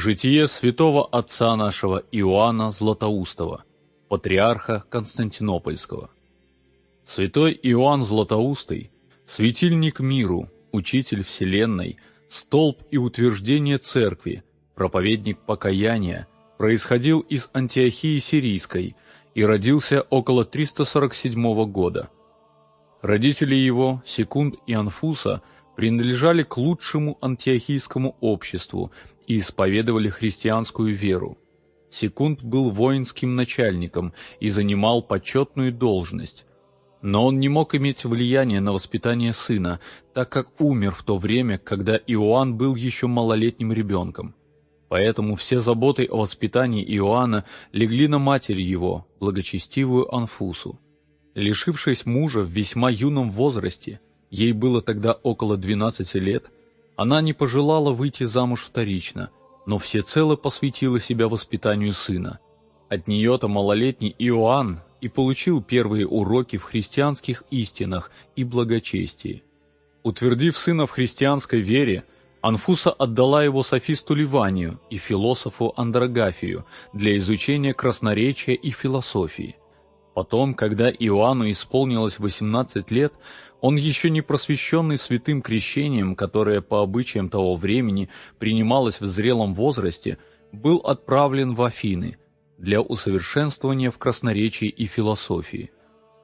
Житие святого отца нашего Иоанна Златоустова, патриарха Константинопольского. Святой Иоанн Златоустый, светильник миру, учитель вселенной, столб и утверждение церкви, проповедник покаяния, происходил из Антиохии Сирийской и родился около 347 года. Родители его, Секунд и Анфуса – принадлежали к лучшему антиохийскому обществу и исповедовали христианскую веру. Секунд был воинским начальником и занимал почетную должность. Но он не мог иметь влияния на воспитание сына, так как умер в то время, когда Иоанн был еще малолетним ребенком. Поэтому все заботы о воспитании Иоанна легли на матери его, благочестивую Анфусу. Лишившись мужа в весьма юном возрасте, ей было тогда около 12 лет, она не пожелала выйти замуж вторично, но всецело посвятила себя воспитанию сына. От нее-то малолетний Иоанн и получил первые уроки в христианских истинах и благочестии. Утвердив сына в христианской вере, Анфуса отдала его софисту Ливанию и философу Андрогафию для изучения красноречия и философии. Потом, когда Иоанну исполнилось 18 лет, он еще не просвещенный святым крещением, которое по обычаям того времени принималось в зрелом возрасте, был отправлен в Афины для усовершенствования в красноречии и философии.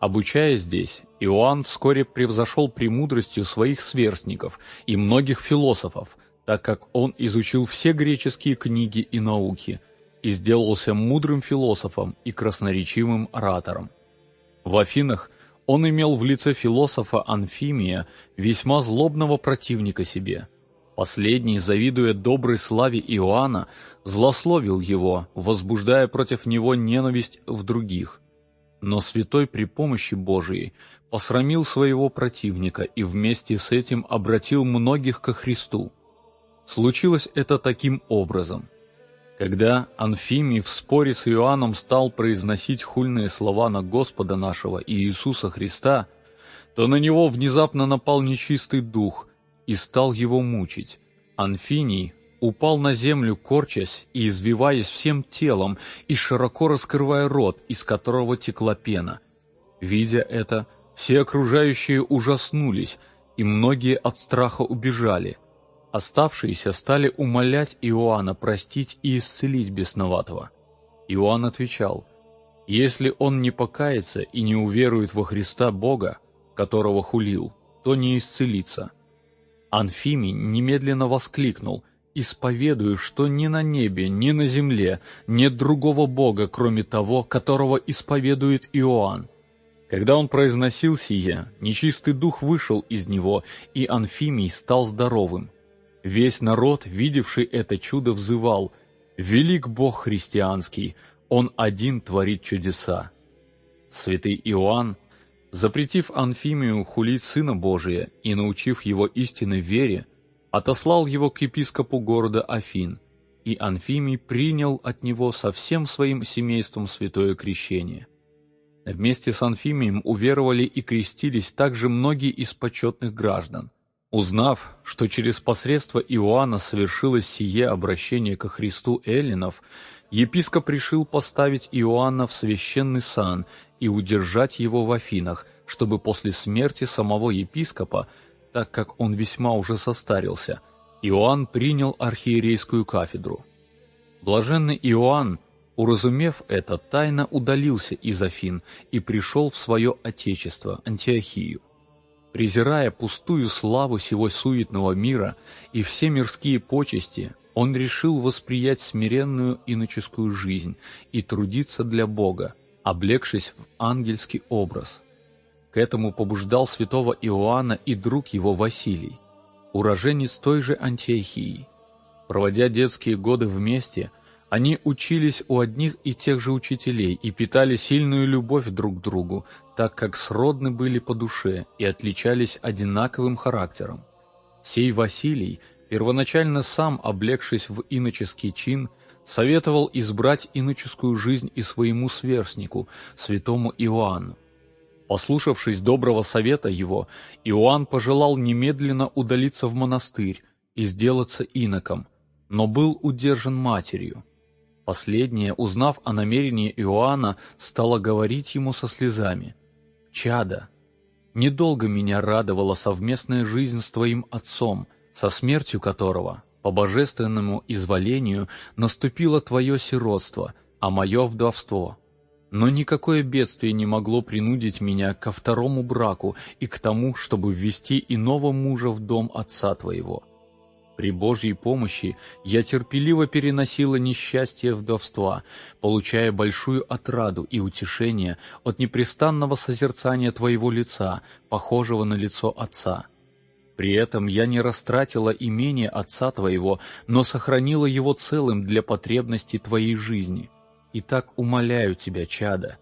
Обучаясь здесь, Иоанн вскоре превзошел премудростью своих сверстников и многих философов, так как он изучил все греческие книги и науки и сделался мудрым философом и красноречивым оратором. В Афинах он имел в лице философа Анфимия весьма злобного противника себе. Последний, завидуя доброй славе Иоанна, злословил его, возбуждая против него ненависть в других. Но святой при помощи Божией посрамил своего противника и вместе с этим обратил многих ко Христу. Случилось это таким образом – когда Анфимий в споре с Иоанном стал произносить хульные слова на Господа нашего и Иисуса Христа, то на него внезапно напал нечистый дух и стал его мучить. Анфиний упал на землю, корчась и извиваясь всем телом, и широко раскрывая рот, из которого текла пена. Видя это, все окружающие ужаснулись, и многие от страха убежали – Оставшиеся стали умолять Иоанна простить и исцелить бесноватого. Иоанн отвечал, «Если он не покается и не уверует во Христа Бога, которого хулил, то не исцелится». Анфимий немедленно воскликнул, «Исповедую, что ни на небе, ни на земле нет другого Бога, кроме того, которого исповедует Иоанн». Когда он произносил сие, нечистый дух вышел из него, и Анфимий стал здоровым. Весь народ, видевший это чудо, взывал «Велик Бог христианский, Он один творит чудеса». Святый Иоанн, запретив Анфимию хулить Сына Божия и научив его истинной вере, отослал его к епископу города Афин, и Анфимий принял от него со всем своим семейством святое крещение. Вместе с Анфимием уверовали и крестились также многие из почетных граждан. Узнав, что через посредство Иоанна совершилось сие обращение ко Христу эллинов, епископ решил поставить Иоанна в священный сан и удержать его в Афинах, чтобы после смерти самого епископа, так как он весьма уже состарился, Иоанн принял архиерейскую кафедру. Блаженный Иоанн, уразумев это, тайно удалился из Афин и пришел в свое отечество, Антиохию. Презирая пустую славу сего суетного мира и все мирские почести, он решил восприять смиренную иноческую жизнь и трудиться для Бога, облегшись в ангельский образ. К этому побуждал святого Иоанна и друг его Василий, уроженец той же Антиохии. Проводя детские годы вместе – они учились у одних и тех же учителей и питали сильную любовь друг к другу, так как сродны были по душе и отличались одинаковым характером. Сей Василий, первоначально сам облегшись в иноческий чин, советовал избрать иноческую жизнь и своему сверстнику, святому Иоанну. Послушавшись доброго совета его, Иоанн пожелал немедленно удалиться в монастырь и сделаться иноком – но был удержан матерью. Последняя, узнав о намерении Иоанна, стала говорить ему со слезами. «Чада, недолго меня радовала совместная жизнь с твоим отцом, со смертью которого, по божественному изволению, наступило твое сиротство, а мое вдовство. Но никакое бедствие не могло принудить меня ко второму браку и к тому, чтобы ввести иного мужа в дом отца твоего». При Божьей помощи я терпеливо переносила несчастье вдовства, получая большую отраду и утешение от непрестанного созерцания Твоего лица, похожего на лицо Отца. При этом я не растратила имение Отца Твоего, но сохранила его целым для потребностей Твоей жизни. И так умоляю Тебя, чада,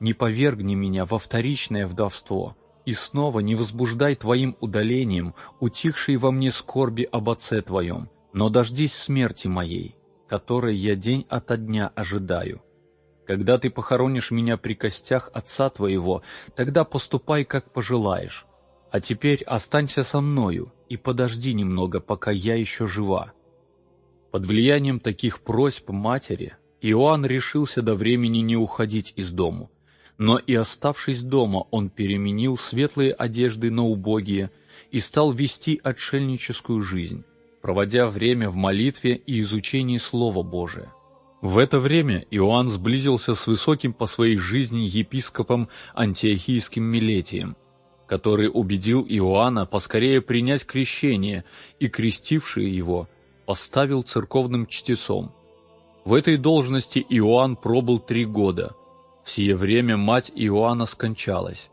не повергни меня во вторичное вдовство» и снова не возбуждай твоим удалением утихшей во мне скорби об отце твоем, но дождись смерти моей, которой я день ото дня ожидаю. Когда ты похоронишь меня при костях отца твоего, тогда поступай, как пожелаешь. А теперь останься со мною и подожди немного, пока я еще жива». Под влиянием таких просьб матери Иоанн решился до времени не уходить из дому, но и оставшись дома, он переменил светлые одежды на убогие и стал вести отшельническую жизнь, проводя время в молитве и изучении Слова Божия. В это время Иоанн сблизился с высоким по своей жизни епископом антиохийским Милетием, который убедил Иоанна поскорее принять крещение и, крестивший его, поставил церковным чтецом. В этой должности Иоанн пробыл три года – в сие время мать Иоанна скончалась.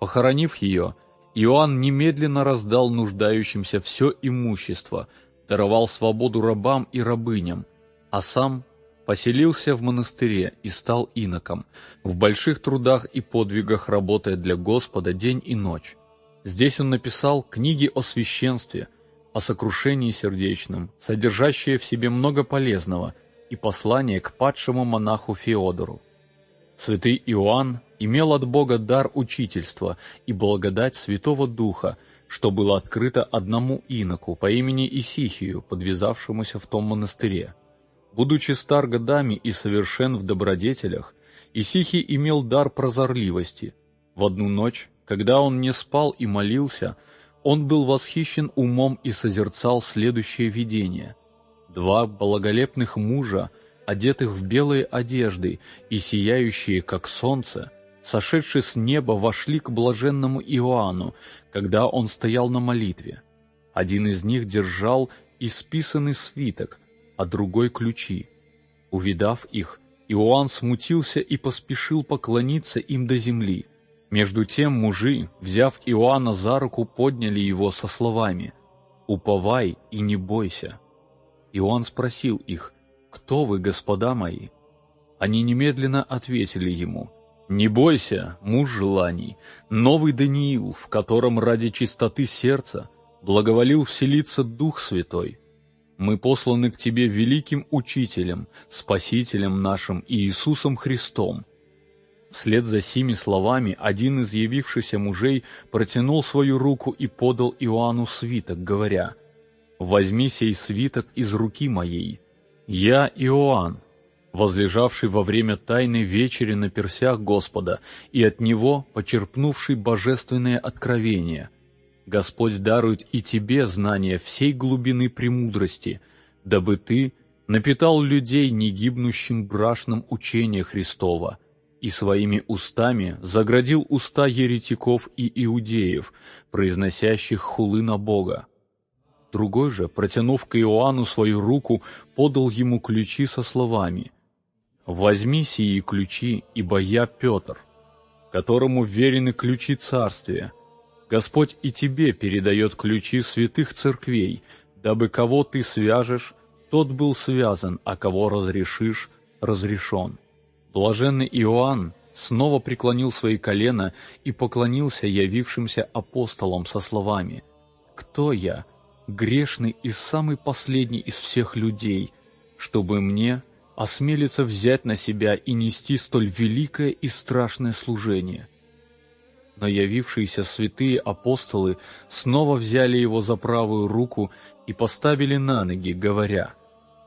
Похоронив ее, Иоанн немедленно раздал нуждающимся все имущество, даровал свободу рабам и рабыням, а сам поселился в монастыре и стал иноком, в больших трудах и подвигах работая для Господа день и ночь. Здесь он написал книги о священстве, о сокрушении сердечном, содержащие в себе много полезного, и послание к падшему монаху Феодору. Святый Иоанн имел от Бога дар учительства и благодать Святого Духа, что было открыто одному иноку по имени Исихию, подвязавшемуся в том монастыре. Будучи стар годами и совершен в добродетелях, Исихий имел дар прозорливости. В одну ночь, когда он не спал и молился, он был восхищен умом и созерцал следующее видение. Два благолепных мужа – одетых в белые одежды и сияющие, как солнце, сошедшие с неба, вошли к блаженному Иоанну, когда он стоял на молитве. Один из них держал исписанный свиток, а другой — ключи. Увидав их, Иоанн смутился и поспешил поклониться им до земли. Между тем мужи, взяв Иоанна за руку, подняли его со словами «Уповай и не бойся». Иоанн спросил их, «Кто вы, господа мои?» Они немедленно ответили ему, «Не бойся, муж желаний, новый Даниил, в котором ради чистоты сердца благоволил вселиться Дух Святой. Мы посланы к тебе великим учителем, спасителем нашим Иисусом Христом». Вслед за сими словами один из явившихся мужей протянул свою руку и подал Иоанну свиток, говоря, «Возьми сей свиток из руки моей, «Я Иоанн, возлежавший во время тайной вечери на персях Господа и от него почерпнувший божественное откровение. Господь дарует и тебе знание всей глубины премудрости, дабы ты напитал людей негибнущим брашным учения Христова» и своими устами заградил уста еретиков и иудеев, произносящих хулы на Бога. Другой же, протянув к Иоанну свою руку, подал ему ключи со словами «Возьми сии ключи, ибо я Петр, которому верены ключи царствия. Господь и тебе передает ключи святых церквей, дабы кого ты свяжешь, тот был связан, а кого разрешишь, разрешен». Блаженный Иоанн снова преклонил свои колена и поклонился явившимся апостолам со словами «Кто я?» Грешный и самый последний из всех людей, чтобы мне осмелиться взять на себя и нести столь великое и страшное служение. Но явившиеся святые апостолы снова взяли его за правую руку и поставили на ноги, говоря,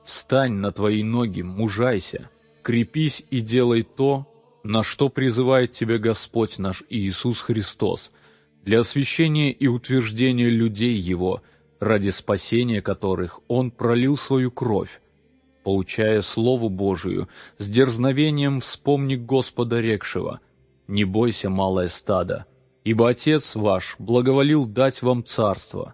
встань на твои ноги, мужайся, крепись и делай то, на что призывает тебя Господь наш Иисус Христос, для освящения и утверждения людей Его, ради спасения которых Он пролил свою кровь, поучая Слову Божию, с дерзновением вспомни Господа рекшего, «Не бойся, малое стадо, ибо Отец ваш благоволил дать вам царство.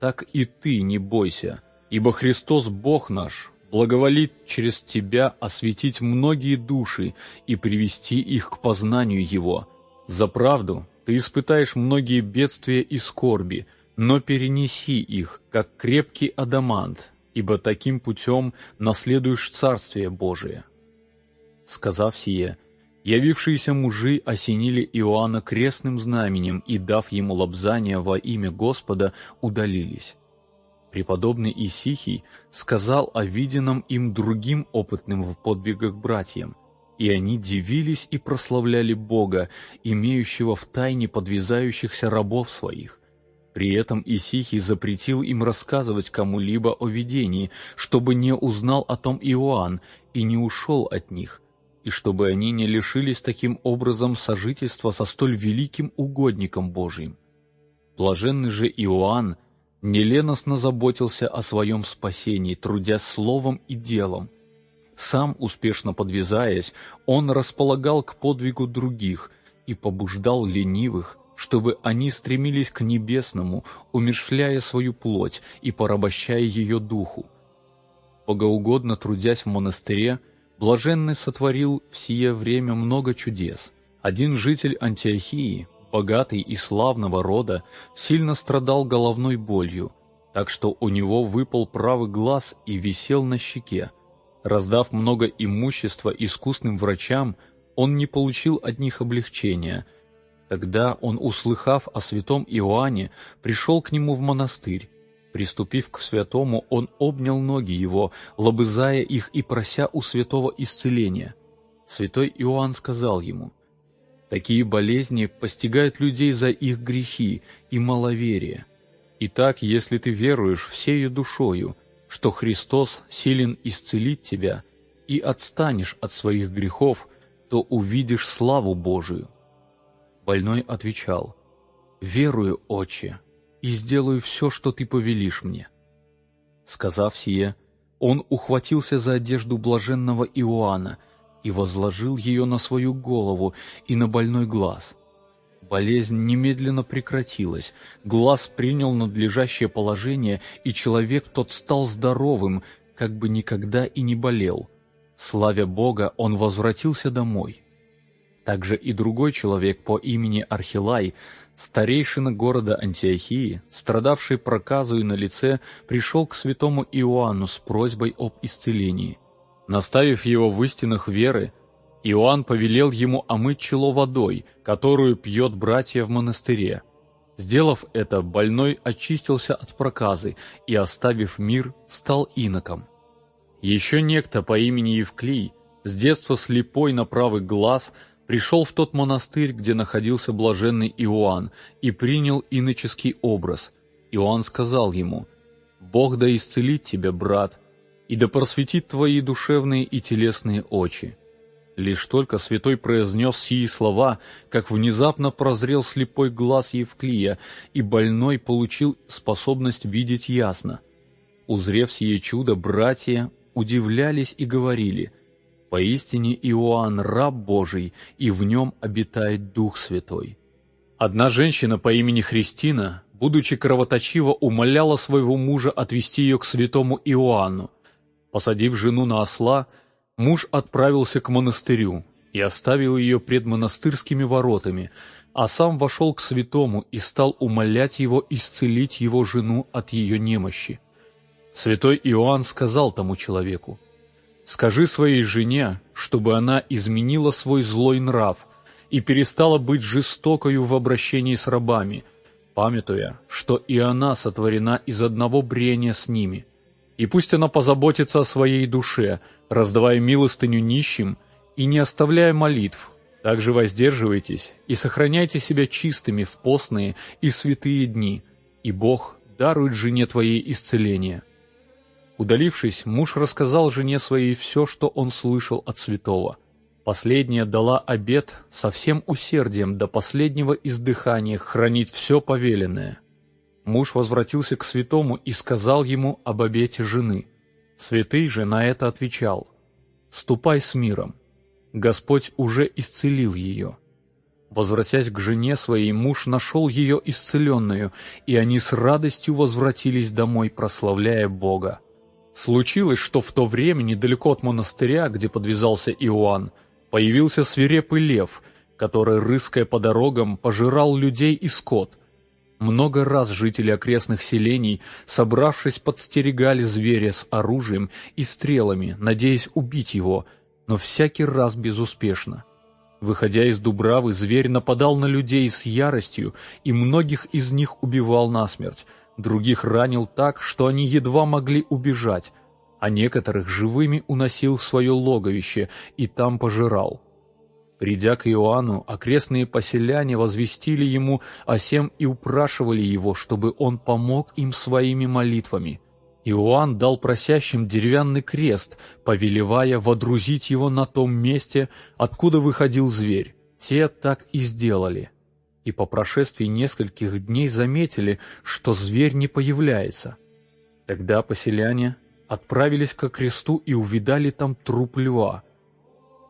Так и ты не бойся, ибо Христос Бог наш благоволит через тебя осветить многие души и привести их к познанию Его. За правду ты испытаешь многие бедствия и скорби, но перенеси их, как крепкий адамант, ибо таким путем наследуешь Царствие Божие». Сказав сие, явившиеся мужи осенили Иоанна крестным знаменем и, дав ему лобзание во имя Господа, удалились. Преподобный Исихий сказал о виденном им другим опытным в подвигах братьям, и они дивились и прославляли Бога, имеющего в тайне подвязающихся рабов своих. При этом Исихий запретил им рассказывать кому-либо о видении, чтобы не узнал о том Иоанн и не ушел от них, и чтобы они не лишились таким образом сожительства со столь великим угодником Божиим. Блаженный же Иоанн неленостно заботился о своем спасении, трудясь словом и делом. Сам, успешно подвязаясь, он располагал к подвигу других и побуждал ленивых, чтобы они стремились к небесному, умершляя свою плоть и порабощая ее духу. Богоугодно трудясь в монастыре, Блаженный сотворил в сие время много чудес. Один житель Антиохии, богатый и славного рода, сильно страдал головной болью, так что у него выпал правый глаз и висел на щеке. Раздав много имущества искусным врачам, он не получил от них облегчения. Тогда он, услыхав о святом Иоанне, пришел к нему в монастырь. Приступив к святому, он обнял ноги его, лобызая их и прося у святого исцеления. Святой Иоанн сказал ему, Такие болезни постигают людей за их грехи и маловерие. Итак, если ты веруешь всею душою, что Христос силен исцелить тебя, и отстанешь от своих грехов, то увидишь славу Божию». Больной отвечал, «Верую, Отче, и сделаю все, что ты повелишь мне». Сказав сие, он ухватился за одежду блаженного Иоанна и возложил ее на свою голову и на больной глаз. Болезнь немедленно прекратилась, глаз принял надлежащее положение, и человек тот стал здоровым, как бы никогда и не болел. Славя Бога, он возвратился домой. Также и другой человек по имени Архилай, старейшина города Антиохии, страдавший проказою на лице, пришел к святому Иоанну с просьбой об исцелении – Наставив его в истинах веры, Иоанн повелел ему омыть чело водой, которую пьет братья в монастыре. Сделав это, больной очистился от проказы и, оставив мир, стал иноком. Еще некто по имени Евклий, с детства слепой на правый глаз, пришел в тот монастырь, где находился блаженный Иоанн, и принял иноческий образ. Иоанн сказал ему, «Бог да исцелит тебя, брат, и да просветит твои душевные и телесные очи». Лишь только святой произнес сии слова, как внезапно прозрел слепой глаз Евклия, и больной получил способность видеть ясно. Узрев сие чудо, братья удивлялись и говорили, «Поистине Иоанн раб Божий, и в нем обитает Дух Святой». Одна женщина по имени Христина, будучи кровоточива, умоляла своего мужа отвести ее к святому Иоанну, Посадив жену на осла, муж отправился к монастырю и оставил ее пред монастырскими воротами, а сам вошел к святому и стал умолять его исцелить его жену от ее немощи. Святой Иоанн сказал тому человеку, «Скажи своей жене, чтобы она изменила свой злой нрав и перестала быть жестокою в обращении с рабами, памятуя, что и она сотворена из одного брения с ними» и пусть она позаботится о своей душе, раздавая милостыню нищим и не оставляя молитв. Также воздерживайтесь и сохраняйте себя чистыми в постные и святые дни, и Бог дарует жене твоей исцеление». Удалившись, муж рассказал жене своей все, что он слышал от святого. Последняя дала обет со всем усердием до последнего издыхания хранить все повеленное. Муж возвратился к святому и сказал ему об обете жены. Святый же на это отвечал, «Ступай с миром, Господь уже исцелил ее». Возвратясь к жене своей, муж нашел ее исцеленную, и они с радостью возвратились домой, прославляя Бога. Случилось, что в то время, недалеко от монастыря, где подвязался Иоанн, появился свирепый лев, который, рыская по дорогам, пожирал людей и скот. Много раз жители окрестных селений, собравшись, подстерегали зверя с оружием и стрелами, надеясь убить его, но всякий раз безуспешно. Выходя из Дубравы, зверь нападал на людей с яростью и многих из них убивал насмерть, других ранил так, что они едва могли убежать, а некоторых живыми уносил в свое логовище и там пожирал. Придя к Иоанну, окрестные поселяне возвестили ему о сем и упрашивали его, чтобы он помог им своими молитвами. Иоанн дал просящим деревянный крест, повелевая водрузить его на том месте, откуда выходил зверь. Те так и сделали и по прошествии нескольких дней заметили, что зверь не появляется. Тогда поселяне отправились ко кресту и увидали там труп льва.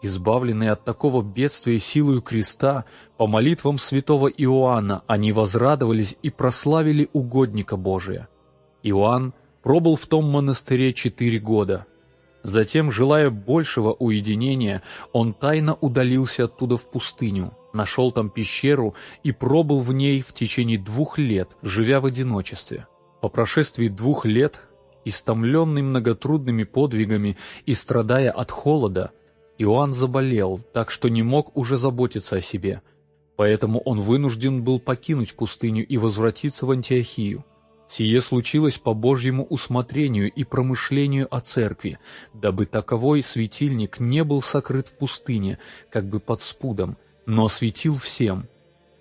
Избавленные от такого бедствия силою креста, по молитвам святого Иоанна они возрадовались и прославили угодника Божия. Иоанн пробыл в том монастыре четыре года. Затем, желая большего уединения, он тайно удалился оттуда в пустыню, нашел там пещеру и пробыл в ней в течение двух лет, живя в одиночестве. По прошествии двух лет, истомленный многотрудными подвигами и страдая от холода, Иоанн заболел, так что не мог уже заботиться о себе, поэтому он вынужден был покинуть пустыню и возвратиться в Антиохию. Сие случилось по Божьему усмотрению и промышлению о церкви, дабы таковой светильник не был сокрыт в пустыне, как бы под спудом, но осветил всем.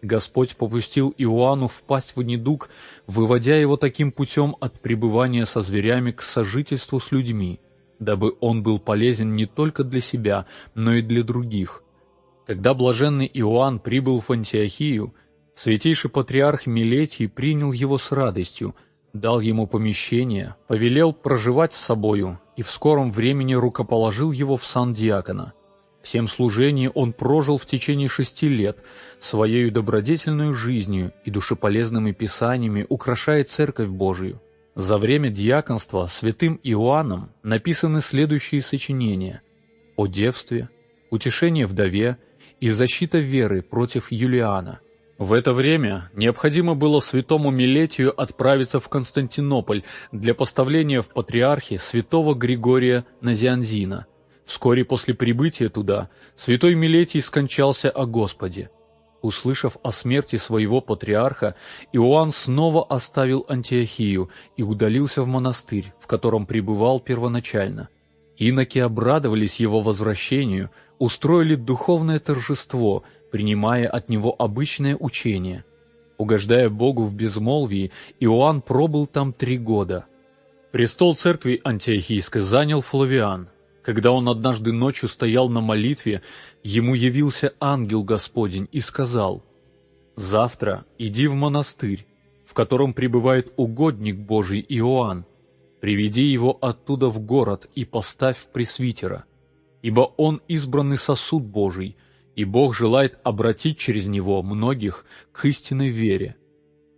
Господь попустил Иоанну впасть в недуг, выводя его таким путем от пребывания со зверями к сожительству с людьми, дабы он был полезен не только для себя, но и для других. Когда блаженный Иоанн прибыл в Антиохию, святейший патриарх Милетий принял его с радостью, дал ему помещение, повелел проживать с собою и в скором времени рукоположил его в сан диакона. Всем служении он прожил в течение шести лет, своей добродетельной жизнью и душеполезными писаниями украшая Церковь Божию. За время диаконства святым Иоанном написаны следующие сочинения «О девстве», «Утешение вдове» и «Защита веры против Юлиана». В это время необходимо было святому Милетию отправиться в Константинополь для поставления в патриархе святого Григория Назианзина – Вскоре после прибытия туда святой Милетий скончался о Господе. Услышав о смерти своего патриарха, Иоанн снова оставил Антиохию и удалился в монастырь, в котором пребывал первоначально. Иноки обрадовались его возвращению, устроили духовное торжество, принимая от него обычное учение. Угождая Богу в безмолвии, Иоанн пробыл там три года. Престол церкви антиохийской занял Флавиан – когда он однажды ночью стоял на молитве, ему явился ангел Господень и сказал, «Завтра иди в монастырь, в котором пребывает угодник Божий Иоанн, приведи его оттуда в город и поставь в пресвитера, ибо он избранный сосуд Божий, и Бог желает обратить через него многих к истинной вере».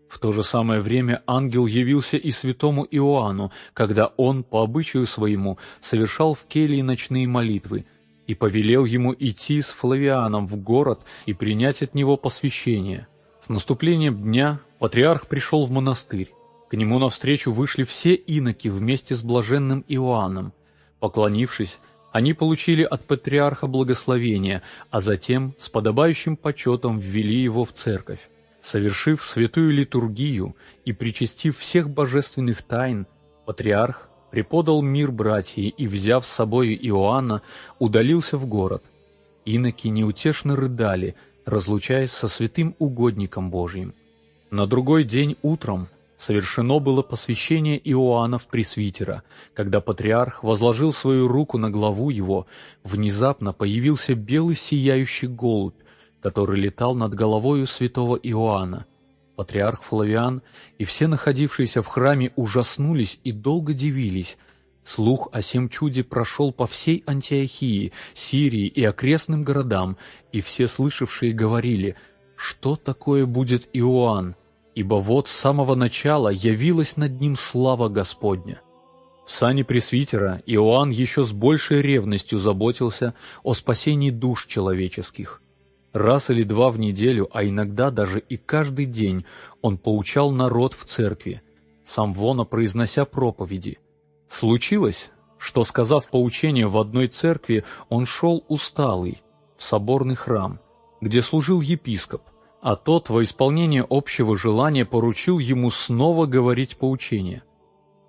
В то же самое время ангел явился и святому Иоанну, когда он, по обычаю своему, совершал в келье ночные молитвы, и повелел ему идти с Флавианом в город и принять от него посвящение. С наступлением дня патриарх пришел в монастырь. К нему навстречу вышли все иноки вместе с блаженным Иоанном. Поклонившись, они получили от патриарха благословение, а затем с подобающим почетом ввели его в церковь. Совершив святую литургию и причастив всех божественных тайн, патриарх преподал мир братьям и, взяв с собою Иоанна, удалился в город. Иноки неутешно рыдали, разлучаясь со святым угодником Божьим. На другой день утром совершено было посвящение Иоанна в пресвитера. Когда патриарх возложил свою руку на главу его, внезапно появился белый сияющий голубь, который летал над головою святого Иоанна. Патриарх Флавиан и все находившиеся в храме ужаснулись и долго дивились. Слух о сем чуде прошел по всей Антиохии, Сирии и окрестным городам, и все слышавшие говорили, что такое будет Иоанн, ибо вот с самого начала явилась над ним слава Господня. В сане пресвитера Иоанн еще с большей ревностью заботился о спасении душ человеческих. Раз или два в неделю, а иногда даже и каждый день он поучал народ в церкви, сам вона произнося проповеди. Случилось, что, сказав поучение в одной церкви, он шел усталый в соборный храм, где служил епископ, а тот во исполнение общего желания поручил ему снова говорить поучение.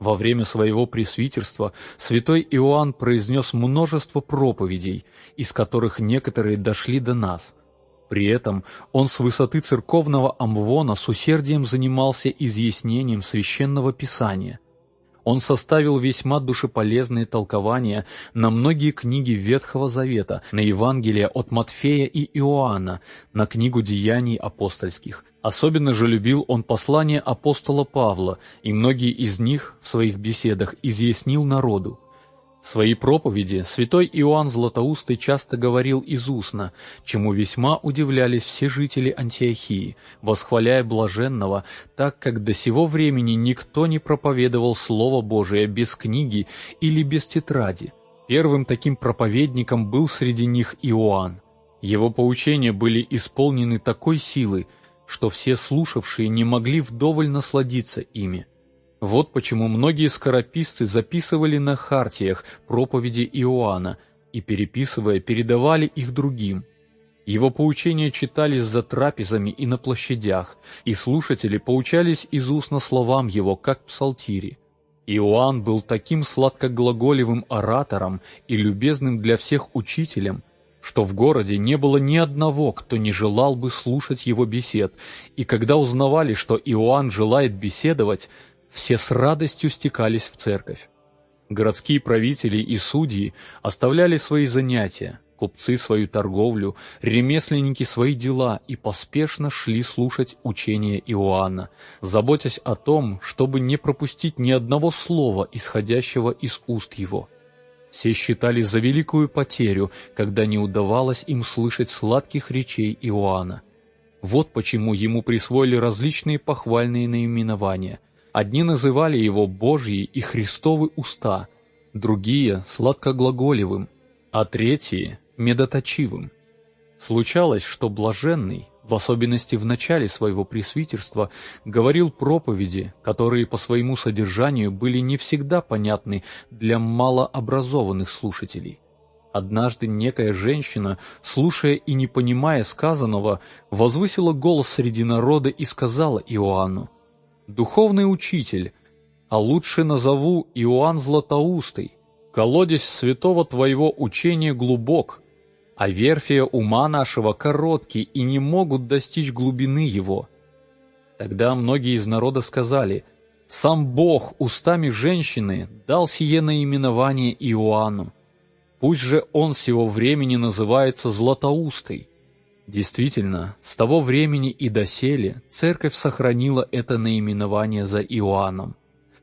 Во время своего пресвитерства святой Иоанн произнес множество проповедей, из которых некоторые дошли до нас. При этом он с высоты церковного амвона с усердием занимался изъяснением священного писания – он составил весьма душеполезные толкования на многие книги Ветхого Завета, на Евангелие от Матфея и Иоанна, на книгу Деяний апостольских. Особенно же любил он послания апостола Павла, и многие из них в своих беседах изъяснил народу. Свои проповеди святой Иоанн Златоустый часто говорил из устно, чему весьма удивлялись все жители Антиохии, восхваляя блаженного, так как до сего времени никто не проповедовал Слово Божие без книги или без тетради. Первым таким проповедником был среди них Иоанн. Его поучения были исполнены такой силы, что все слушавшие не могли вдоволь насладиться ими. Вот почему многие скорописцы записывали на хартиях проповеди Иоанна и, переписывая, передавали их другим. Его поучения читались за трапезами и на площадях, и слушатели поучались из устно словам его, как псалтири. Иоанн был таким сладкоглаголевым оратором и любезным для всех учителем, что в городе не было ни одного, кто не желал бы слушать его бесед, и когда узнавали, что Иоанн желает беседовать, все с радостью стекались в церковь. Городские правители и судьи оставляли свои занятия, купцы свою торговлю, ремесленники свои дела и поспешно шли слушать учения Иоанна, заботясь о том, чтобы не пропустить ни одного слова, исходящего из уст его. Все считали за великую потерю, когда не удавалось им слышать сладких речей Иоанна. Вот почему ему присвоили различные похвальные наименования – Одни называли его Божьи и Христовы уста, другие — сладкоглаголевым, а третьи — медоточивым. Случалось, что блаженный, в особенности в начале своего пресвитерства, говорил проповеди, которые по своему содержанию были не всегда понятны для малообразованных слушателей. Однажды некая женщина, слушая и не понимая сказанного, возвысила голос среди народа и сказала Иоанну, духовный учитель, а лучше назову Иоанн Златоустый. Колодец святого твоего учения глубок, а верфия ума нашего короткий и не могут достичь глубины его. Тогда многие из народа сказали, «Сам Бог устами женщины дал сие наименование Иоанну. Пусть же он сего времени называется Златоустый, Действительно, с того времени и доселе церковь сохранила это наименование за Иоанном.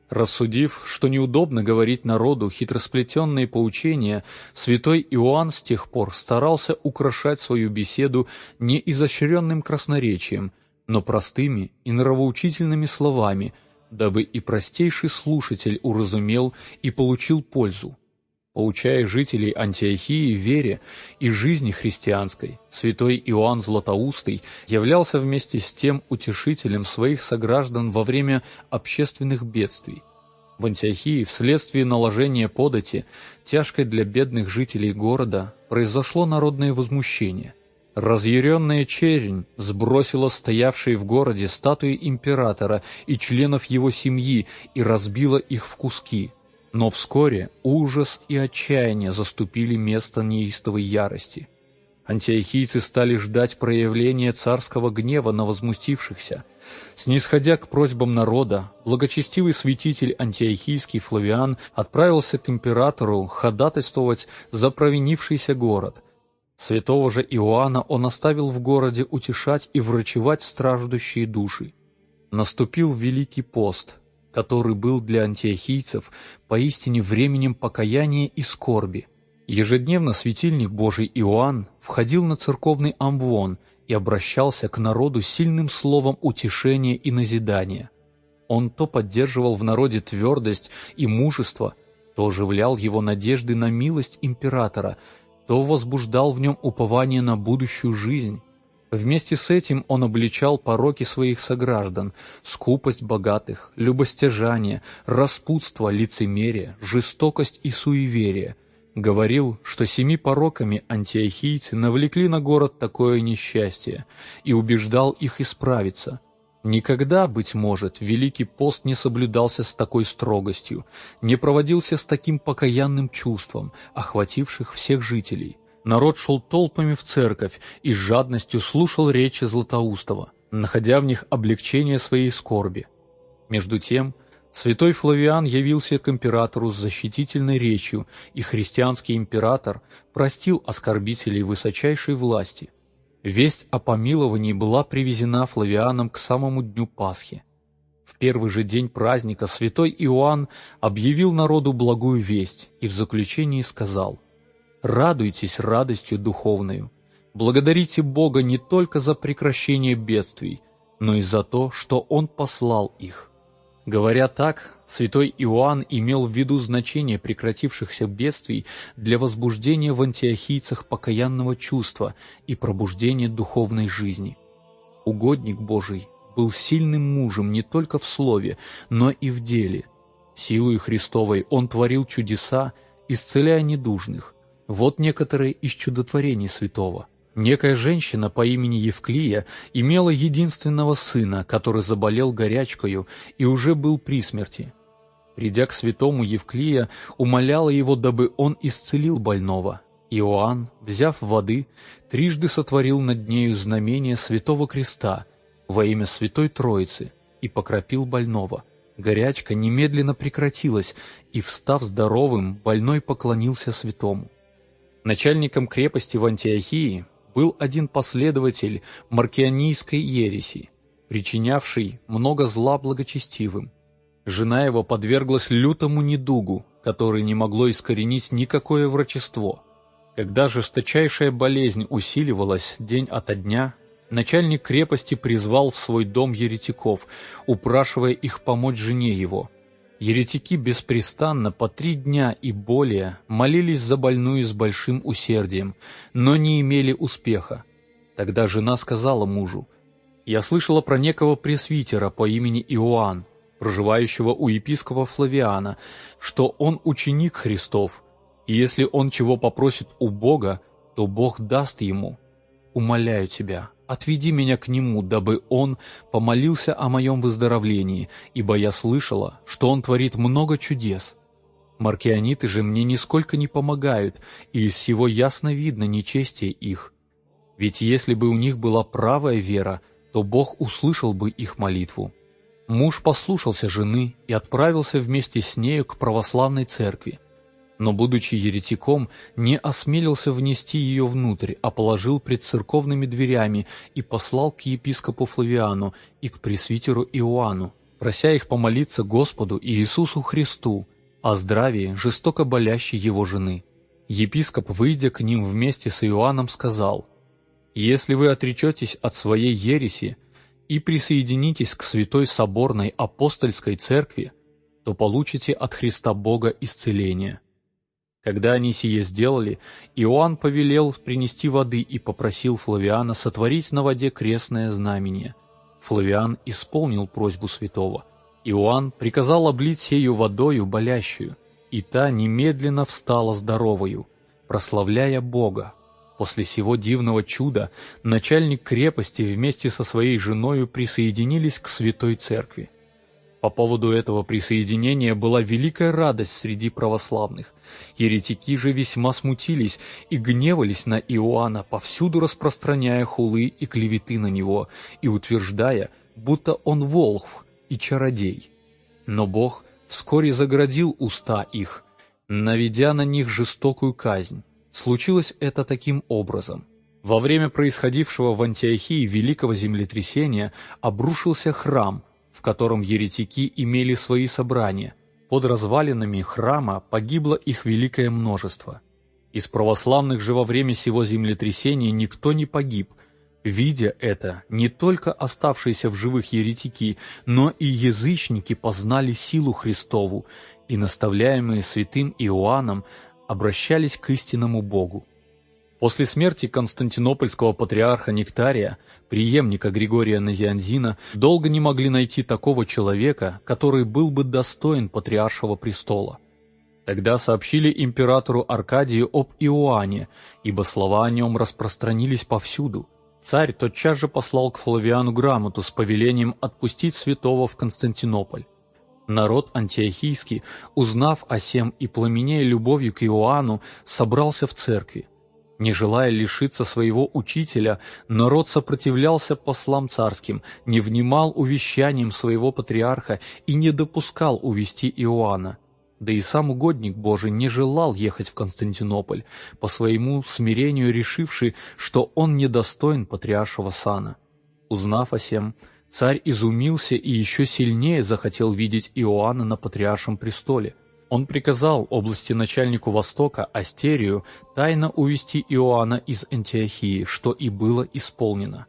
Рассудив, что неудобно говорить народу хитросплетенные поучения, святой Иоанн с тех пор старался украшать свою беседу не изощренным красноречием, но простыми и нравоучительными словами, дабы и простейший слушатель уразумел и получил пользу поучая жителей Антиохии вере и жизни христианской, святой Иоанн Златоустый являлся вместе с тем утешителем своих сограждан во время общественных бедствий. В Антиохии вследствие наложения подати, тяжкой для бедных жителей города, произошло народное возмущение. Разъяренная чернь сбросила стоявшие в городе статуи императора и членов его семьи и разбила их в куски – но вскоре ужас и отчаяние заступили место неистовой ярости. Антиохийцы стали ждать проявления царского гнева на возмустившихся. Снисходя к просьбам народа, благочестивый святитель антиохийский Флавиан отправился к императору ходатайствовать за провинившийся город. Святого же Иоанна он оставил в городе утешать и врачевать страждущие души. Наступил Великий пост, который был для антиохийцев поистине временем покаяния и скорби – Ежедневно светильник Божий Иоанн входил на церковный амвон и обращался к народу сильным словом утешения и назидания. Он то поддерживал в народе твердость и мужество, то оживлял его надежды на милость императора, то возбуждал в нем упование на будущую жизнь. Вместе с этим он обличал пороки своих сограждан, скупость богатых, любостяжание, распутство, лицемерие, жестокость и суеверие – Говорил, что семи пороками антиохийцы навлекли на город такое несчастье и убеждал их исправиться. Никогда, быть может, Великий пост не соблюдался с такой строгостью, не проводился с таким покаянным чувством, охвативших всех жителей. Народ шел толпами в церковь и с жадностью слушал речи Златоустова, находя в них облегчение своей скорби. Между тем, Святой Флавиан явился к императору с защитительной речью, и христианский император простил оскорбителей высочайшей власти. Весть о помиловании была привезена Флавианом к самому дню Пасхи. В первый же день праздника святой Иоанн объявил народу благую весть и в заключении сказал «Радуйтесь радостью духовною, благодарите Бога не только за прекращение бедствий, но и за то, что Он послал их». Говоря так, святой Иоанн имел в виду значение прекратившихся бедствий для возбуждения в антиохийцах покаянного чувства и пробуждения духовной жизни. Угодник Божий был сильным мужем не только в слове, но и в деле. Силою Христовой он творил чудеса, исцеляя недужных. Вот некоторые из чудотворений святого – Некая женщина по имени Евклия имела единственного сына, который заболел горячкою и уже был при смерти. Придя к святому Евклия, умоляла его, дабы он исцелил больного. Иоанн, взяв воды, трижды сотворил над нею знамение святого креста во имя святой Троицы и покропил больного. Горячка немедленно прекратилась, и, встав здоровым, больной поклонился святому. Начальником крепости в Антиохии был один последователь маркианийской ереси, причинявший много зла благочестивым. Жена его подверглась лютому недугу, который не могло искоренить никакое врачество. Когда жесточайшая болезнь усиливалась день ото дня, начальник крепости призвал в свой дом еретиков, упрашивая их помочь жене его – Еретики беспрестанно по три дня и более молились за больную с большим усердием, но не имели успеха. Тогда жена сказала мужу, «Я слышала про некого пресвитера по имени Иоанн, проживающего у епископа Флавиана, что он ученик Христов, и если он чего попросит у Бога, то Бог даст ему. Умоляю тебя, Отведи меня к нему, дабы он помолился о моем выздоровлении, ибо я слышала, что он творит много чудес. Маркианиты же мне нисколько не помогают, и из всего ясно видно нечестие их. Ведь если бы у них была правая вера, то Бог услышал бы их молитву. Муж послушался жены и отправился вместе с нею к православной церкви но, будучи еретиком, не осмелился внести ее внутрь, а положил пред церковными дверями и послал к епископу Флавиану и к пресвитеру Иоанну, прося их помолиться Господу Иисусу Христу о здравии жестоко болящей его жены. Епископ, выйдя к ним вместе с Иоанном, сказал, «Если вы отречетесь от своей ереси и присоединитесь к Святой Соборной Апостольской Церкви, то получите от Христа Бога исцеление». Когда они сие сделали, Иоанн повелел принести воды и попросил Флавиана сотворить на воде крестное знамение. Флавиан исполнил просьбу святого. Иоанн приказал облить сею водою болящую, и та немедленно встала здоровою, прославляя Бога. После сего дивного чуда начальник крепости вместе со своей женою присоединились к святой церкви. По поводу этого присоединения была великая радость среди православных. Еретики же весьма смутились и гневались на Иоанна, повсюду распространяя хулы и клеветы на него и утверждая, будто он волхв и чародей. Но Бог вскоре заградил уста их, наведя на них жестокую казнь. Случилось это таким образом. Во время происходившего в Антиохии великого землетрясения обрушился храм, в котором еретики имели свои собрания. Под развалинами храма погибло их великое множество. Из православных же во время сего землетрясения никто не погиб. Видя это, не только оставшиеся в живых еретики, но и язычники познали силу Христову и, наставляемые святым Иоанном, обращались к истинному Богу. После смерти константинопольского патриарха Нектария, преемника Григория Назианзина, долго не могли найти такого человека, который был бы достоин патриаршего престола. Тогда сообщили императору Аркадию об Иоанне, ибо слова о нем распространились повсюду. Царь тотчас же послал к Флавиану грамоту с повелением отпустить святого в Константинополь. Народ антиохийский, узнав о сем и пламенея любовью к Иоанну, собрался в церкви. Не желая лишиться своего учителя, народ сопротивлялся послам царским, не внимал увещаниям своего патриарха и не допускал увести Иоанна. Да и сам угодник Божий не желал ехать в Константинополь, по своему смирению решивший, что он недостоин патриаршего сана. Узнав о сем, царь изумился и еще сильнее захотел видеть Иоанна на патриаршем престоле – он приказал области начальнику Востока Астерию тайно увести Иоанна из Антиохии, что и было исполнено.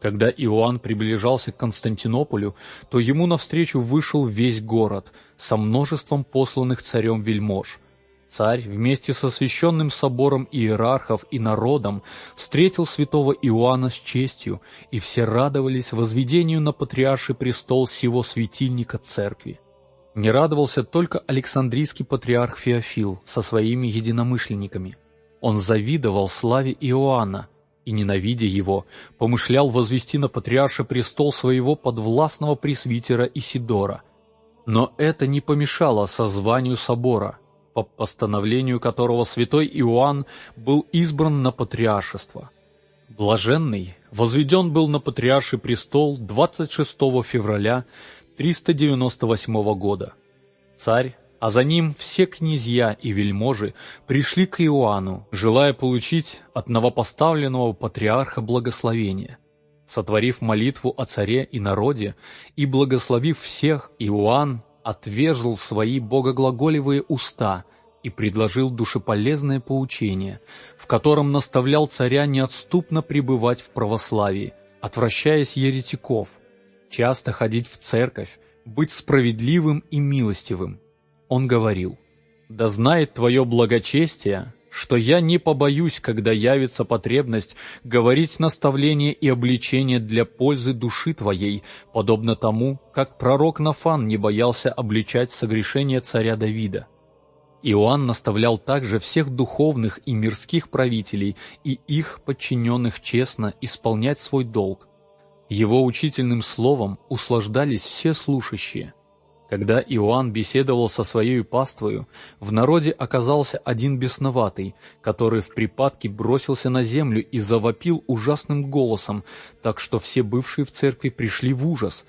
Когда Иоанн приближался к Константинополю, то ему навстречу вышел весь город со множеством посланных царем вельмож. Царь вместе со священным собором иерархов и народом встретил святого Иоанна с честью, и все радовались возведению на патриарший престол сего светильника церкви. Не радовался только Александрийский патриарх Феофил со своими единомышленниками. Он завидовал славе Иоанна и, ненавидя его, помышлял возвести на патриарша престол своего подвластного пресвитера Исидора. Но это не помешало созванию собора, по постановлению которого святой Иоанн был избран на патриаршество. Блаженный возведен был на патриарший престол 26 февраля 398 года. Царь, а за ним все князья и вельможи пришли к Иоанну, желая получить от новопоставленного патриарха благословение. Сотворив молитву о царе и народе и благословив всех, Иоанн отвержил свои богоглаголевые уста и предложил душеполезное поучение, в котором наставлял царя неотступно пребывать в православии, отвращаясь еретиков – часто ходить в церковь, быть справедливым и милостивым. Он говорил, «Да знает твое благочестие, что я не побоюсь, когда явится потребность говорить наставление и обличение для пользы души твоей, подобно тому, как пророк Нафан не боялся обличать согрешение царя Давида». Иоанн наставлял также всех духовных и мирских правителей и их подчиненных честно исполнять свой долг, его учительным словом услаждались все слушающие. Когда Иоанн беседовал со своей паствою, в народе оказался один бесноватый, который в припадке бросился на землю и завопил ужасным голосом, так что все бывшие в церкви пришли в ужас.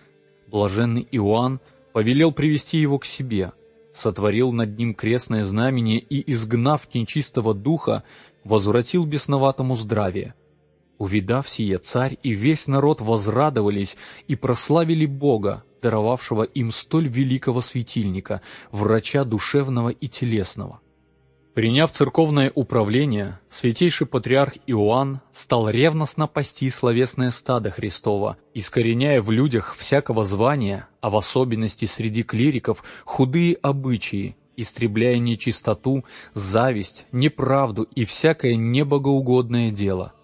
Блаженный Иоанн повелел привести его к себе, сотворил над ним крестное знамение и, изгнав нечистого духа, возвратил бесноватому здравие. Увидав сие, царь и весь народ возрадовались и прославили Бога, даровавшего им столь великого светильника, врача душевного и телесного. Приняв церковное управление, святейший патриарх Иоанн стал ревностно пасти словесное стадо Христова, искореняя в людях всякого звания, а в особенности среди клириков, худые обычаи, истребляя нечистоту, зависть, неправду и всякое небогоугодное дело –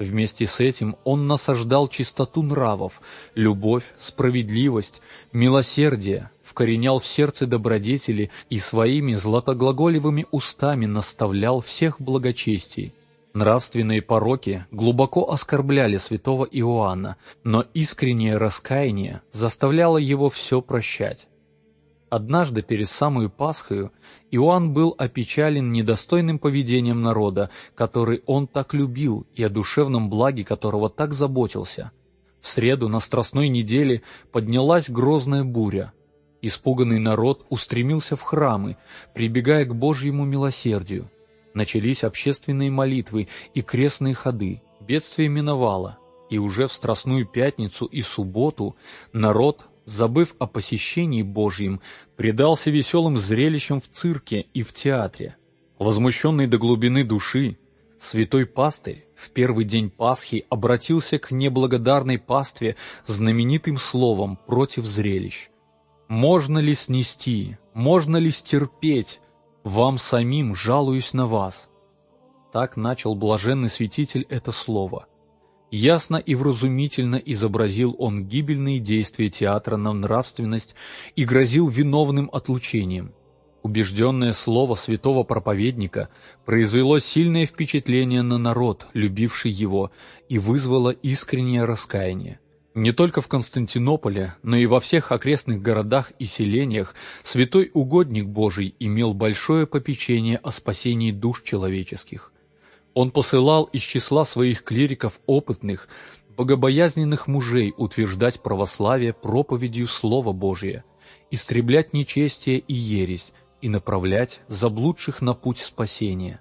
Вместе с этим он насаждал чистоту нравов, любовь, справедливость, милосердие, вкоренял в сердце добродетели и своими златоглаголевыми устами наставлял всех благочестий. Нравственные пороки глубоко оскорбляли святого Иоанна, но искреннее раскаяние заставляло его все прощать. Однажды перед самой Пасхою Иоанн был опечален недостойным поведением народа, который он так любил и о душевном благе которого так заботился. В среду на Страстной неделе поднялась грозная буря. Испуганный народ устремился в храмы, прибегая к Божьему милосердию. Начались общественные молитвы и крестные ходы. Бедствие миновало, и уже в Страстную Пятницу и Субботу народ, забыв о посещении Божьем, предался веселым зрелищам в цирке и в театре. Возмущенный до глубины души, святой пастырь в первый день Пасхи обратился к неблагодарной пастве знаменитым словом против зрелищ. «Можно ли снести, можно ли стерпеть, вам самим жалуюсь на вас». Так начал блаженный святитель это слово. Ясно и вразумительно изобразил он гибельные действия театра на нравственность и грозил виновным отлучением. Убежденное слово святого проповедника произвело сильное впечатление на народ, любивший его, и вызвало искреннее раскаяние. Не только в Константинополе, но и во всех окрестных городах и селениях святой угодник Божий имел большое попечение о спасении душ человеческих – он посылал из числа своих клириков опытных, богобоязненных мужей утверждать православие проповедью Слова Божия, истреблять нечестие и ересь и направлять заблудших на путь спасения.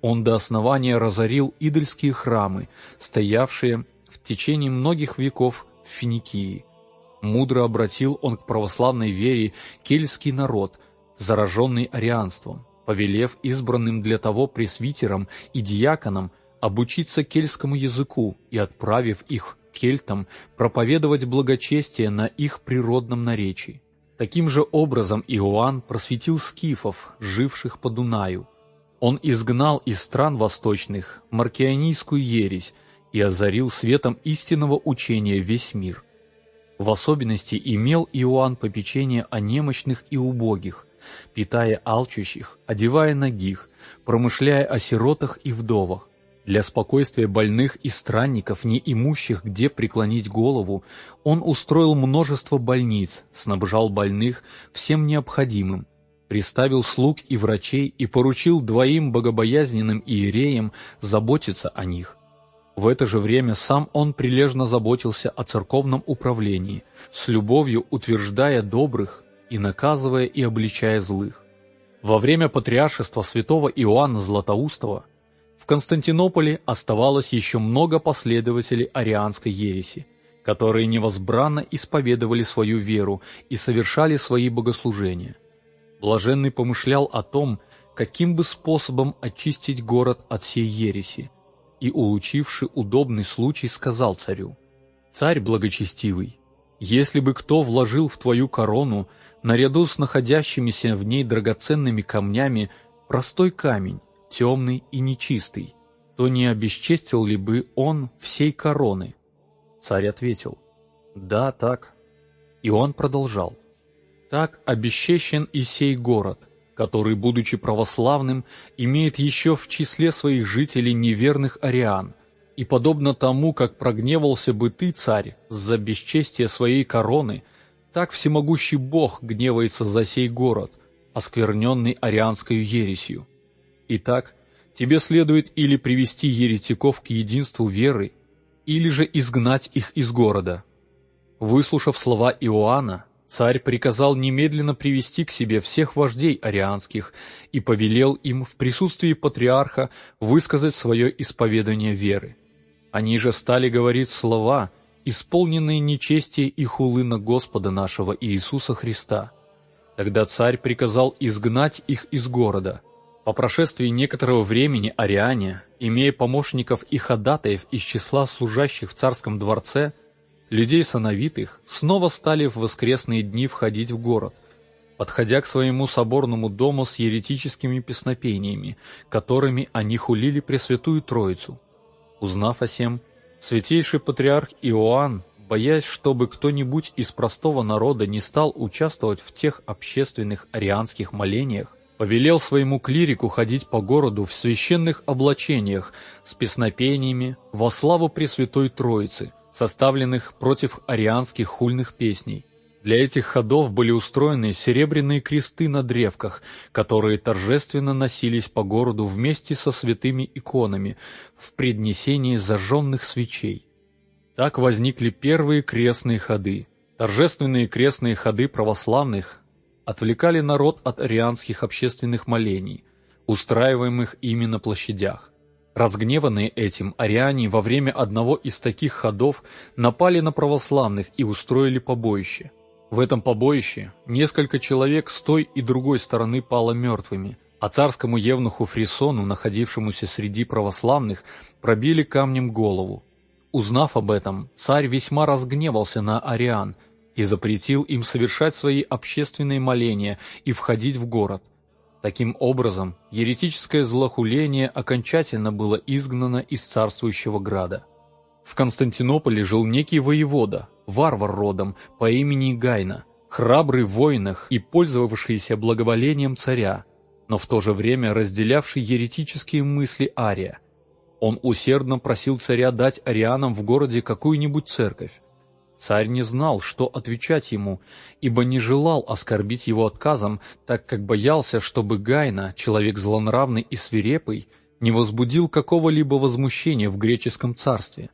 Он до основания разорил идольские храмы, стоявшие в течение многих веков в Финикии. Мудро обратил он к православной вере кельтский народ, зараженный арианством повелев избранным для того пресвитерам и диаконам обучиться кельтскому языку и отправив их кельтам проповедовать благочестие на их природном наречии. Таким же образом Иоанн просветил скифов, живших по Дунаю. Он изгнал из стран восточных маркианийскую ересь и озарил светом истинного учения весь мир. В особенности имел Иоанн попечение о немощных и убогих, питая алчущих, одевая ногих, промышляя о сиротах и вдовах. Для спокойствия больных и странников, не имущих где преклонить голову, он устроил множество больниц, снабжал больных всем необходимым, приставил слуг и врачей и поручил двоим богобоязненным иереям заботиться о них. В это же время сам он прилежно заботился о церковном управлении, с любовью утверждая добрых, и наказывая и обличая злых. Во время патриаршества святого Иоанна Златоустова в Константинополе оставалось еще много последователей арианской ереси, которые невозбранно исповедовали свою веру и совершали свои богослужения. Блаженный помышлял о том, каким бы способом очистить город от сей ереси, и, улучивший удобный случай, сказал царю, «Царь благочестивый, если бы кто вложил в твою корону, наряду с находящимися в ней драгоценными камнями, простой камень, темный и нечистый, то не обесчестил ли бы он всей короны? Царь ответил, «Да, так». И он продолжал, «Так обесчещен и сей город, который, будучи православным, имеет еще в числе своих жителей неверных ариан, и подобно тому, как прогневался бы ты, царь, за бесчестие своей короны, так всемогущий Бог гневается за сей город, оскверненный арианской ересью. Итак, тебе следует или привести еретиков к единству веры, или же изгнать их из города. Выслушав слова Иоанна, царь приказал немедленно привести к себе всех вождей арианских и повелел им в присутствии патриарха высказать свое исповедание веры. Они же стали говорить слова, исполненные нечестия и хулы на Господа нашего Иисуса Христа. Тогда царь приказал изгнать их из города. По прошествии некоторого времени ариане, имея помощников и ходатаев из числа служащих в царском дворце, людей сановитых, снова стали в воскресные дни входить в город, подходя к своему соборному дому с еретическими песнопениями, которыми они хулили Пресвятую Троицу – Узнав о сем, святейший патриарх Иоанн, боясь, чтобы кто-нибудь из простого народа не стал участвовать в тех общественных арианских молениях, повелел своему клирику ходить по городу в священных облачениях с песнопениями во славу Пресвятой Троицы, составленных против арианских хульных песней. Для этих ходов были устроены серебряные кресты на древках, которые торжественно носились по городу вместе со святыми иконами в преднесении зажженных свечей. Так возникли первые крестные ходы. Торжественные крестные ходы православных отвлекали народ от арианских общественных молений, устраиваемых ими на площадях. Разгневанные этим, ариане во время одного из таких ходов напали на православных и устроили побоище. В этом побоище несколько человек с той и другой стороны пало мертвыми, а царскому евнуху Фрисону, находившемуся среди православных, пробили камнем голову. Узнав об этом, царь весьма разгневался на ариан и запретил им совершать свои общественные моления и входить в город. Таким образом, еретическое злохуление окончательно было изгнано из царствующего града. В Константинополе жил некий воевода, варвар родом, по имени Гайна, храбрый в войнах и пользовавшийся благоволением царя, но в то же время разделявший еретические мысли Ария. Он усердно просил царя дать арианам в городе какую-нибудь церковь, Царь не знал, что отвечать ему, ибо не желал оскорбить его отказом, так как боялся, чтобы Гайна, человек злонравный и свирепый, не возбудил какого-либо возмущения в греческом царстве.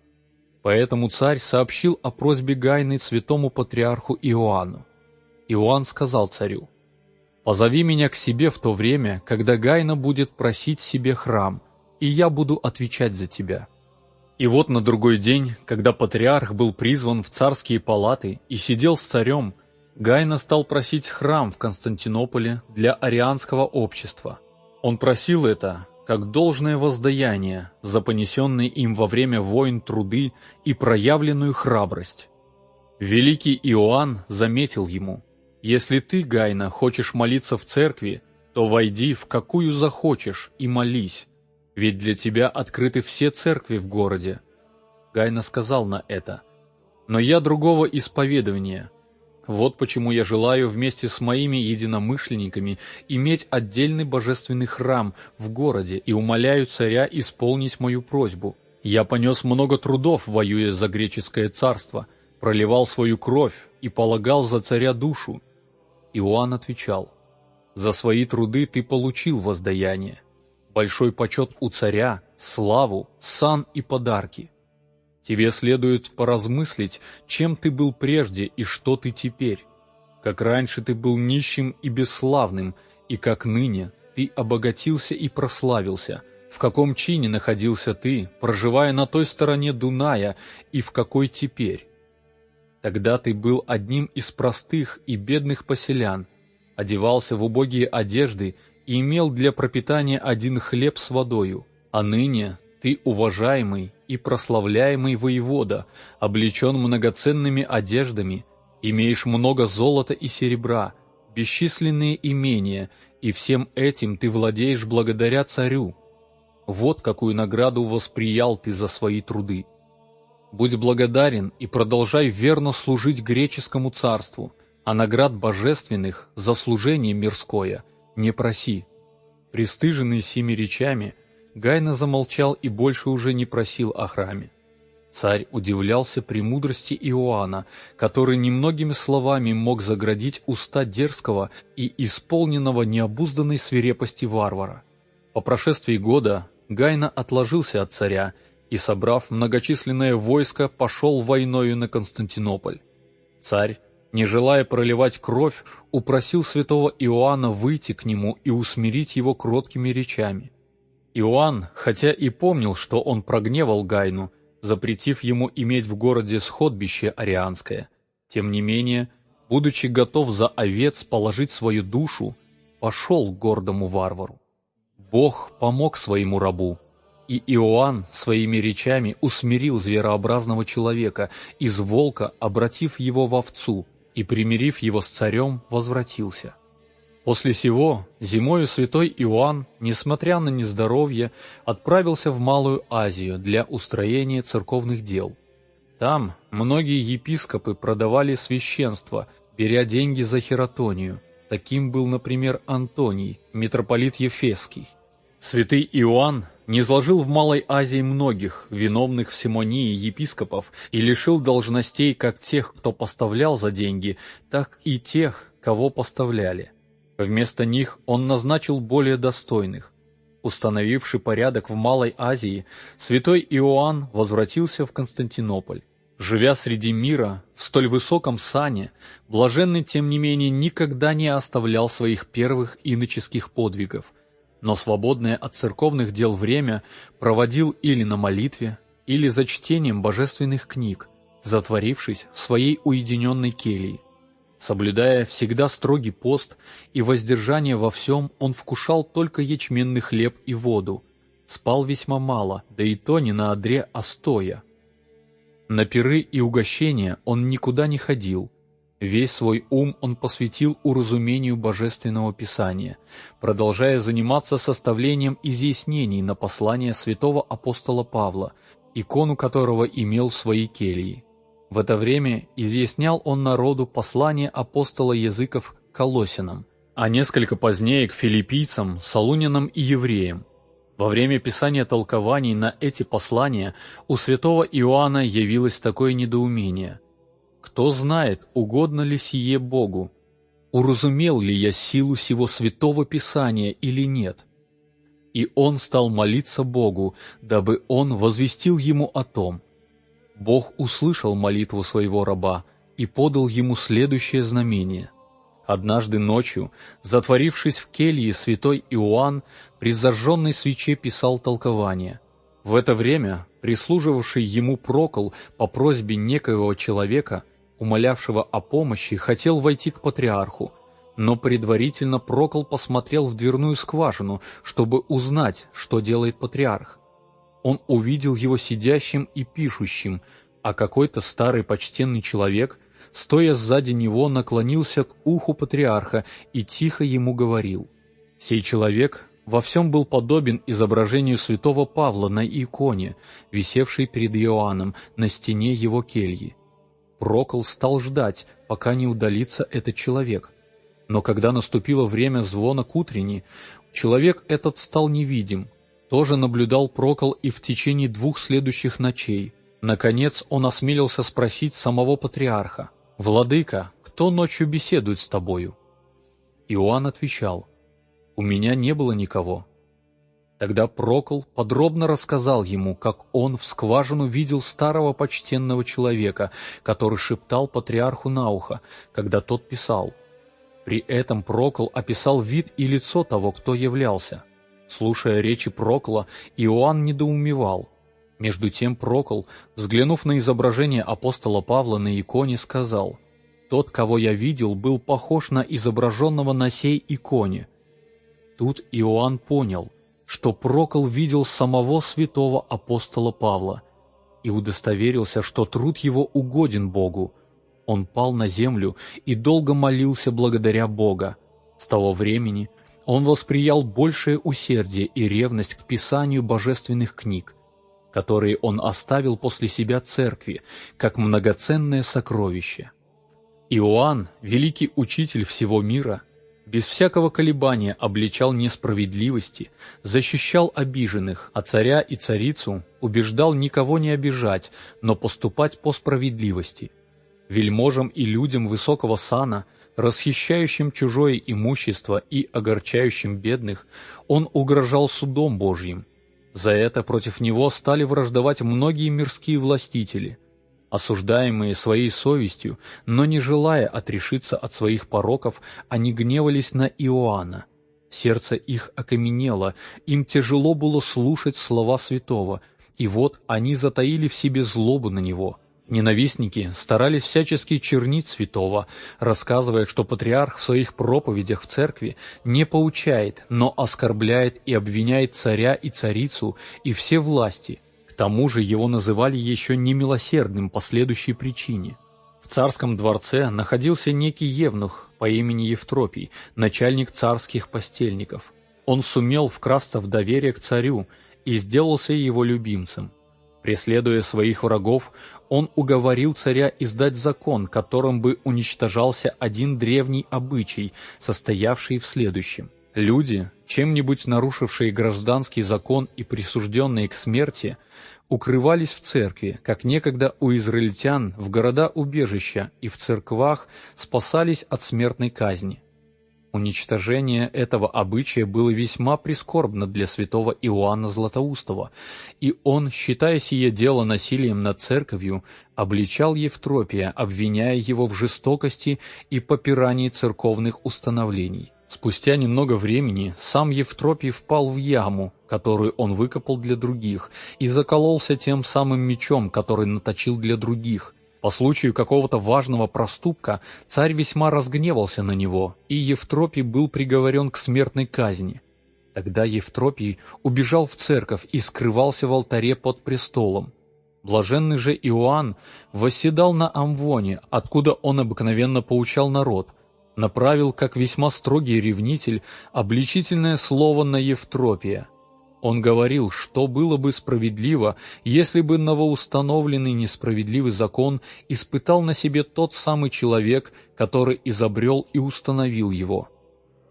Поэтому царь сообщил о просьбе Гайны святому патриарху Иоанну. Иоанн сказал царю, «Позови меня к себе в то время, когда Гайна будет просить себе храм, и я буду отвечать за тебя». И вот на другой день, когда патриарх был призван в царские палаты и сидел с царем, Гайна стал просить храм в Константинополе для арианского общества. Он просил это как должное воздаяние за понесенные им во время войн труды и проявленную храбрость. Великий Иоанн заметил ему, «Если ты, Гайна, хочешь молиться в церкви, то войди в какую захочешь и молись, ведь для тебя открыты все церкви в городе. Гайна сказал на это. Но я другого исповедования. Вот почему я желаю вместе с моими единомышленниками иметь отдельный божественный храм в городе и умоляю царя исполнить мою просьбу. Я понес много трудов, воюя за греческое царство, проливал свою кровь и полагал за царя душу. Иоанн отвечал, «За свои труды ты получил воздаяние, большой почет у царя, славу, сан и подарки. Тебе следует поразмыслить, чем ты был прежде и что ты теперь. Как раньше ты был нищим и бесславным, и как ныне ты обогатился и прославился. В каком чине находился ты, проживая на той стороне Дуная, и в какой теперь? Тогда ты был одним из простых и бедных поселян, одевался в убогие одежды и имел для пропитания один хлеб с водою, а ныне ты уважаемый и прославляемый воевода, облечен многоценными одеждами, имеешь много золота и серебра, бесчисленные имения, и всем этим ты владеешь благодаря царю. Вот какую награду восприял ты за свои труды. Будь благодарен и продолжай верно служить греческому царству, а наград божественных за служение мирское – не проси». Престыженный сими речами, Гайна замолчал и больше уже не просил о храме. Царь удивлялся премудрости Иоанна, который немногими словами мог заградить уста дерзкого и исполненного необузданной свирепости варвара. По прошествии года Гайна отложился от царя и, собрав многочисленное войско, пошел войною на Константинополь. Царь не желая проливать кровь, упросил святого Иоанна выйти к нему и усмирить его кроткими речами. Иоанн, хотя и помнил, что он прогневал Гайну, запретив ему иметь в городе сходбище арианское, тем не менее, будучи готов за овец положить свою душу, пошел к гордому варвару. Бог помог своему рабу, и Иоанн своими речами усмирил зверообразного человека, из волка обратив его в овцу, и, примирив его с царем, возвратился. После сего зимою святой Иоанн, несмотря на нездоровье, отправился в Малую Азию для устроения церковных дел. Там многие епископы продавали священство, беря деньги за хератонию, Таким был, например, Антоний, митрополит Ефесский. Святый Иоанн низложил в Малой Азии многих, виновных в симонии епископов, и лишил должностей как тех, кто поставлял за деньги, так и тех, кого поставляли. Вместо них он назначил более достойных. Установивший порядок в Малой Азии, святой Иоанн возвратился в Константинополь. Живя среди мира, в столь высоком сане, блаженный, тем не менее, никогда не оставлял своих первых иноческих подвигов, но свободное от церковных дел время проводил или на молитве, или за чтением божественных книг, затворившись в своей уединенной келье. Соблюдая всегда строгий пост и воздержание во всем, он вкушал только ячменный хлеб и воду, спал весьма мало, да и то не на одре, а стоя, на пиры и угощения он никуда не ходил. Весь свой ум он посвятил уразумению Божественного Писания, продолжая заниматься составлением изъяснений на послание святого апостола Павла, икону которого имел в своей келье. В это время изъяснял он народу послание апостола языков Колосинам, а несколько позднее к филиппийцам, салунинам и евреям, во время писания толкований на эти послания у святого Иоанна явилось такое недоумение. «Кто знает, угодно ли сие Богу? Уразумел ли я силу сего святого писания или нет?» И он стал молиться Богу, дабы он возвестил ему о том. Бог услышал молитву своего раба и подал ему следующее знамение – Однажды ночью, затворившись в келье, святой Иоанн при зажженной свече писал толкование. В это время прислуживавший ему Прокол по просьбе некоего человека, умолявшего о помощи, хотел войти к патриарху, но предварительно Прокол посмотрел в дверную скважину, чтобы узнать, что делает патриарх. Он увидел его сидящим и пишущим, а какой-то старый почтенный человек – стоя сзади него, наклонился к уху патриарха и тихо ему говорил. Сей человек во всем был подобен изображению святого Павла на иконе, висевшей перед Иоанном на стене его кельи. Прокол стал ждать, пока не удалится этот человек. Но когда наступило время звона к утренней, человек этот стал невидим. Тоже наблюдал Прокол и в течение двух следующих ночей. Наконец он осмелился спросить самого патриарха, «Владыка, кто ночью беседует с тобою?» Иоанн отвечал, «У меня не было никого». Тогда Прокол подробно рассказал ему, как он в скважину видел старого почтенного человека, который шептал патриарху на ухо, когда тот писал. При этом Прокол описал вид и лицо того, кто являлся. Слушая речи Прокола, Иоанн недоумевал. Между тем Прокол, взглянув на изображение апостола Павла на иконе, сказал, «Тот, кого я видел, был похож на изображенного на сей иконе». Тут Иоанн понял, что Прокол видел самого святого апостола Павла и удостоверился, что труд его угоден Богу. Он пал на землю и долго молился благодаря Бога. С того времени он восприял большее усердие и ревность к писанию божественных книг, которые он оставил после себя церкви, как многоценное сокровище. Иоанн, великий учитель всего мира, без всякого колебания обличал несправедливости, защищал обиженных, а царя и царицу убеждал никого не обижать, но поступать по справедливости. Вельможам и людям высокого сана, расхищающим чужое имущество и огорчающим бедных, он угрожал судом Божьим – за это против него стали враждовать многие мирские властители, осуждаемые своей совестью, но не желая отрешиться от своих пороков, они гневались на Иоанна. Сердце их окаменело, им тяжело было слушать слова святого, и вот они затаили в себе злобу на него – Ненавистники старались всячески чернить святого, рассказывая, что патриарх в своих проповедях в церкви не поучает, но оскорбляет и обвиняет царя и царицу и все власти. К тому же его называли еще немилосердным по следующей причине. В царском дворце находился некий евнух по имени Евтропий, начальник царских постельников. Он сумел вкрасться в доверие к царю и сделался его любимцем. Преследуя своих врагов, он уговорил царя издать закон, которым бы уничтожался один древний обычай, состоявший в следующем. Люди, чем-нибудь нарушившие гражданский закон и присужденные к смерти, укрывались в церкви, как некогда у израильтян в города-убежища и в церквах спасались от смертной казни. Уничтожение этого обычая было весьма прискорбно для святого Иоанна Златоустова, и он, считая сие дело насилием над церковью, обличал Евтропия, обвиняя его в жестокости и попирании церковных установлений. Спустя немного времени сам Евтропий впал в яму, которую он выкопал для других, и закололся тем самым мечом, который наточил для других – по случаю какого-то важного проступка царь весьма разгневался на него, и Евтропий был приговорен к смертной казни. Тогда Евтропий убежал в церковь и скрывался в алтаре под престолом. Блаженный же Иоанн восседал на Амвоне, откуда он обыкновенно поучал народ, направил, как весьма строгий ревнитель, обличительное слово на Евтропия – он говорил, что было бы справедливо, если бы новоустановленный несправедливый закон испытал на себе тот самый человек, который изобрел и установил его.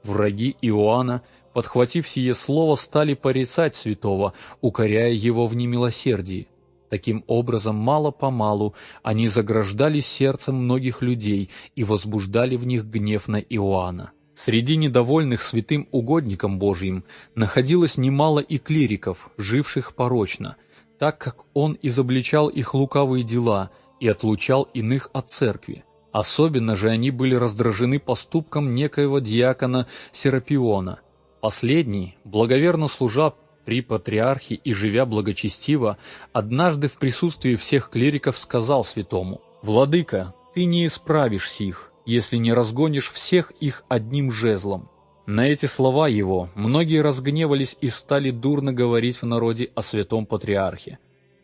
Враги Иоанна, подхватив сие слово, стали порицать святого, укоряя его в немилосердии. Таким образом, мало-помалу они заграждали сердцем многих людей и возбуждали в них гнев на Иоанна. Среди недовольных святым угодником Божьим находилось немало и клириков, живших порочно, так как он изобличал их лукавые дела и отлучал иных от церкви. Особенно же они были раздражены поступком некоего диакона Серапиона. Последний, благоверно служа при патриархе и живя благочестиво, однажды в присутствии всех клириков сказал святому «Владыка, ты не исправишь сих, если не разгонишь всех их одним жезлом». На эти слова его многие разгневались и стали дурно говорить в народе о святом патриархе,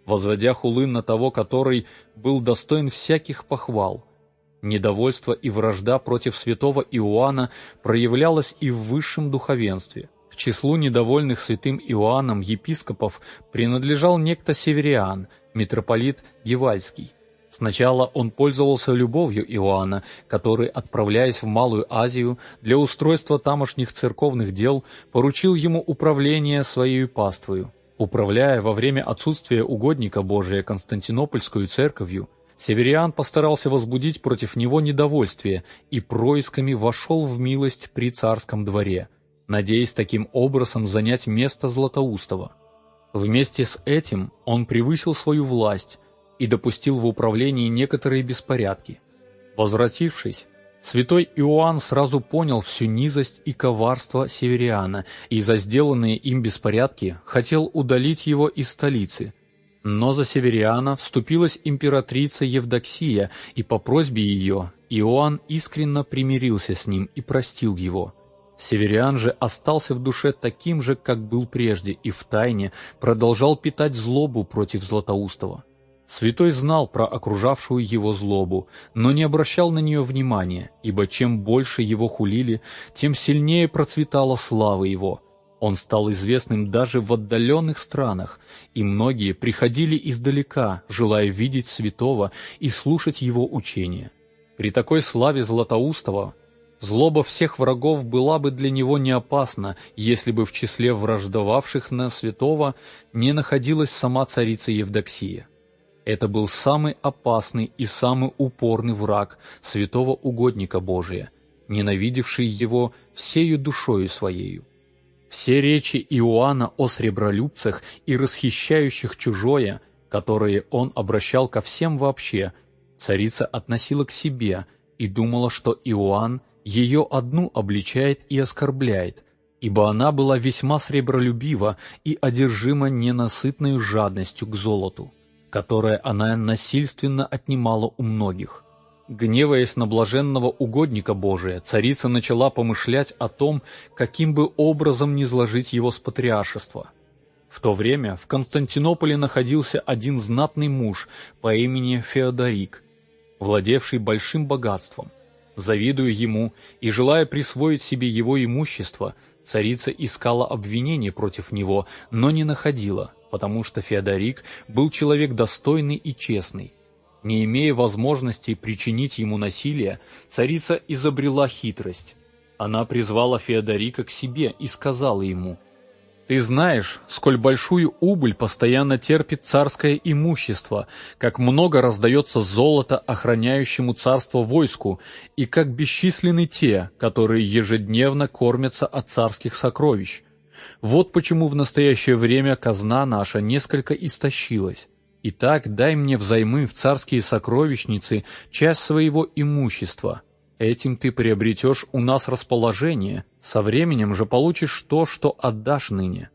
возводя хулын на того, который был достоин всяких похвал. Недовольство и вражда против святого Иоанна проявлялось и в высшем духовенстве. К числу недовольных святым Иоанном епископов принадлежал некто Севериан, митрополит Гевальский, Сначала он пользовался любовью Иоанна, который, отправляясь в Малую Азию для устройства тамошних церковных дел, поручил ему управление своей паствою. Управляя во время отсутствия угодника Божия Константинопольскую церковью, Севериан постарался возбудить против него недовольствие и происками вошел в милость при царском дворе, надеясь таким образом занять место Златоустова. Вместе с этим он превысил свою власть, и допустил в управлении некоторые беспорядки. Возвратившись, святой Иоанн сразу понял всю низость и коварство Севериана и за сделанные им беспорядки хотел удалить его из столицы. Но за Севериана вступилась императрица Евдоксия, и по просьбе ее Иоанн искренно примирился с ним и простил его. Севериан же остался в душе таким же, как был прежде, и втайне продолжал питать злобу против Златоустова. Святой знал про окружавшую его злобу, но не обращал на нее внимания, ибо чем больше его хулили, тем сильнее процветала слава его. Он стал известным даже в отдаленных странах, и многие приходили издалека, желая видеть святого и слушать его учения. При такой славе Златоустова злоба всех врагов была бы для него не опасна, если бы в числе враждовавших на святого не находилась сама царица Евдоксия. Это был самый опасный и самый упорный враг святого угодника Божия, ненавидевший его всею душою своею. Все речи Иоанна о сребролюбцах и расхищающих чужое, которые он обращал ко всем вообще, царица относила к себе и думала, что Иоанн ее одну обличает и оскорбляет, ибо она была весьма сребролюбива и одержима ненасытной жадностью к золоту которое она насильственно отнимала у многих. Гневаясь на блаженного угодника Божия, царица начала помышлять о том, каким бы образом не сложить его с патриаршества. В то время в Константинополе находился один знатный муж по имени Феодорик, владевший большим богатством. Завидуя ему и желая присвоить себе его имущество, царица искала обвинение против него, но не находила – потому что Феодорик был человек достойный и честный. Не имея возможности причинить ему насилие, царица изобрела хитрость. Она призвала Феодорика к себе и сказала ему, «Ты знаешь, сколь большую убыль постоянно терпит царское имущество, как много раздается золота охраняющему царство войску, и как бесчисленны те, которые ежедневно кормятся от царских сокровищ. Вот почему в настоящее время казна наша несколько истощилась. Итак, дай мне взаймы в царские сокровищницы часть своего имущества. Этим ты приобретешь у нас расположение, со временем же получишь то, что отдашь ныне».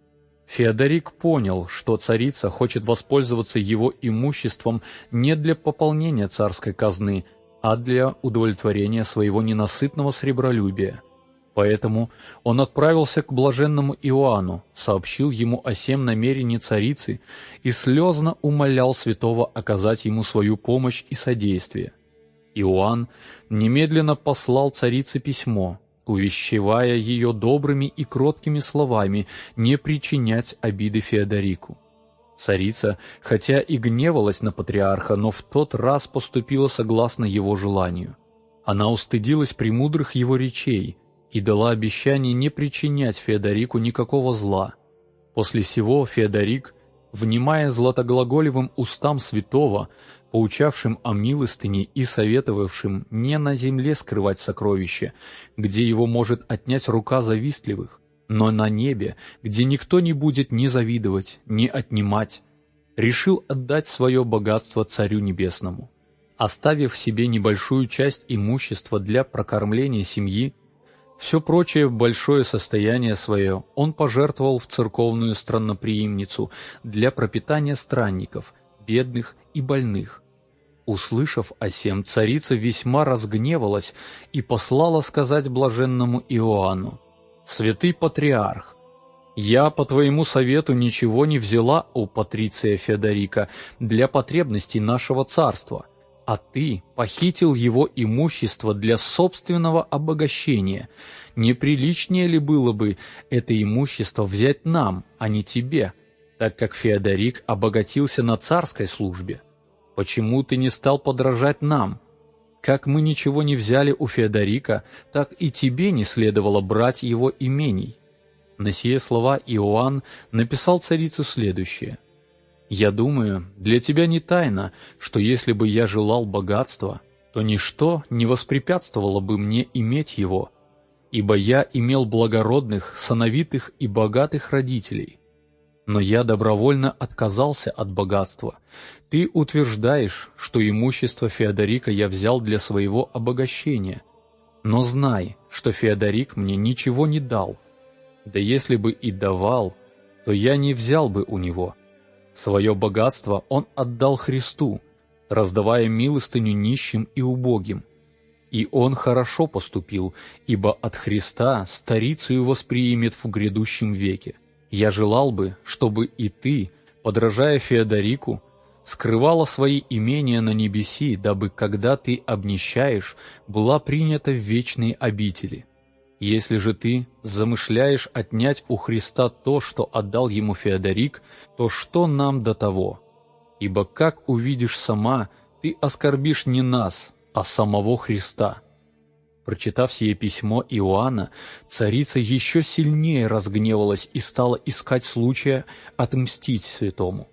Феодорик понял, что царица хочет воспользоваться его имуществом не для пополнения царской казны, а для удовлетворения своего ненасытного сребролюбия. Поэтому он отправился к блаженному Иоанну, сообщил ему о всем намерении царицы и слезно умолял святого оказать ему свою помощь и содействие. Иоанн немедленно послал царице письмо, увещевая ее добрыми и кроткими словами не причинять обиды Феодорику. Царица, хотя и гневалась на патриарха, но в тот раз поступила согласно его желанию. Она устыдилась премудрых его речей – и дала обещание не причинять Феодорику никакого зла. После сего Феодорик, внимая златоглаголевым устам святого, поучавшим о милостыне и советовавшим не на земле скрывать сокровище, где его может отнять рука завистливых, но на небе, где никто не будет ни завидовать, ни отнимать, решил отдать свое богатство Царю Небесному. Оставив себе небольшую часть имущества для прокормления семьи, все прочее большое состояние свое он пожертвовал в церковную странноприимницу для пропитания странников, бедных и больных. Услышав о сем, царица весьма разгневалась и послала сказать блаженному Иоанну, «Святый патриарх, я по твоему совету ничего не взяла у Патриция Феодорика для потребностей нашего царства, а ты похитил его имущество для собственного обогащения. Неприличнее ли было бы это имущество взять нам, а не тебе, так как Феодорик обогатился на царской службе? Почему ты не стал подражать нам? Как мы ничего не взяли у Феодорика, так и тебе не следовало брать его имений. На сие слова Иоанн написал царице следующее – я думаю, для тебя не тайна, что если бы я желал богатства, то ничто не воспрепятствовало бы мне иметь его, ибо я имел благородных, сановитых и богатых родителей. Но я добровольно отказался от богатства. Ты утверждаешь, что имущество Феодорика я взял для своего обогащения. Но знай, что Феодорик мне ничего не дал. Да если бы и давал, то я не взял бы у него – Свое богатство он отдал Христу, раздавая милостыню нищим и убогим. И он хорошо поступил, ибо от Христа старицею восприимет в грядущем веке. Я желал бы, чтобы и ты, подражая Феодорику, скрывала свои имения на небеси, дабы, когда ты обнищаешь, была принята в вечные обители. Если же ты замышляешь отнять у Христа то, что отдал ему Феодорик, то что нам до того? Ибо как увидишь сама, ты оскорбишь не нас, а самого Христа». Прочитав сие письмо Иоанна, царица еще сильнее разгневалась и стала искать случая отмстить святому.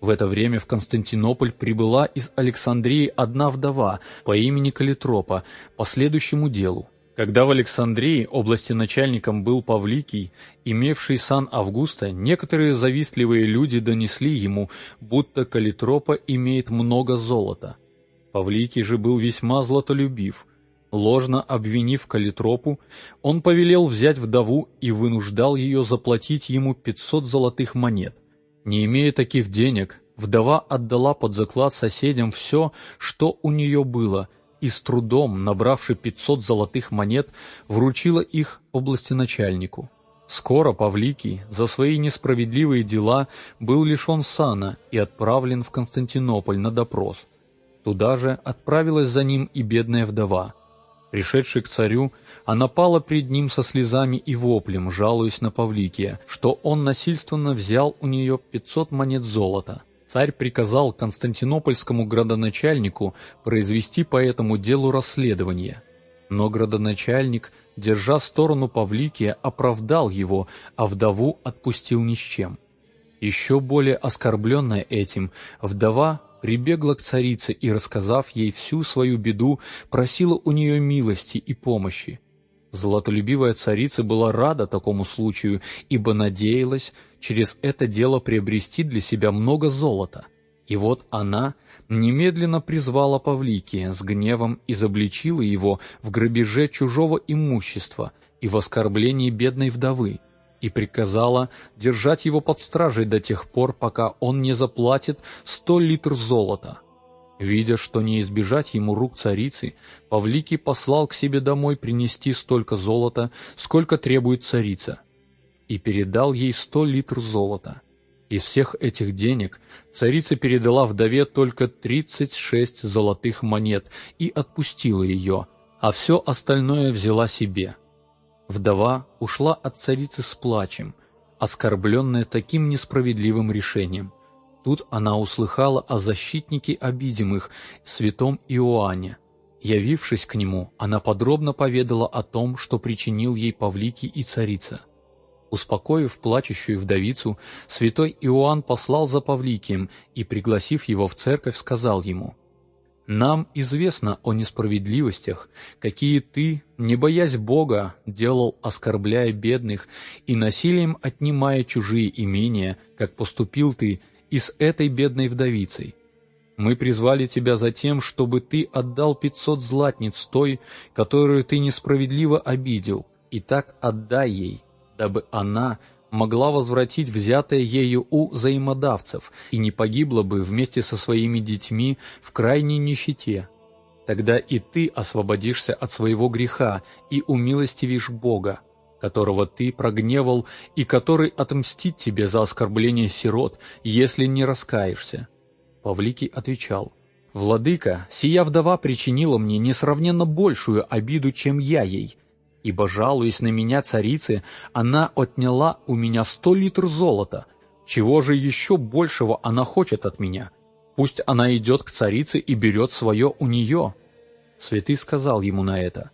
В это время в Константинополь прибыла из Александрии одна вдова по имени Калитропа по следующему делу. Когда в Александрии области начальником был Павликий, имевший сан Августа, некоторые завистливые люди донесли ему, будто Калитропа имеет много золота. Павликий же был весьма златолюбив. Ложно обвинив Калитропу, он повелел взять вдову и вынуждал ее заплатить ему 500 золотых монет. Не имея таких денег, вдова отдала под заклад соседям все, что у нее было – и с трудом, набравши 500 золотых монет, вручила их областеначальнику. Скоро Павликий за свои несправедливые дела был лишен сана и отправлен в Константинополь на допрос. Туда же отправилась за ним и бедная вдова. Пришедший к царю, она пала пред ним со слезами и воплем, жалуясь на Павликия, что он насильственно взял у нее пятьсот монет золота. Царь приказал константинопольскому градоначальнику произвести по этому делу расследование. Но градоначальник, держа сторону Павликия, оправдал его, а вдову отпустил ни с чем. Еще более оскорбленная этим, вдова прибегла к царице и, рассказав ей всю свою беду, просила у нее милости и помощи. Золотолюбивая царица была рада такому случаю, ибо надеялась через это дело приобрести для себя много золота. И вот она немедленно призвала Павликия с гневом изобличила его в грабеже чужого имущества и в оскорблении бедной вдовы, и приказала держать его под стражей до тех пор, пока он не заплатит сто литров золота. Видя, что не избежать ему рук царицы, Павликий послал к себе домой принести столько золота, сколько требует царица, и передал ей сто литров золота. Из всех этих денег царица передала вдове только тридцать шесть золотых монет и отпустила ее, а все остальное взяла себе. Вдова ушла от царицы с плачем, оскорбленная таким несправедливым решением. Тут она услыхала о защитнике обидимых, святом Иоанне. Явившись к нему, она подробно поведала о том, что причинил ей Павликий и царица. Успокоив плачущую вдовицу, святой Иоанн послал за Павликием и, пригласив его в церковь, сказал ему – нам известно о несправедливостях, какие ты, не боясь Бога, делал, оскорбляя бедных и насилием отнимая чужие имения, как поступил ты и с этой бедной вдовицей. Мы призвали тебя за тем, чтобы ты отдал пятьсот златниц той, которую ты несправедливо обидел, и так отдай ей, дабы она могла возвратить взятое ею у взаимодавцев и не погибла бы вместе со своими детьми в крайней нищете. Тогда и ты освободишься от своего греха и умилостивишь Бога, которого ты прогневал и который отмстит тебе за оскорбление сирот, если не раскаешься». Павликий отвечал, «Владыка, сия вдова причинила мне несравненно большую обиду, чем я ей, ибо, жалуясь на меня царице, она отняла у меня сто литров золота. Чего же еще большего она хочет от меня? Пусть она идет к царице и берет свое у нее». Святый сказал ему на это,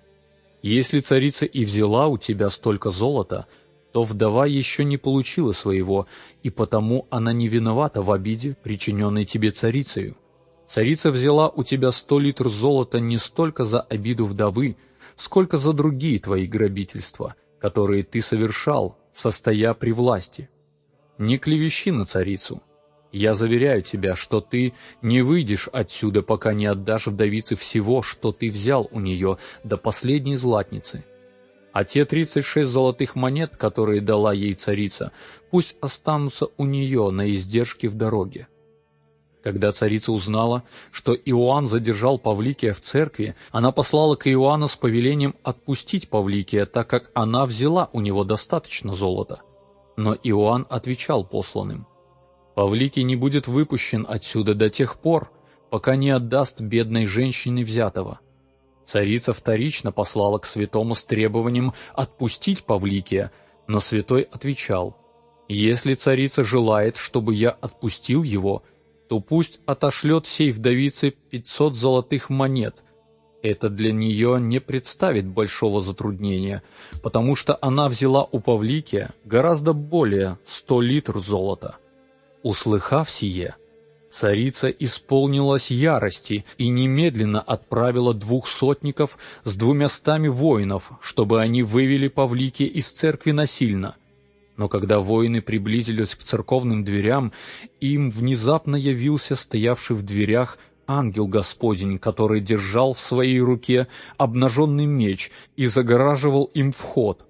«Если царица и взяла у тебя столько золота, то вдова еще не получила своего, и потому она не виновата в обиде, причиненной тебе царицею. Царица взяла у тебя сто литров золота не столько за обиду вдовы, сколько за другие твои грабительства, которые ты совершал, состоя при власти. Не клевещи на царицу. Я заверяю тебя, что ты не выйдешь отсюда, пока не отдашь вдовице всего, что ты взял у нее до последней златницы. А те тридцать шесть золотых монет, которые дала ей царица, пусть останутся у нее на издержке в дороге. Когда царица узнала, что Иоанн задержал Павликия в церкви, она послала к Иоанну с повелением отпустить Павликия, так как она взяла у него достаточно золота. Но Иоанн отвечал посланным, «Павликий не будет выпущен отсюда до тех пор, пока не отдаст бедной женщине взятого». Царица вторично послала к святому с требованием отпустить Павликия, но святой отвечал, «Если царица желает, чтобы я отпустил его, — то пусть отошлет сей вдовице пятьсот золотых монет. Это для нее не представит большого затруднения, потому что она взяла у Павликия гораздо более сто литров золота. Услыхав сие, царица исполнилась ярости и немедленно отправила двух сотников с двумястами воинов, чтобы они вывели Павликия из церкви насильно, но когда воины приблизились к церковным дверям, им внезапно явился стоявший в дверях ангел Господень, который держал в своей руке обнаженный меч и загораживал им вход.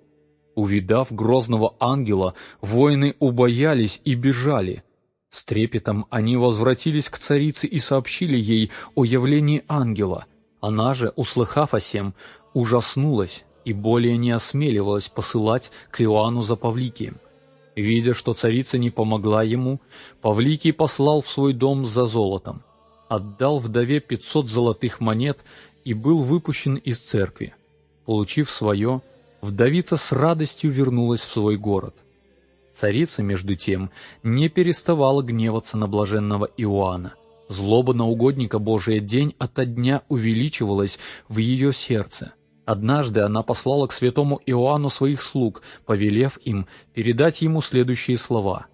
Увидав грозного ангела, воины убоялись и бежали. С трепетом они возвратились к царице и сообщили ей о явлении ангела. Она же, услыхав о сем, ужаснулась и более не осмеливалась посылать к Иоанну за Павликием. Видя, что царица не помогла ему, Павликий послал в свой дом за золотом, отдал вдове пятьсот золотых монет и был выпущен из церкви. Получив свое, вдовица с радостью вернулась в свой город. Царица, между тем, не переставала гневаться на блаженного Иоанна. Злоба на угодника Божия день ото дня увеличивалась в ее сердце. Однажды она послала к святому Иоанну своих слуг, повелев им передать ему следующие слова.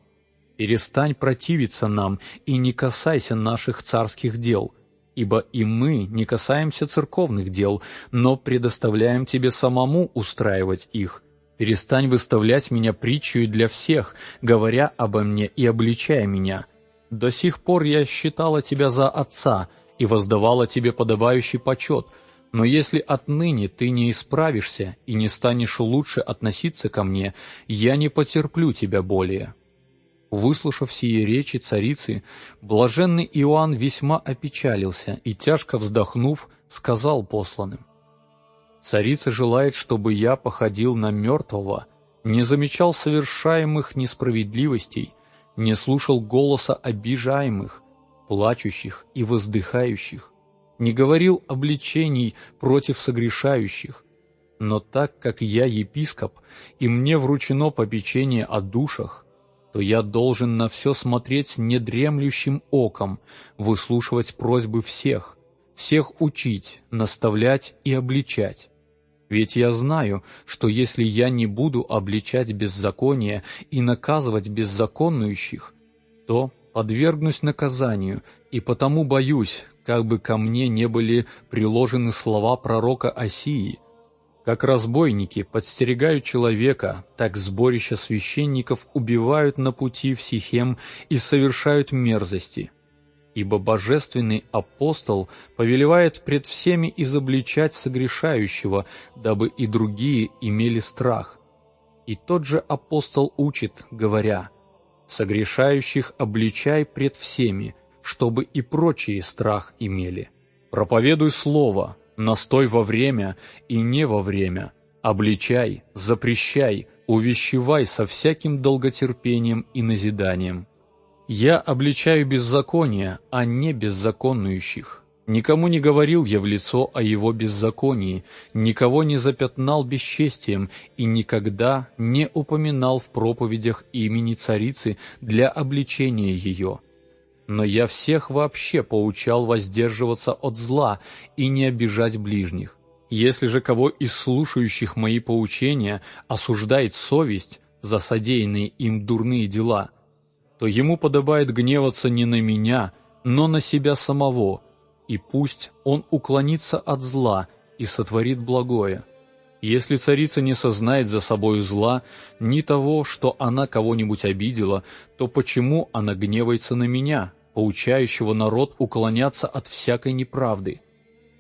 «Перестань противиться нам и не касайся наших царских дел, ибо и мы не касаемся церковных дел, но предоставляем тебе самому устраивать их. Перестань выставлять меня притчей для всех, говоря обо мне и обличая меня. До сих пор я считала тебя за отца и воздавала тебе подобающий почет, но если отныне ты не исправишься и не станешь лучше относиться ко мне, я не потерплю тебя более». Выслушав сие речи царицы, блаженный Иоанн весьма опечалился и, тяжко вздохнув, сказал посланным, «Царица желает, чтобы я походил на мертвого, не замечал совершаемых несправедливостей, не слушал голоса обижаемых, плачущих и воздыхающих, не говорил обличений против согрешающих, но так как я епископ, и мне вручено попечение о душах, то я должен на все смотреть недремлющим оком, выслушивать просьбы всех, всех учить, наставлять и обличать. Ведь я знаю, что если я не буду обличать беззаконие и наказывать беззаконнующих, то подвергнусь наказанию, и потому боюсь, как бы ко мне не были приложены слова пророка Осии, как разбойники подстерегают человека, так сборища священников убивают на пути в Сихем и совершают мерзости. Ибо божественный апостол повелевает пред всеми изобличать согрешающего, дабы и другие имели страх. И тот же апостол учит, говоря, «Согрешающих обличай пред всеми, чтобы и прочие страх имели. Проповедуй слово, настой во время и не во время, обличай, запрещай, увещевай со всяким долготерпением и назиданием. Я обличаю беззаконие, а не беззаконнующих. Никому не говорил я в лицо о его беззаконии, никого не запятнал бесчестием и никогда не упоминал в проповедях имени царицы для обличения ее, но я всех вообще поучал воздерживаться от зла и не обижать ближних. Если же кого из слушающих мои поучения осуждает совесть за содеянные им дурные дела, то ему подобает гневаться не на меня, но на себя самого, и пусть он уклонится от зла и сотворит благое. Если царица не сознает за собою зла, ни того, что она кого-нибудь обидела, то почему она гневается на меня, поучающего народ уклоняться от всякой неправды?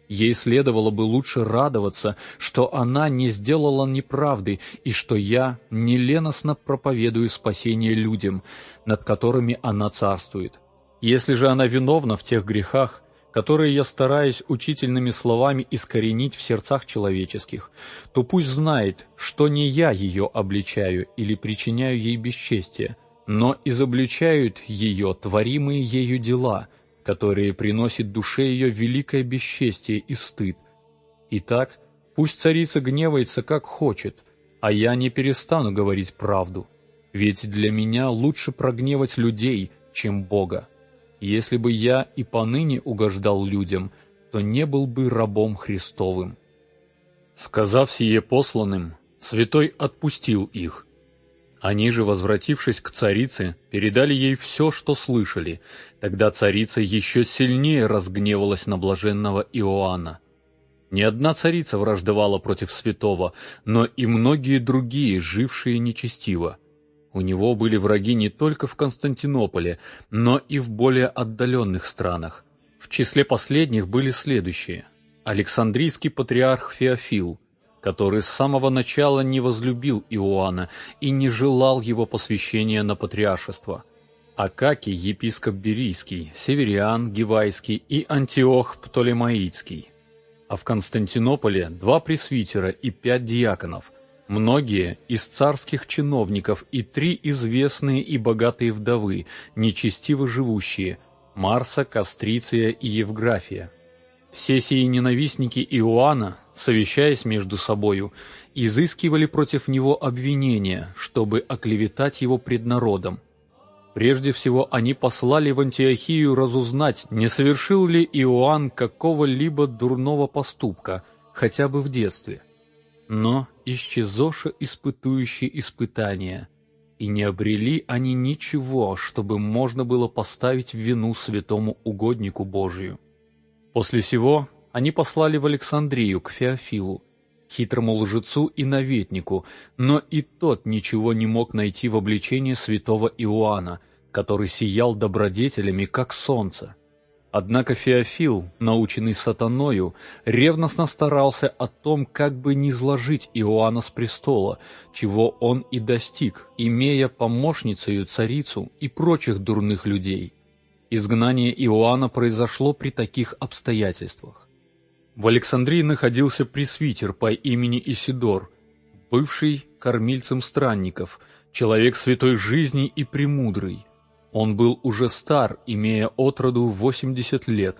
Ей следовало бы лучше радоваться, что она не сделала неправды и что я неленостно проповедую спасение людям, над которыми она царствует. Если же она виновна в тех грехах, которые я стараюсь учительными словами искоренить в сердцах человеческих, то пусть знает, что не я ее обличаю или причиняю ей бесчестие, но изобличают ее творимые ею дела, которые приносят душе ее великое бесчестие и стыд. Итак, пусть царица гневается как хочет, а я не перестану говорить правду, ведь для меня лучше прогневать людей, чем Бога. Если бы я и поныне угождал людям, то не был бы рабом Христовым. Сказав сие посланным, святой отпустил их. Они же, возвратившись к царице, передали ей все, что слышали. Тогда царица еще сильнее разгневалась на блаженного Иоанна. Не одна царица враждовала против святого, но и многие другие, жившие нечестиво. У него были враги не только в Константинополе, но и в более отдаленных странах. В числе последних были следующие. Александрийский патриарх Феофил, который с самого начала не возлюбил Иоанна и не желал его посвящения на патриаршество. Акакий, епископ Берийский, Севериан Гивайский и Антиох Птолемаицкий. А в Константинополе два пресвитера и пять диаконов, Многие из царских чиновников и три известные и богатые вдовы, нечестиво живущие – Марса, Кастриция и Евграфия. Все сии ненавистники Иоанна, совещаясь между собою, изыскивали против него обвинения, чтобы оклеветать его пред народом. Прежде всего они послали в Антиохию разузнать, не совершил ли Иоанн какого-либо дурного поступка, хотя бы в детстве. Но исчезоша испытующие испытания, и не обрели они ничего, чтобы можно было поставить вину святому угоднику Божию. После сего они послали в Александрию к Феофилу, хитрому лжецу и наветнику, но и тот ничего не мог найти в обличении святого Иоанна, который сиял добродетелями, как солнце. Однако Феофил, наученный сатаною, ревностно старался о том, как бы не сложить Иоанна с престола, чего он и достиг, имея помощницею царицу и прочих дурных людей. Изгнание Иоанна произошло при таких обстоятельствах. В Александрии находился пресвитер по имени Исидор, бывший кормильцем странников, человек святой жизни и премудрый. Он был уже стар, имея отроду 80 лет.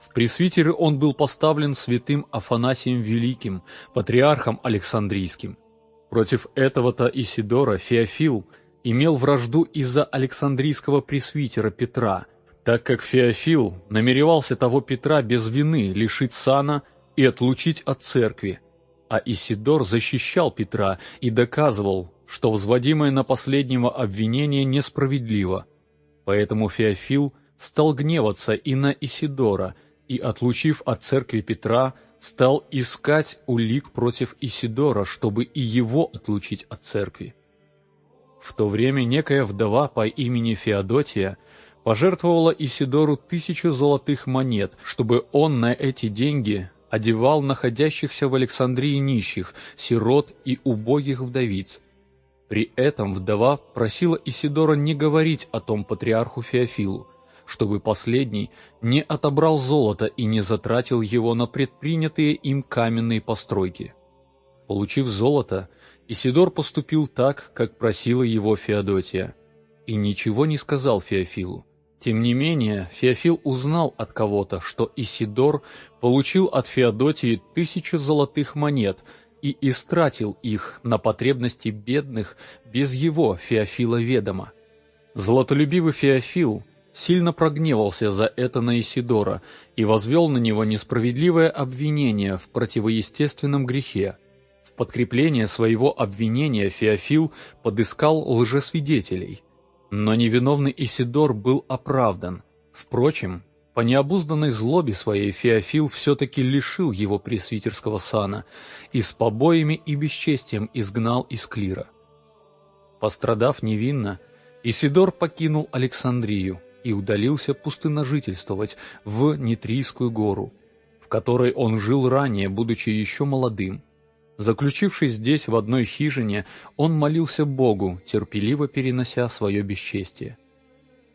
В пресвитеры он был поставлен святым Афанасием Великим, патриархом Александрийским. Против этого-то Исидора Феофил имел вражду из-за Александрийского пресвитера Петра – так как Феофил намеревался того Петра без вины лишить сана и отлучить от церкви, а Исидор защищал Петра и доказывал, что взводимое на последнего обвинение несправедливо. Поэтому Феофил стал гневаться и на Исидора, и, отлучив от церкви Петра, стал искать улик против Исидора, чтобы и его отлучить от церкви. В то время некая вдова по имени Феодотия пожертвовала Исидору тысячу золотых монет, чтобы он на эти деньги одевал находящихся в Александрии нищих, сирот и убогих вдовиц. При этом вдова просила Исидора не говорить о том патриарху Феофилу, чтобы последний не отобрал золото и не затратил его на предпринятые им каменные постройки. Получив золото, Исидор поступил так, как просила его Феодотия, и ничего не сказал Феофилу. Тем не менее, Феофил узнал от кого-то, что Исидор получил от Феодотии тысячу золотых монет и истратил их на потребности бедных без его Феофила ведома. Золотолюбивый Феофил сильно прогневался за это на Исидора и возвел на него несправедливое обвинение в противоестественном грехе. В подкрепление своего обвинения Феофил подыскал лжесвидетелей – но невиновный Исидор был оправдан. Впрочем, по необузданной злобе своей Феофил все-таки лишил его пресвитерского сана и с побоями и бесчестием изгнал из клира. Пострадав невинно, Исидор покинул Александрию и удалился пустынножительствовать в Нитрийскую гору, в которой он жил ранее, будучи еще молодым. Заключившись здесь, в одной хижине, он молился Богу, терпеливо перенося свое бесчестие.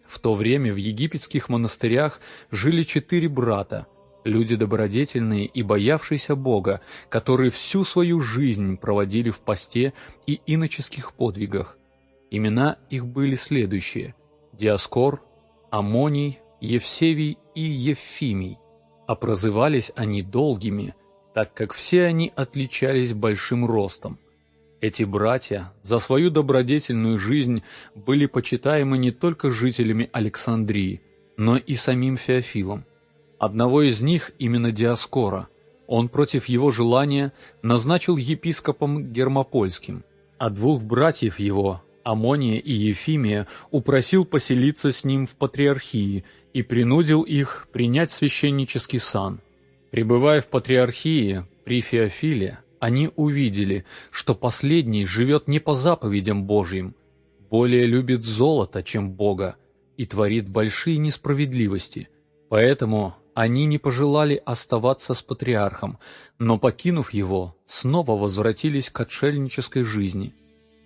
В то время в египетских монастырях жили четыре брата, люди добродетельные и боявшиеся Бога, которые всю свою жизнь проводили в посте и иноческих подвигах. Имена их были следующие – Диаскор, Амоний, Евсевий и Евфимий, а прозывались они долгими – так как все они отличались большим ростом. Эти братья за свою добродетельную жизнь были почитаемы не только жителями Александрии, но и самим Феофилом. Одного из них, именно Диаскора, он против его желания назначил епископом Гермопольским, а двух братьев его, Амония и Ефимия, упросил поселиться с ним в патриархии и принудил их принять священнический сан – Пребывая в патриархии при Феофиле, они увидели, что последний живет не по заповедям Божьим, более любит золото, чем Бога, и творит большие несправедливости. Поэтому они не пожелали оставаться с патриархом, но, покинув его, снова возвратились к отшельнической жизни.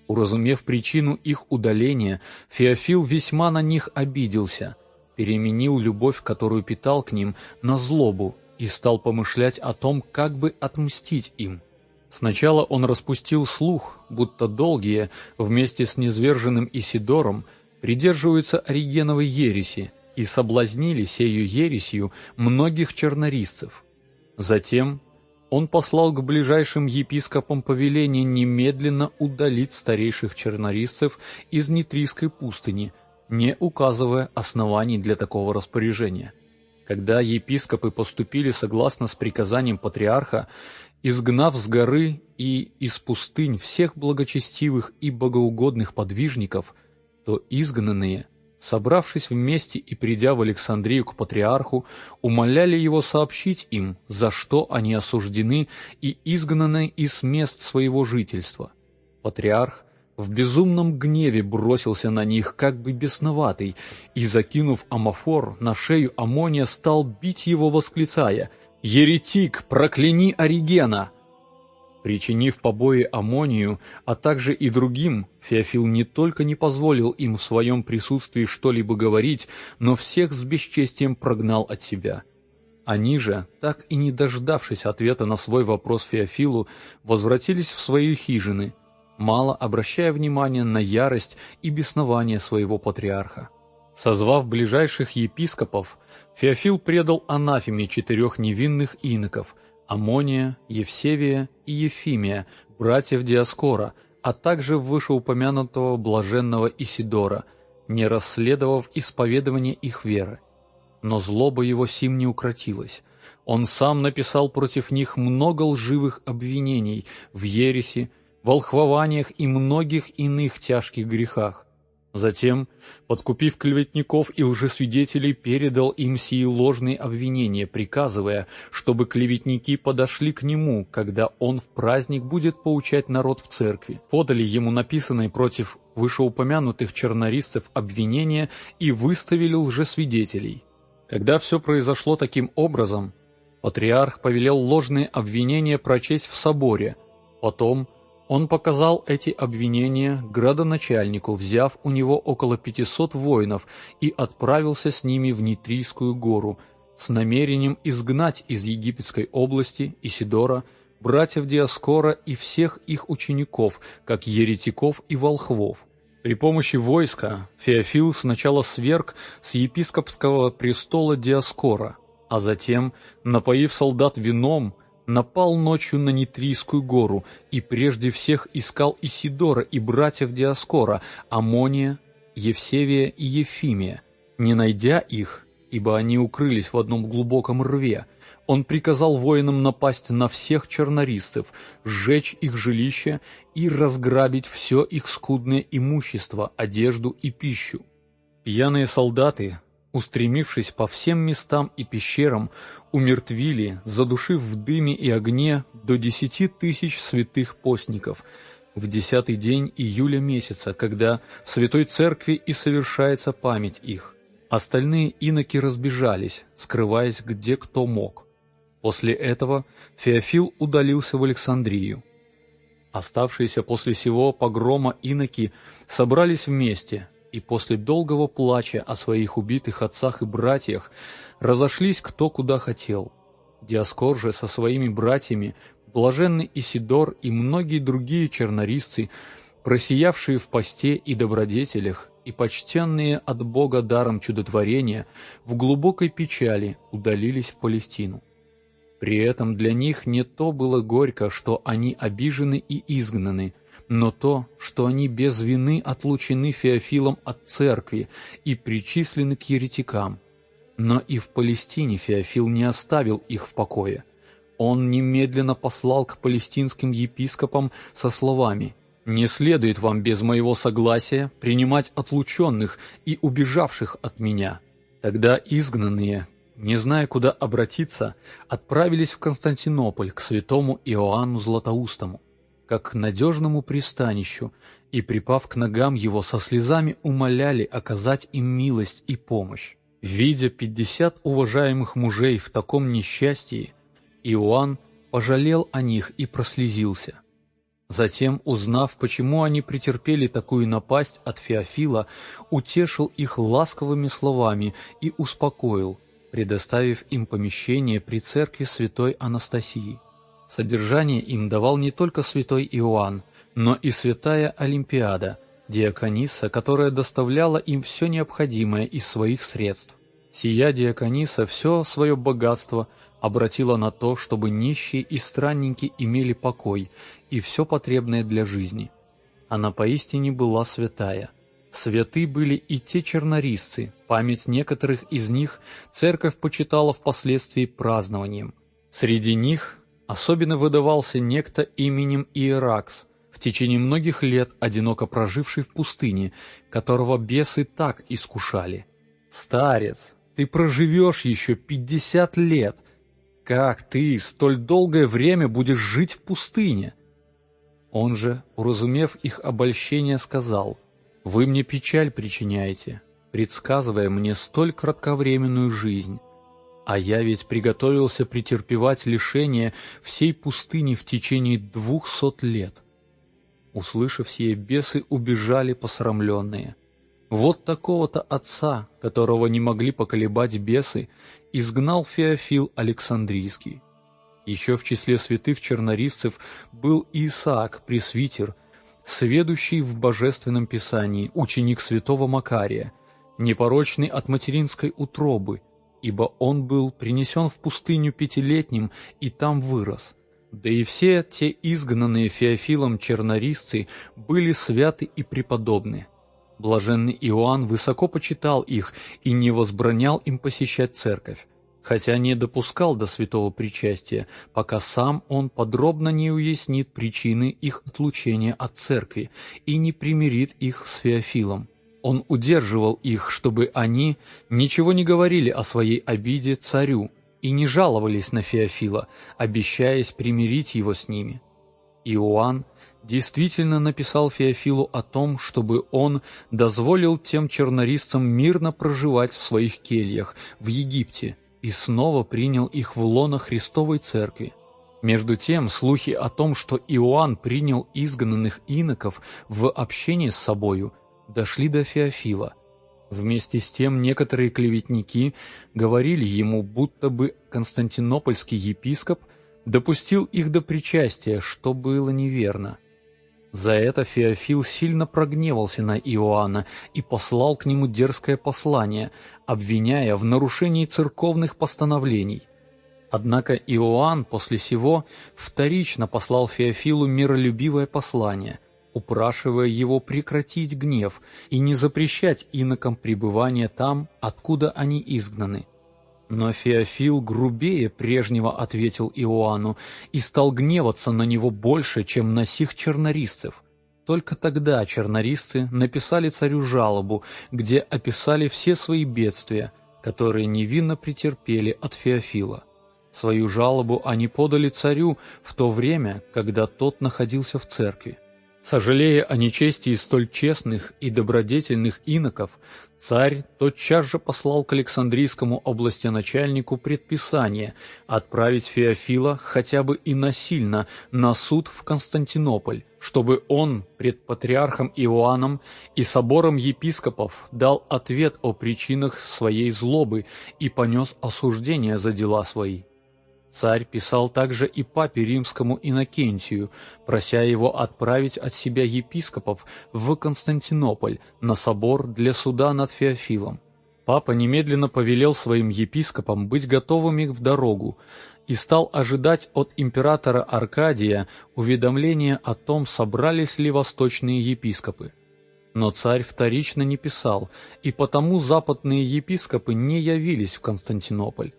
Уразумев причину их удаления, Феофил весьма на них обиделся, переменил любовь, которую питал к ним, на злобу и стал помышлять о том, как бы отмстить им. Сначала он распустил слух, будто долгие, вместе с низверженным Исидором, придерживаются оригеновой ереси и соблазнили сею ересью многих чернорисцев. Затем он послал к ближайшим епископам повеление немедленно удалить старейших чернорисцев из Нитрийской пустыни, не указывая оснований для такого распоряжения. Когда епископы поступили согласно с приказанием патриарха, изгнав с горы и из пустынь всех благочестивых и богоугодных подвижников, то изгнанные – собравшись вместе и придя в Александрию к патриарху, умоляли его сообщить им, за что они осуждены и изгнаны из мест своего жительства. Патриарх в безумном гневе бросился на них, как бы бесноватый, и, закинув амофор на шею Амония, стал бить его, восклицая «Еретик, прокляни Оригена!» Причинив побои Амонию, а также и другим, Феофил не только не позволил им в своем присутствии что-либо говорить, но всех с бесчестием прогнал от себя. Они же, так и не дождавшись ответа на свой вопрос Феофилу, возвратились в свои хижины, мало обращая внимания на ярость и беснование своего патриарха. Созвав ближайших епископов, Феофил предал анафеме четырех невинных иноков – Амония, Евсевия и Ефимия, братьев Диаскора, а также вышеупомянутого блаженного Исидора, не расследовав исповедование их веры. Но злоба его сим не укротилась. Он сам написал против них много лживых обвинений в ереси, волхвованиях и многих иных тяжких грехах, Затем, подкупив клеветников и лжесвидетелей, передал им сии ложные обвинения, приказывая, чтобы клеветники подошли к нему, когда он в праздник будет поучать народ в церкви. Подали ему написанные против вышеупомянутых чернорисцев обвинения и выставили лжесвидетелей. Когда все произошло таким образом, патриарх повелел ложные обвинения прочесть в соборе, потом – он показал эти обвинения градоначальнику, взяв у него около 500 воинов, и отправился с ними в Нитрийскую гору с намерением изгнать из египетской области Исидора, братьев Диаскора и всех их учеников, как еретиков и волхвов. При помощи войска Феофил сначала сверг с епископского престола Диаскора, а затем, напоив солдат вином, напал ночью на Нитрийскую гору и прежде всех искал Исидора и братьев Диаскора, Амония, Евсевия и Ефимия. Не найдя их, ибо они укрылись в одном глубоком рве, он приказал воинам напасть на всех чернорисцев, сжечь их жилища и разграбить все их скудное имущество, одежду и пищу. Пьяные солдаты, устремившись по всем местам и пещерам, умертвили, задушив в дыме и огне до десяти тысяч святых постников в десятый день июля месяца, когда в Святой Церкви и совершается память их. Остальные иноки разбежались, скрываясь где кто мог. После этого Феофил удалился в Александрию. Оставшиеся после сего погрома иноки собрались вместе – и после долгого плача о своих убитых отцах и братьях разошлись кто куда хотел. Диаскор же со своими братьями, блаженный Исидор и многие другие чернорисцы, просиявшие в посте и добродетелях, и почтенные от Бога даром чудотворения, в глубокой печали удалились в Палестину. При этом для них не то было горько, что они обижены и изгнаны – но то, что они без вины отлучены Феофилом от церкви и причислены к еретикам. Но и в Палестине Феофил не оставил их в покое. Он немедленно послал к палестинским епископам со словами «Не следует вам без моего согласия принимать отлученных и убежавших от меня». Тогда изгнанные, не зная, куда обратиться, отправились в Константинополь к святому Иоанну Златоустому как к надежному пристанищу, и, припав к ногам его, со слезами умоляли оказать им милость и помощь. Видя пятьдесят уважаемых мужей в таком несчастье, Иоанн пожалел о них и прослезился. Затем, узнав, почему они претерпели такую напасть от Феофила, утешил их ласковыми словами и успокоил, предоставив им помещение при церкви святой Анастасии. Содержание им давал не только святой Иоанн, но и святая Олимпиада, диакониса, которая доставляла им все необходимое из своих средств. Сия диакониса все свое богатство обратила на то, чтобы нищие и странники имели покой и все потребное для жизни. Она поистине была святая. Святы были и те чернорисцы, память некоторых из них церковь почитала впоследствии празднованием. Среди них особенно выдавался некто именем Иеракс, в течение многих лет одиноко проживший в пустыне, которого бесы так искушали. «Старец, ты проживешь еще пятьдесят лет. Как ты столь долгое время будешь жить в пустыне?» Он же, уразумев их обольщение, сказал, «Вы мне печаль причиняете, предсказывая мне столь кратковременную жизнь, а я ведь приготовился претерпевать лишение всей пустыни в течение двухсот лет». Услышав сие, бесы убежали посрамленные. Вот такого-то отца, которого не могли поколебать бесы, изгнал Феофил Александрийский. Еще в числе святых чернорисцев был Исаак, пресвитер, сведущий в Божественном Писании, ученик святого Макария, непорочный от материнской утробы, ибо он был принесен в пустыню пятилетним и там вырос – да и все те изгнанные Феофилом чернорисцы были святы и преподобны. Блаженный Иоанн высоко почитал их и не возбранял им посещать церковь, хотя не допускал до святого причастия, пока сам он подробно не уяснит причины их отлучения от церкви и не примирит их с Феофилом. Он удерживал их, чтобы они ничего не говорили о своей обиде царю, и не жаловались на Феофила, обещаясь примирить его с ними. Иоанн действительно написал Феофилу о том, чтобы он дозволил тем чернорисцам мирно проживать в своих кельях в Египте и снова принял их в лоно Христовой Церкви. Между тем, слухи о том, что Иоанн принял изгнанных иноков в общение с собою, дошли до Феофила – Вместе с тем некоторые клеветники говорили ему, будто бы константинопольский епископ допустил их до причастия, что было неверно. За это Феофил сильно прогневался на Иоанна и послал к нему дерзкое послание, обвиняя в нарушении церковных постановлений. Однако Иоанн после сего вторично послал Феофилу миролюбивое послание, упрашивая его прекратить гнев и не запрещать инокам пребывание там, откуда они изгнаны. Но Феофил грубее прежнего ответил Иоанну и стал гневаться на него больше, чем на сих чернорисцев. Только тогда чернорисцы написали царю жалобу, где описали все свои бедствия, которые невинно претерпели от Феофила. Свою жалобу они подали царю в то время, когда тот находился в церкви. Сожалея о нечестии столь честных и добродетельных иноков, царь тотчас же послал к Александрийскому областеначальнику предписание отправить Феофила хотя бы и насильно на суд в Константинополь, чтобы он пред патриархом Иоанном и собором епископов дал ответ о причинах своей злобы и понес осуждение за дела свои. Царь писал также и папе римскому Иннокентию, прося его отправить от себя епископов в Константинополь на собор для суда над Феофилом. Папа немедленно повелел своим епископам быть готовыми в дорогу и стал ожидать от императора Аркадия уведомления о том, собрались ли восточные епископы. Но царь вторично не писал, и потому западные епископы не явились в Константинополь.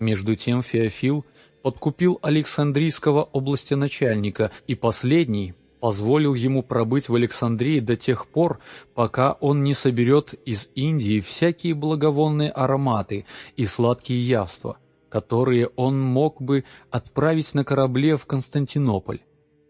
Между тем Феофил подкупил Александрийского областеначальника, и последний позволил ему пробыть в Александрии до тех пор, пока он не соберет из Индии всякие благовонные ароматы и сладкие явства, которые он мог бы отправить на корабле в Константинополь.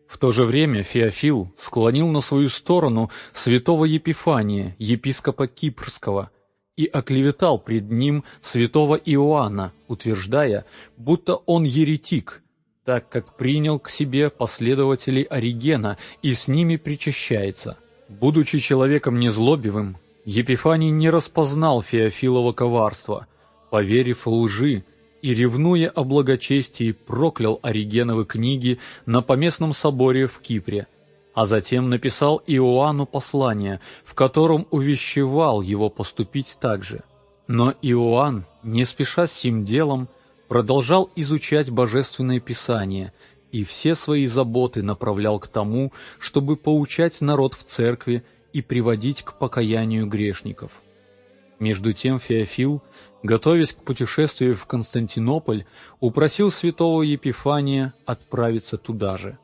В то же время Феофил склонил на свою сторону святого Епифания, епископа Кипрского, и оклеветал пред ним святого Иоанна, утверждая, будто он еретик, так как принял к себе последователей Оригена и с ними причащается. Будучи человеком незлобивым, Епифаний не распознал Феофилова коварства, поверив лжи, и, ревнуя о благочестии, проклял Оригеновы книги на поместном соборе в Кипре – а затем написал Иоанну послание, в котором увещевал его поступить так же. Но Иоанн, не спеша с сим делом, продолжал изучать Божественное Писание и все свои заботы направлял к тому, чтобы поучать народ в церкви и приводить к покаянию грешников. Между тем Феофил, готовясь к путешествию в Константинополь, упросил святого Епифания отправиться туда же.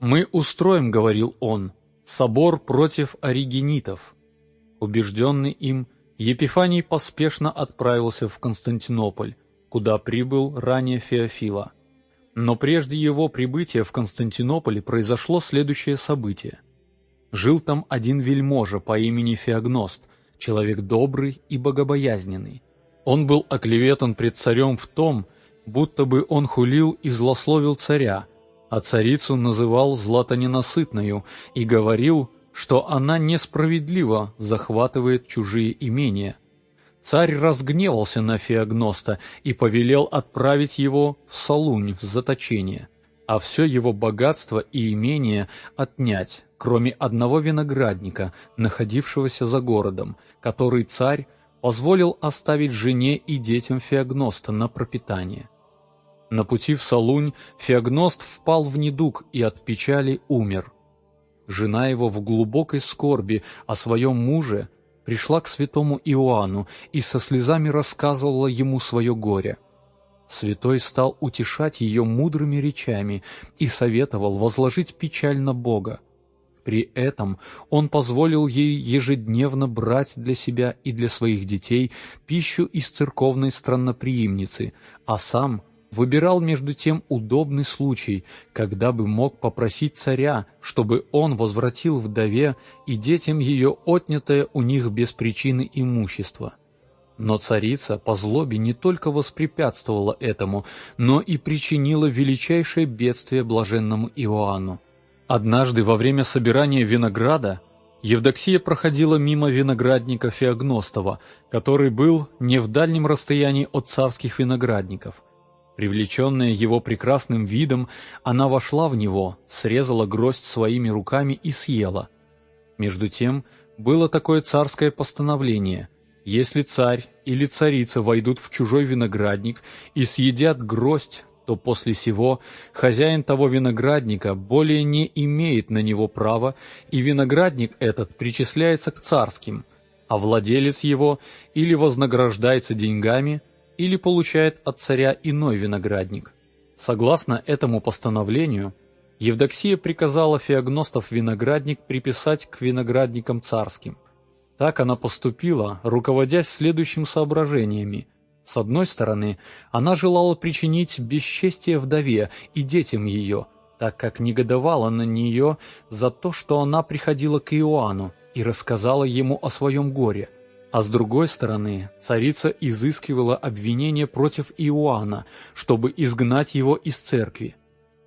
«Мы устроим, — говорил он, — собор против оригенитов». Убежденный им, Епифаний поспешно отправился в Константинополь, куда прибыл ранее Феофила. Но прежде его прибытия в Константинополе произошло следующее событие. Жил там один вельможа по имени Феогност, человек добрый и богобоязненный. Он был оклеветан пред царем в том, будто бы он хулил и злословил царя, а царицу называл златоненасытною и говорил, что она несправедливо захватывает чужие имения. Царь разгневался на Феогноста и повелел отправить его в Салунь в заточение, а все его богатство и имение отнять, кроме одного виноградника, находившегося за городом, который царь позволил оставить жене и детям Феогноста на пропитание. На пути в Салунь Феогност впал в недуг и от печали умер. Жена его в глубокой скорби о своем муже пришла к святому Иоанну и со слезами рассказывала ему свое горе. Святой стал утешать ее мудрыми речами и советовал возложить печаль на Бога. При этом он позволил ей ежедневно брать для себя и для своих детей пищу из церковной странноприимницы, а сам выбирал между тем удобный случай, когда бы мог попросить царя, чтобы он возвратил вдове и детям ее отнятое у них без причины имущество. Но царица по злобе не только воспрепятствовала этому, но и причинила величайшее бедствие блаженному Иоанну. Однажды во время собирания винограда Евдоксия проходила мимо виноградника Феогностова, который был не в дальнем расстоянии от царских виноградников. Привлеченная его прекрасным видом, она вошла в него, срезала гроздь своими руками и съела. Между тем, было такое царское постановление – если царь или царица войдут в чужой виноградник и съедят гроздь, то после сего хозяин того виноградника более не имеет на него права, и виноградник этот причисляется к царским, а владелец его или вознаграждается деньгами, или получает от царя иной виноградник. Согласно этому постановлению, Евдоксия приказала феогностов виноградник приписать к виноградникам царским. Так она поступила, руководясь следующими соображениями – с одной стороны, она желала причинить бесчестие вдове и детям ее, так как негодовала на нее за то, что она приходила к Иоанну и рассказала ему о своем горе. А с другой стороны, царица изыскивала обвинение против Иоанна, чтобы изгнать его из церкви.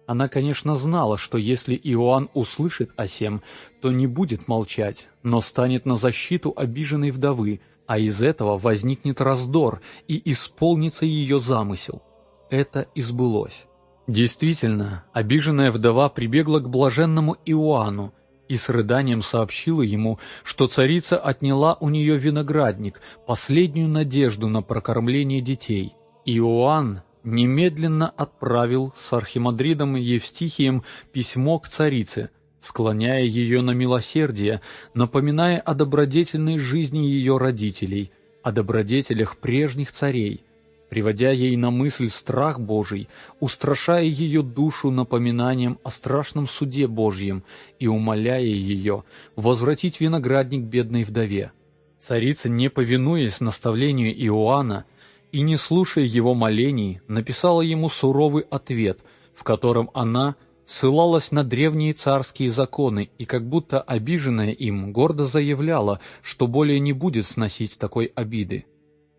Она, конечно, знала, что если Иоанн услышит о сем, то не будет молчать, но станет на защиту обиженной вдовы, а из этого возникнет раздор и исполнится ее замысел. Это и сбылось. Действительно, обиженная вдова прибегла к блаженному Иоанну и с рыданием сообщила ему, что царица отняла у нее виноградник, последнюю надежду на прокормление детей. Иоанн немедленно отправил с архимандридом Евстихием письмо к царице – склоняя ее на милосердие, напоминая о добродетельной жизни ее родителей, о добродетелях прежних царей, приводя ей на мысль страх Божий, устрашая ее душу напоминанием о страшном суде Божьем и умоляя ее возвратить виноградник бедной вдове. Царица, не повинуясь наставлению Иоанна и не слушая его молений, написала ему суровый ответ, в котором она – ссылалась на древние царские законы и как будто обиженная им гордо заявляла, что более не будет сносить такой обиды.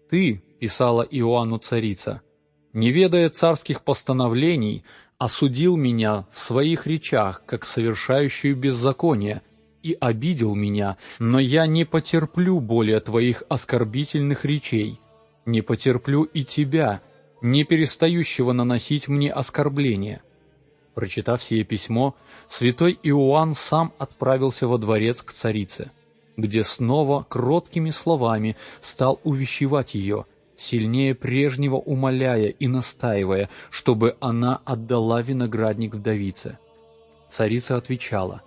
«Ты», — писала Иоанну царица, — «не ведая царских постановлений, осудил меня в своих речах, как совершающую беззаконие, и обидел меня, но я не потерплю более твоих оскорбительных речей, не потерплю и тебя, не перестающего наносить мне оскорбления». Прочитав сие письмо, святой Иоанн сам отправился во дворец к царице, где снова кроткими словами стал увещевать ее, сильнее прежнего умоляя и настаивая, чтобы она отдала виноградник вдовице. Царица отвечала,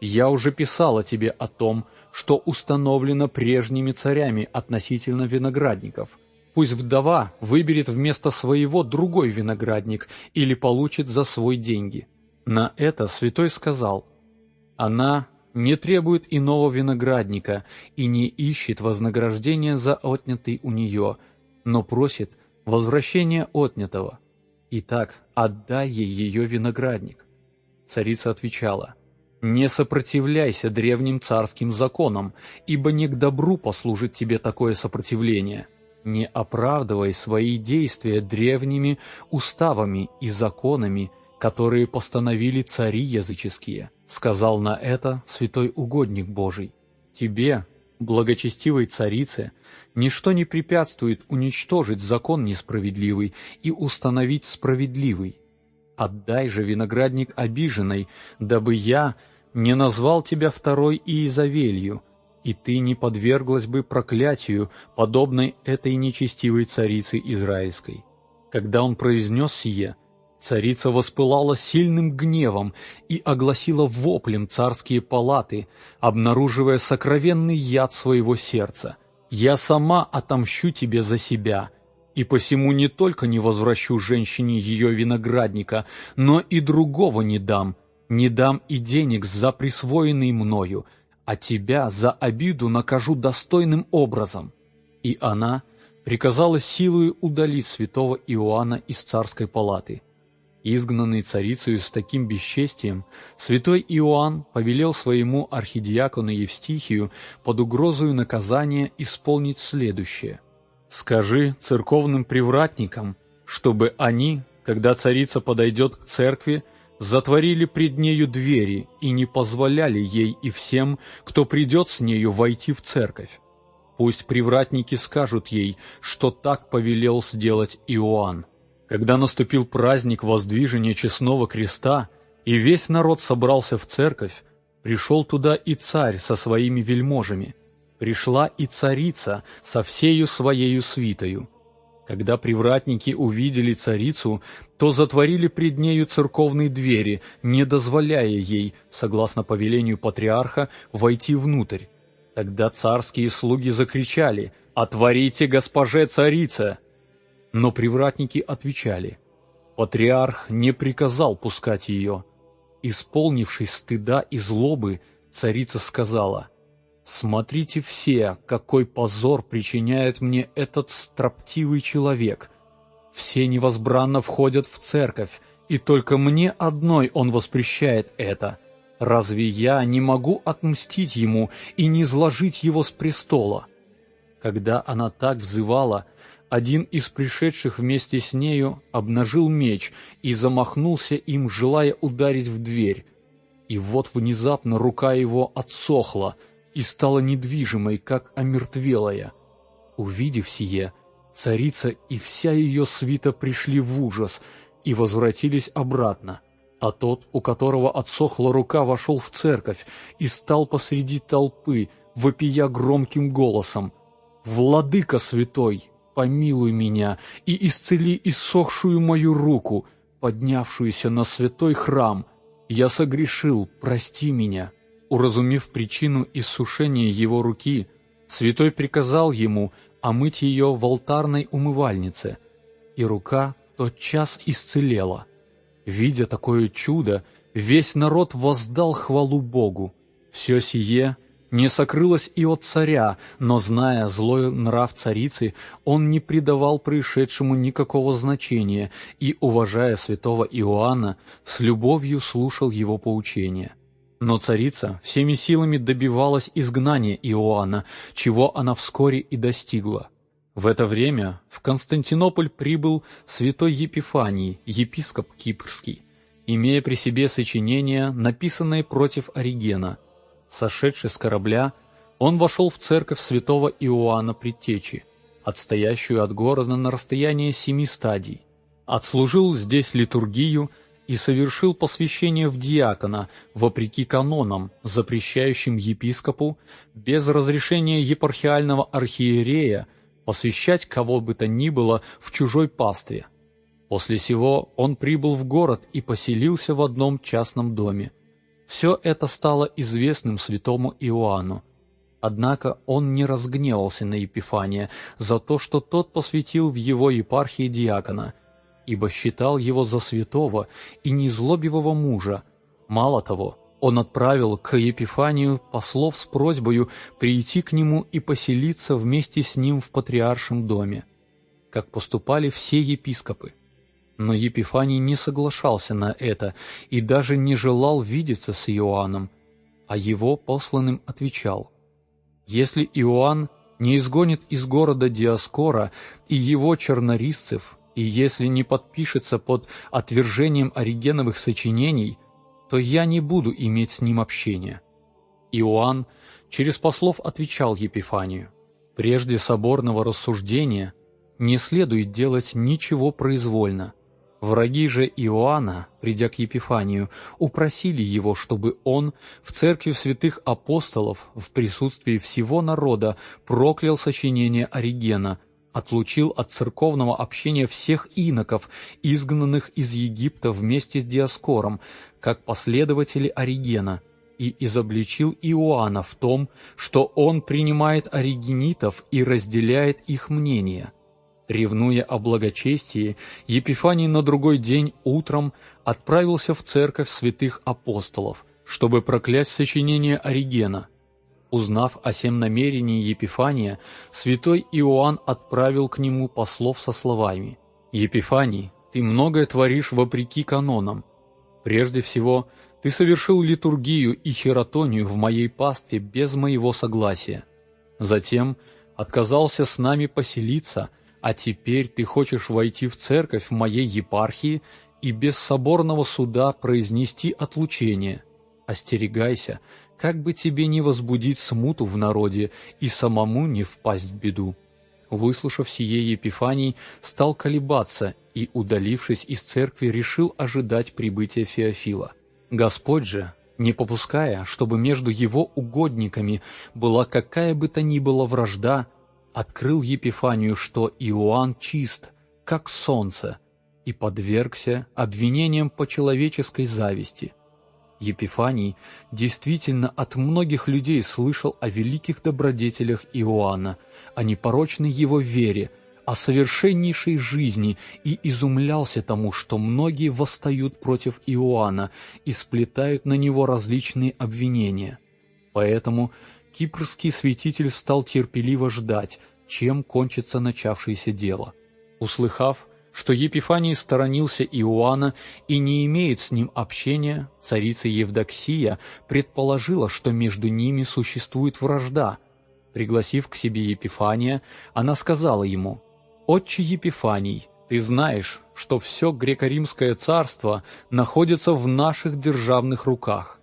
«Я уже писала тебе о том, что установлено прежними царями относительно виноградников. Пусть вдова выберет вместо своего другой виноградник или получит за свой деньги». На это святой сказал, «Она не требует иного виноградника и не ищет вознаграждения за отнятый у нее, но просит возвращения отнятого. Итак, отдай ей ее виноградник». Царица отвечала, «Не сопротивляйся древним царским законам, ибо не к добру послужит тебе такое сопротивление. Не оправдывай свои действия древними уставами и законами, которые постановили цари языческие» сказал на это святой угодник Божий. Тебе, благочестивой царице, ничто не препятствует уничтожить закон несправедливый и установить справедливый. Отдай же виноградник обиженной, дабы я не назвал тебя второй Иезавелью, и ты не подверглась бы проклятию, подобной этой нечестивой царице Израильской. Когда он произнес сие, Царица воспылала сильным гневом и огласила воплем царские палаты, обнаруживая сокровенный яд своего сердца. «Я сама отомщу тебе за себя, и посему не только не возвращу женщине ее виноградника, но и другого не дам, не дам и денег за присвоенный мною, а тебя за обиду накажу достойным образом». И она приказала силою удалить святого Иоанна из царской палаты. Изгнанный царицею с таким бесчестием, святой Иоанн повелел своему архидиакону Евстихию под угрозою наказания исполнить следующее. «Скажи церковным привратникам, чтобы они, когда царица подойдет к церкви, затворили пред нею двери и не позволяли ей и всем, кто придет с нею, войти в церковь. Пусть привратники скажут ей, что так повелел сделать Иоанн. Когда наступил праздник воздвижения честного креста, и весь народ собрался в церковь, пришел туда и царь со своими вельможами, пришла и царица со всею своею свитою. Когда привратники увидели царицу, то затворили пред нею церковные двери, не дозволяя ей, согласно повелению патриарха, войти внутрь. Тогда царские слуги закричали «Отворите госпоже царице!» Но привратники отвечали, «Патриарх не приказал пускать ее». Исполнившись стыда и злобы, царица сказала, «Смотрите все, какой позор причиняет мне этот строптивый человек. Все невозбранно входят в церковь, и только мне одной он воспрещает это. Разве я не могу отмстить ему и не изложить его с престола?» Когда она так взывала, один из пришедших вместе с нею обнажил меч и замахнулся им, желая ударить в дверь. И вот внезапно рука его отсохла и стала недвижимой, как омертвелая. Увидев сие, царица и вся ее свита пришли в ужас и возвратились обратно. А тот, у которого отсохла рука, вошел в церковь и стал посреди толпы, вопия громким голосом. «Владыка святой, помилуй меня и исцели иссохшую мою руку, поднявшуюся на святой храм. Я согрешил, прости меня». Уразумев причину иссушения его руки, святой приказал ему омыть ее в алтарной умывальнице, и рука тотчас исцелела. Видя такое чудо, весь народ воздал хвалу Богу. Все сие не сокрылось и от царя, но, зная злой нрав царицы, он не придавал происшедшему никакого значения и, уважая святого Иоанна, с любовью слушал его поучения. Но царица всеми силами добивалась изгнания Иоанна, чего она вскоре и достигла. В это время в Константинополь прибыл святой Епифаний, епископ Кипрский, имея при себе сочинения, написанные против Оригена – Сошедший с корабля, он вошел в церковь святого Иоанна Предтечи, отстоящую от города на расстояние семи стадий, отслужил здесь литургию и совершил посвящение в диакона, вопреки канонам, запрещающим епископу без разрешения епархиального архиерея посвящать кого бы то ни было в чужой пастве. После сего он прибыл в город и поселился в одном частном доме. Все это стало известным святому Иоанну. Однако он не разгневался на Епифания за то, что тот посвятил в его епархии диакона, ибо считал его за святого и незлобивого мужа. Мало того, он отправил к Епифанию послов с просьбой прийти к нему и поселиться вместе с ним в патриаршем доме, как поступали все епископы. Но Епифаний не соглашался на это и даже не желал видеться с Иоанном, а его посланным отвечал, «Если Иоанн не изгонит из города Диаскора и его чернорисцев, и если не подпишется под отвержением оригеновых сочинений, то я не буду иметь с ним общения». Иоанн через послов отвечал Епифанию, «Прежде соборного рассуждения не следует делать ничего произвольно, Враги же Иоанна, придя к Епифанию, упросили его, чтобы он в церкви святых апостолов в присутствии всего народа проклял сочинение Оригена, отлучил от церковного общения всех иноков, изгнанных из Египта вместе с Диаскором, как последователи Оригена, и изобличил Иоанна в том, что он принимает оригенитов и разделяет их мнение – Ревнуя о благочестии, Епифаний на другой день утром отправился в церковь святых апостолов, чтобы проклясть сочинение Оригена. Узнав о сем намерении Епифания, святой Иоанн отправил к нему послов со словами «Епифаний, ты многое творишь вопреки канонам. Прежде всего, ты совершил литургию и хератонию в моей пастве без моего согласия. Затем отказался с нами поселиться – а теперь ты хочешь войти в церковь в моей епархии и без соборного суда произнести отлучение. Остерегайся, как бы тебе не возбудить смуту в народе и самому не впасть в беду». Выслушав сие Епифаний, стал колебаться и, удалившись из церкви, решил ожидать прибытия Феофила. Господь же, не попуская, чтобы между его угодниками была какая бы то ни была вражда, открыл Епифанию, что Иоанн чист, как солнце, и подвергся обвинениям по человеческой зависти. Епифаний действительно от многих людей слышал о великих добродетелях Иоанна, о непорочной его вере, о совершеннейшей жизни и изумлялся тому, что многие восстают против Иоанна и сплетают на него различные обвинения. Поэтому кипрский святитель стал терпеливо ждать, чем кончится начавшееся дело. Услыхав, что Епифаний сторонился Иоанна и не имеет с ним общения, царица Евдоксия предположила, что между ними существует вражда. Пригласив к себе Епифания, она сказала ему, «Отче Епифаний, ты знаешь, что все греко-римское царство находится в наших державных руках.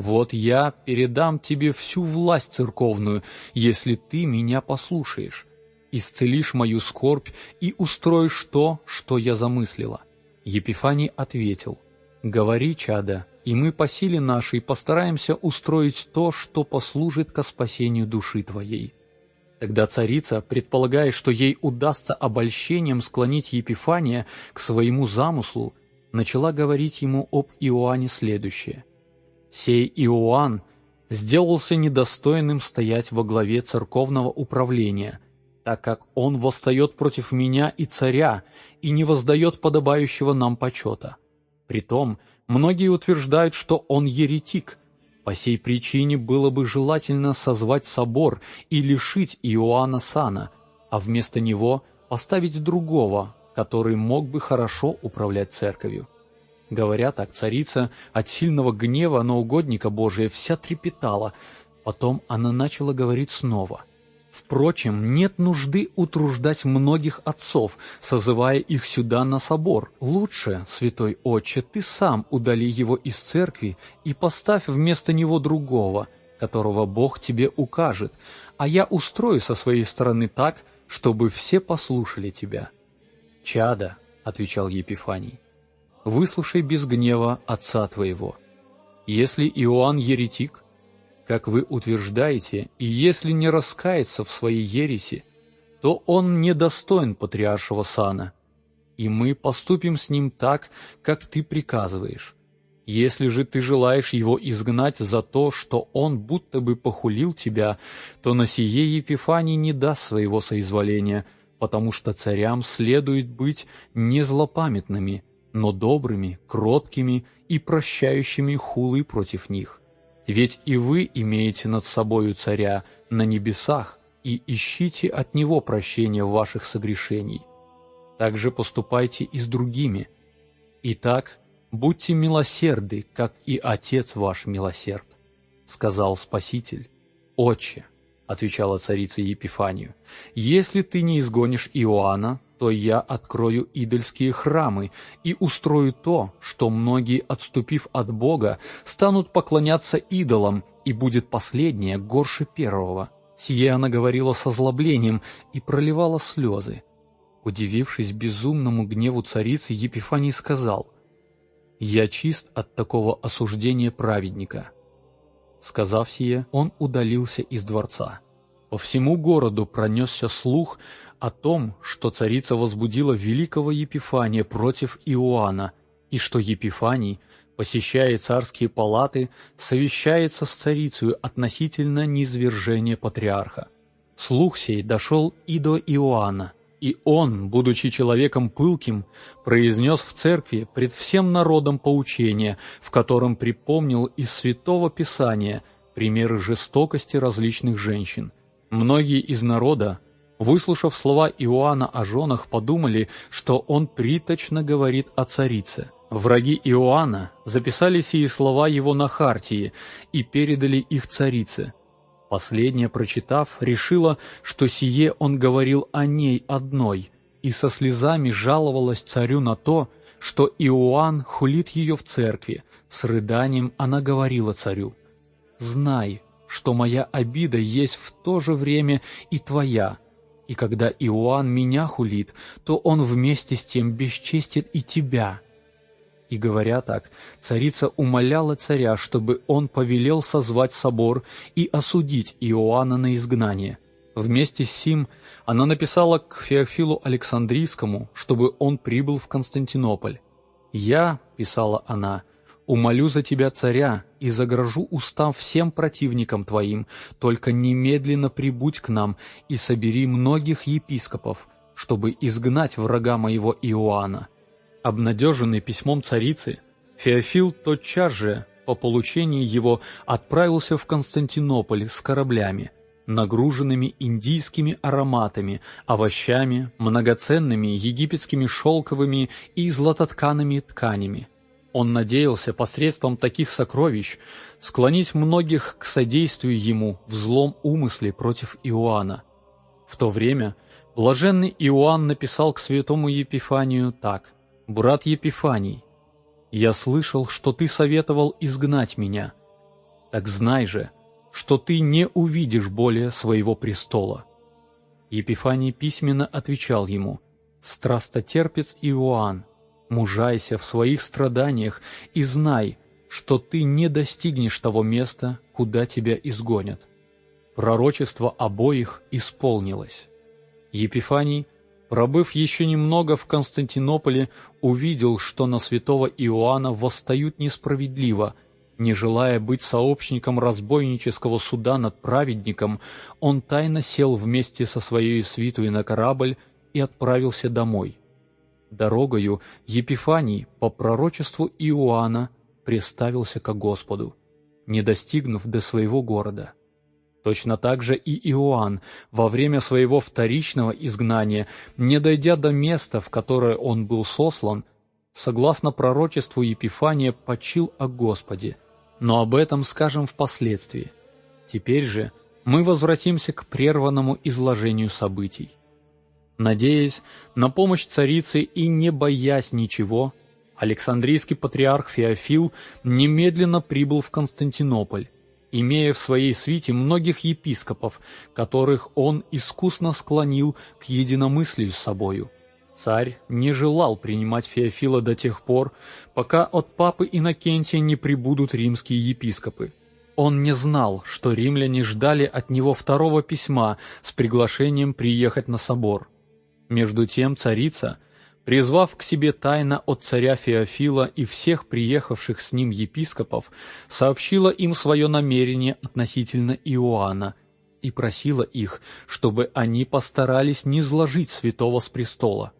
Вот я передам тебе всю власть церковную, если ты меня послушаешь, исцелишь мою скорбь и устроишь то, что я замыслила». Епифаний ответил, «Говори, чада, и мы по силе нашей постараемся устроить то, что послужит ко спасению души твоей». Тогда царица, предполагая, что ей удастся обольщением склонить Епифания к своему замыслу, начала говорить ему об Иоанне следующее – Сей Иоанн сделался недостойным стоять во главе церковного управления, так как он восстает против меня и царя и не воздает подобающего нам почета. Притом, многие утверждают, что он еретик. По сей причине было бы желательно созвать собор и лишить Иоанна сана, а вместо него поставить другого, который мог бы хорошо управлять церковью. Говоря так, царица от сильного гнева на угодника Божия вся трепетала. Потом она начала говорить снова. Впрочем, нет нужды утруждать многих отцов, созывая их сюда на собор. Лучше, святой отче, ты сам удали его из церкви и поставь вместо него другого, которого Бог тебе укажет, а я устрою со своей стороны так, чтобы все послушали тебя. «Чада», — отвечал Епифаний, — выслушай без гнева отца твоего. Если Иоанн еретик, как вы утверждаете, и если не раскается в своей ереси, то он недостоин патриаршего сана, и мы поступим с ним так, как ты приказываешь. Если же ты желаешь его изгнать за то, что он будто бы похулил тебя, то на сие Епифаний не даст своего соизволения, потому что царям следует быть не злопамятными, но добрыми, кроткими и прощающими хулы против них. Ведь и вы имеете над собою царя на небесах, и ищите от него прощения ваших согрешений. Так же поступайте и с другими. Итак, будьте милосерды, как и Отец ваш милосерд, сказал Спаситель. Отче, отвечала царица Епифанию, если ты не изгонишь Иоанна, то я открою идольские храмы и устрою то, что многие, отступив от Бога, станут поклоняться идолам, и будет последнее горше первого. Сие она говорила со злоблением и проливала слезы. Удивившись безумному гневу царицы, Епифаний сказал, «Я чист от такого осуждения праведника». Сказав сие, он удалился из дворца. По всему городу пронесся слух о том, что царица возбудила великого Епифания против Иоанна, и что Епифаний, посещая царские палаты, совещается с царицей относительно низвержения патриарха. Слух сей дошел и до Иоанна, и он, будучи человеком пылким, произнес в церкви пред всем народом поучение, в котором припомнил из Святого Писания примеры жестокости различных женщин – Многие из народа, выслушав слова Иоанна о женах, подумали, что он приточно говорит о царице. Враги Иоанна записали сии слова его на хартии и передали их царице. Последняя, прочитав, решила, что сие он говорил о ней одной, и со слезами жаловалась царю на то, что Иоанн хулит ее в церкви. С рыданием она говорила царю, «Знай, что моя обида есть в то же время и твоя. И когда Иоанн меня хулит, то он вместе с тем бесчестит и тебя». И говоря так, царица умоляла царя, чтобы он повелел созвать собор и осудить Иоанна на изгнание. Вместе с сим она написала к Феофилу Александрийскому, чтобы он прибыл в Константинополь. «Я», — писала она, Умолю за тебя царя и загрожу устав всем противникам твоим, только немедленно прибудь к нам и собери многих епископов, чтобы изгнать врага моего Иоанна». Обнадеженный письмом царицы, Феофил тотчас же, по получении его, отправился в Константинополь с кораблями, нагруженными индийскими ароматами, овощами, многоценными египетскими шелковыми и златоткаными тканями. Он надеялся посредством таких сокровищ склонить многих к содействию ему в злом умысле против Иоанна. В то время блаженный Иоанн написал к святому Епифанию так «Брат Епифаний, я слышал, что ты советовал изгнать меня. Так знай же, что ты не увидишь более своего престола». Епифаний письменно отвечал ему «Страстотерпец Иоанн, Мужайся в своих страданиях и знай, что ты не достигнешь того места, куда тебя изгонят. Пророчество обоих исполнилось. Епифаний, пробыв еще немного в Константинополе, увидел, что на святого Иоанна восстают несправедливо, не желая быть сообщником разбойнического суда над праведником, он тайно сел вместе со своей свитой на корабль и отправился домой. Дорогою Епифаний по пророчеству Иоанна приставился ко Господу, не достигнув до своего города. Точно так же и Иоанн во время своего вторичного изгнания, не дойдя до места, в которое он был сослан, согласно пророчеству Епифания, почил о Господе. Но об этом скажем впоследствии. Теперь же мы возвратимся к прерванному изложению событий. Надеясь на помощь царицы и не боясь ничего, Александрийский патриарх Феофил немедленно прибыл в Константинополь, имея в своей свите многих епископов, которых он искусно склонил к единомыслию с собою. Царь не желал принимать Феофила до тех пор, пока от папы Иннокентия не прибудут римские епископы. Он не знал, что римляне ждали от него второго письма с приглашением приехать на собор. Между тем царица, призвав к себе тайно от царя Феофила и всех приехавших с ним епископов, сообщила им свое намерение относительно Иоанна и просила их, чтобы они постарались не сложить святого с престола.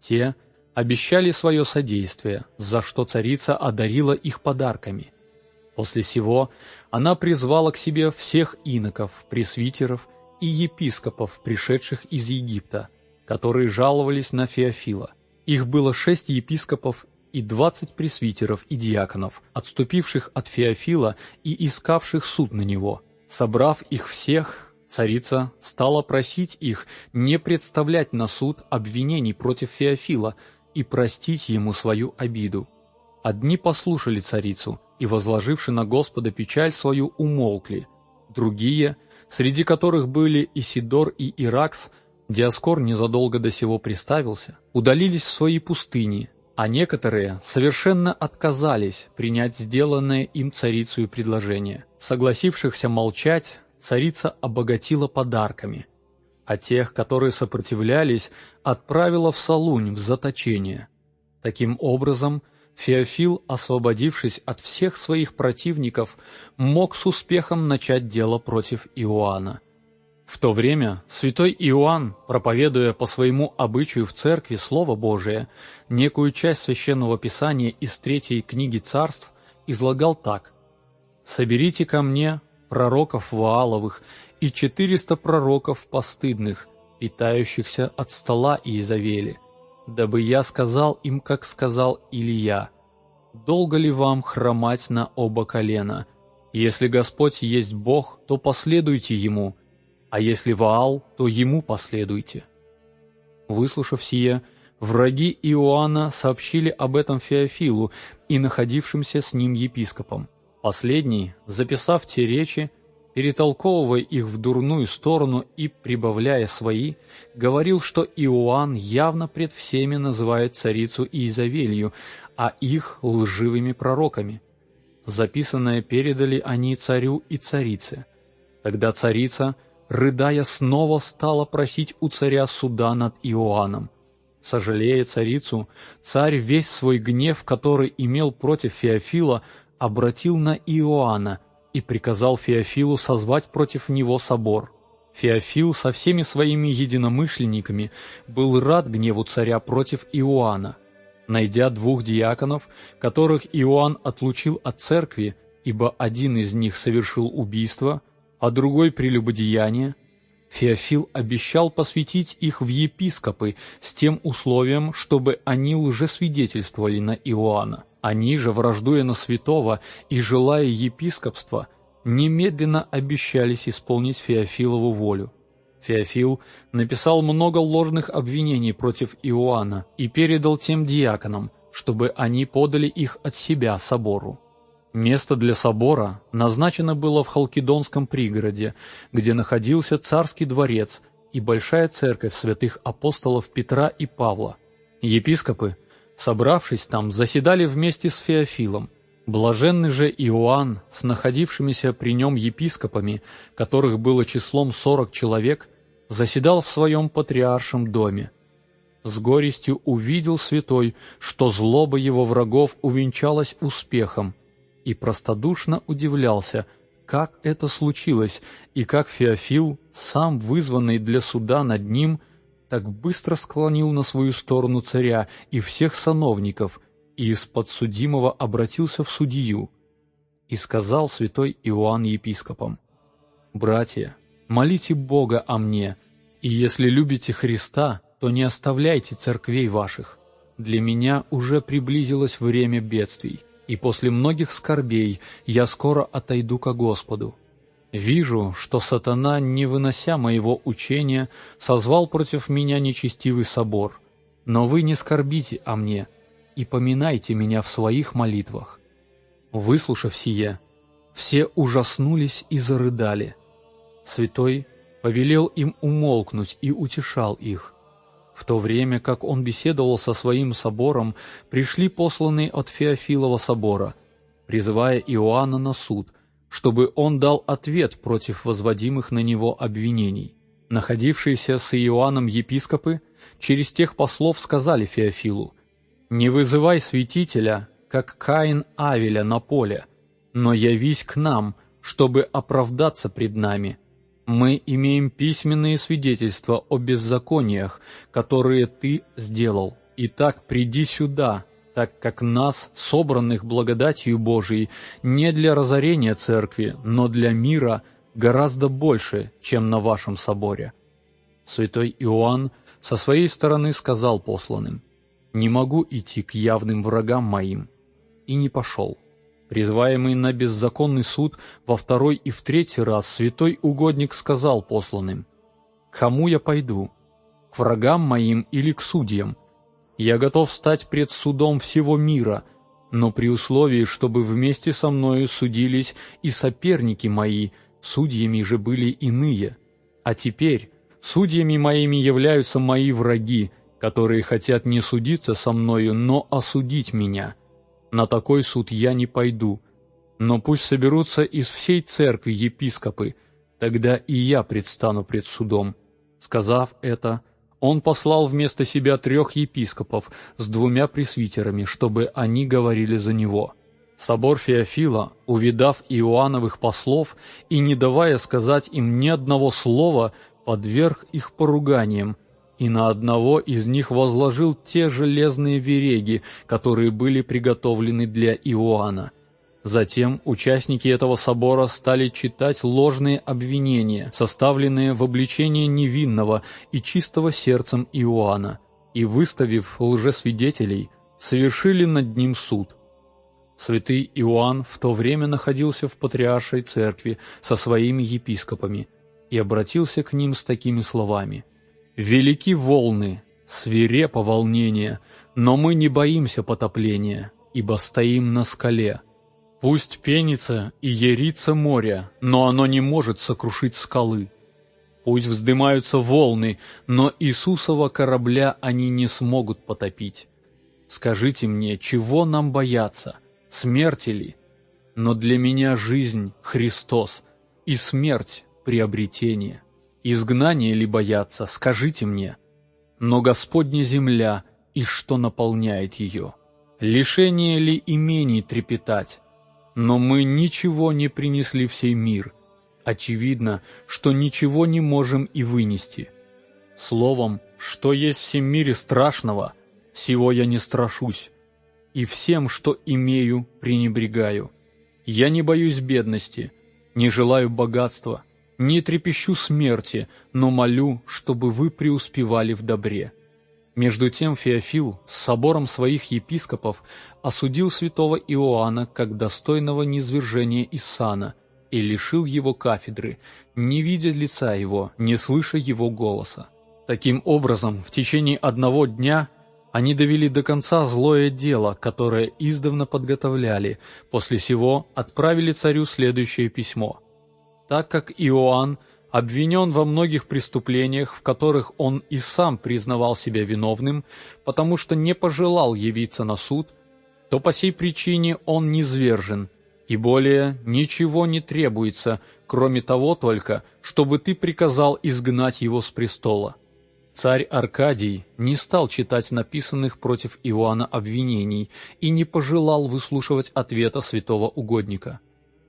Те обещали свое содействие, за что царица одарила их подарками. После сего она призвала к себе всех иноков, пресвитеров и епископов, пришедших из Египта, которые жаловались на Феофила. Их было шесть епископов и двадцать пресвитеров и диаконов, отступивших от Феофила и искавших суд на него. Собрав их всех, царица стала просить их не представлять на суд обвинений против Феофила и простить ему свою обиду. Одни послушали царицу и, возложивши на Господа печаль свою, умолкли. Другие, среди которых были Исидор и Иракс, Диаскор незадолго до сего приставился, удалились в свои пустыни, а некоторые совершенно отказались принять сделанное им царицу предложение. Согласившихся молчать, царица обогатила подарками, а тех, которые сопротивлялись, отправила в Салунь в заточение. Таким образом, Феофил, освободившись от всех своих противников, мог с успехом начать дело против Иоанна. В то время святой Иоанн, проповедуя по своему обычаю в церкви Слово Божие, некую часть Священного Писания из третьей книги царств излагал так «Соберите ко мне пророков Вааловых и четыреста пророков постыдных, питающихся от стола Иезавели, дабы я сказал им, как сказал Илья, долго ли вам хромать на оба колена? Если Господь есть Бог, то последуйте Ему, а если Ваал, то ему последуйте». Выслушав сие, враги Иоанна сообщили об этом Феофилу и находившимся с ним епископам. Последний, записав те речи, перетолковывая их в дурную сторону и прибавляя свои, говорил, что Иоанн явно пред всеми называет царицу Иезавелью, а их лживыми пророками. Записанное передали они царю и царице. Тогда царица – рыдая, снова стала просить у царя суда над Иоанном. Сожалея царицу, царь весь свой гнев, который имел против Феофила, обратил на Иоанна и приказал Феофилу созвать против него собор. Феофил со всеми своими единомышленниками был рад гневу царя против Иоанна. Найдя двух диаконов, которых Иоанн отлучил от церкви, ибо один из них совершил убийство – а другой прелюбодеяние, Феофил обещал посвятить их в епископы с тем условием, чтобы они лжесвидетельствовали на Иоанна. Они же, враждуя на святого и желая епископства, немедленно обещались исполнить Феофилову волю. Феофил написал много ложных обвинений против Иоанна и передал тем диаконам, чтобы они подали их от себя собору. Место для собора назначено было в Халкидонском пригороде, где находился царский дворец и большая церковь святых апостолов Петра и Павла. Епископы, собравшись там, заседали вместе с Феофилом. Блаженный же Иоанн с находившимися при нем епископами, которых было числом сорок человек, заседал в своем патриаршем доме. С горестью увидел святой, что злоба его врагов увенчалась успехом, и простодушно удивлялся, как это случилось, и как Феофил, сам вызванный для суда над ним, так быстро склонил на свою сторону царя и всех сановников, и из подсудимого обратился в судью. И сказал святой Иоанн епископам, «Братья, молите Бога о мне, и если любите Христа, то не оставляйте церквей ваших. Для меня уже приблизилось время бедствий» и после многих скорбей я скоро отойду ко Господу. Вижу, что сатана, не вынося моего учения, созвал против меня нечестивый собор, но вы не скорбите о мне и поминайте меня в своих молитвах». Выслушав сие, все ужаснулись и зарыдали. Святой повелел им умолкнуть и утешал их. В то время, как он беседовал со своим собором, пришли посланные от Феофилова собора, призывая Иоанна на суд, чтобы он дал ответ против возводимых на него обвинений. Находившиеся с Иоанном епископы через тех послов сказали Феофилу, «Не вызывай святителя, как Каин Авеля на поле, но явись к нам, чтобы оправдаться пред нами. Мы имеем письменные свидетельства о беззакониях, которые ты сделал. Итак, приди сюда, так как нас, собранных благодатью Божией, не для разорения церкви, но для мира, гораздо больше, чем на вашем соборе». Святой Иоанн со своей стороны сказал посланным, «Не могу идти к явным врагам моим», и не пошел. Призваемый на беззаконный суд во второй и в третий раз святой угодник сказал посланным, «Кому я пойду? К врагам моим или к судьям?» Я готов стать пред судом всего мира, но при условии, чтобы вместе со мною судились и соперники мои, судьями же были иные. А теперь судьями моими являются мои враги, которые хотят не судиться со мною, но осудить меня. На такой суд я не пойду, но пусть соберутся из всей церкви епископы, тогда и я предстану пред судом». Сказав это, он послал вместо себя трех епископов с двумя пресвитерами, чтобы они говорили за него. Собор Феофила, увидав Иоанновых послов и не давая сказать им ни одного слова, подверг их поруганиям, и на одного из них возложил те железные вереги, которые были приготовлены для Иоанна. Затем участники этого собора стали читать ложные обвинения, составленные в обличении невинного и чистого сердцем Иоанна, и, выставив лжесвидетелей, совершили над ним суд. Святый Иоанн в то время находился в Патриаршей церкви со своими епископами и обратился к ним с такими словами. «Велики волны, свирепо волнение, но мы не боимся потопления, ибо стоим на скале» Пусть пенится и ерится море, но оно не может сокрушить скалы. Пусть вздымаются волны, но Иисусова корабля они не смогут потопить. Скажите мне, чего нам бояться, смерти ли? Но для меня жизнь — Христос, и смерть — приобретение. Изгнание ли бояться, скажите мне? Но Господня земля, и что наполняет ее? Лишение ли имений трепетать? Но мы ничего не принесли в сей мир. Очевидно, что ничего не можем и вынести. Словом, что есть в всем мире страшного, всего я не страшусь. И всем, что имею, пренебрегаю. Я не боюсь бедности, не желаю богатства, не трепещу смерти, но молю, чтобы вы преуспевали в добре. Между тем Феофил с собором своих епископов осудил святого Иоанна как достойного низвержения из сана и лишил его кафедры, не видя лица его, не слыша его голоса. Таким образом, в течение одного дня они довели до конца злое дело, которое издавна подготовляли, после сего отправили царю следующее письмо. Так как Иоанн обвинен во многих преступлениях, в которых он и сам признавал себя виновным, потому что не пожелал явиться на суд, то по сей причине он низвержен, и более ничего не требуется, кроме того только, чтобы ты приказал изгнать его с престола». Царь Аркадий не стал читать написанных против Иоанна обвинений и не пожелал выслушивать ответа святого угодника.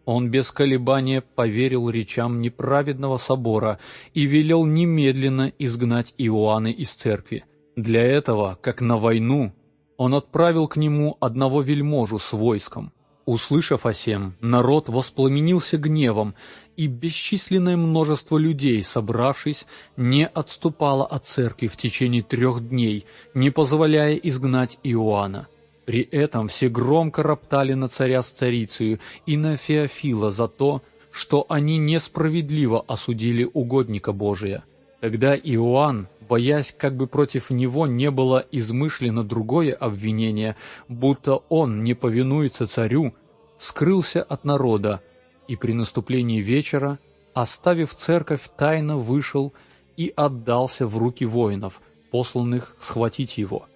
Он без колебания поверил речам неправедного собора и велел немедленно изгнать Иоанна из церкви. Для этого, как на войну, он отправил к нему одного вельможу с войском. Услышав о сем, народ воспламенился гневом, и бесчисленное множество людей, собравшись, не отступало от церкви в течение трех дней, не позволяя изгнать Иоанна. При этом все громко роптали на царя с царицею и на Феофила за то, что они несправедливо осудили угодника Божия. Тогда Иоанн, боясь, как бы против него не было измышлено другое обвинение, будто он не повинуется царю, скрылся от народа и при наступлении вечера, оставив церковь, тайно вышел и отдался в руки воинов, посланных схватить его.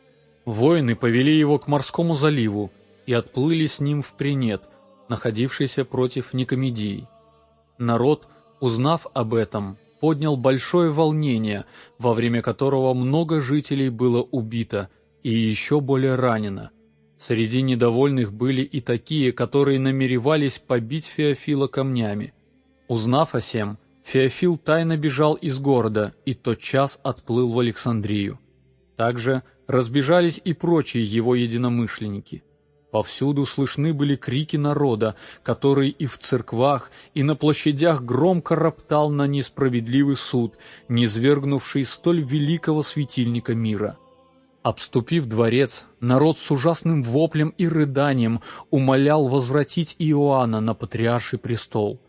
Воины повели его к морскому заливу и отплыли с ним в Принет, находившийся против Никомедии. Народ, узнав об этом, поднял большое волнение, во время которого много жителей было убито и еще более ранено. Среди недовольных были и такие, которые намеревались побить Феофила камнями. Узнав о сем, Феофил тайно бежал из города и тотчас отплыл в Александрию. Также разбежались и прочие его единомышленники. Повсюду слышны были крики народа, который и в церквах, и на площадях громко роптал на несправедливый суд, низвергнувший столь великого светильника мира. Обступив дворец, народ с ужасным воплем и рыданием умолял возвратить Иоанна на патриарший престол.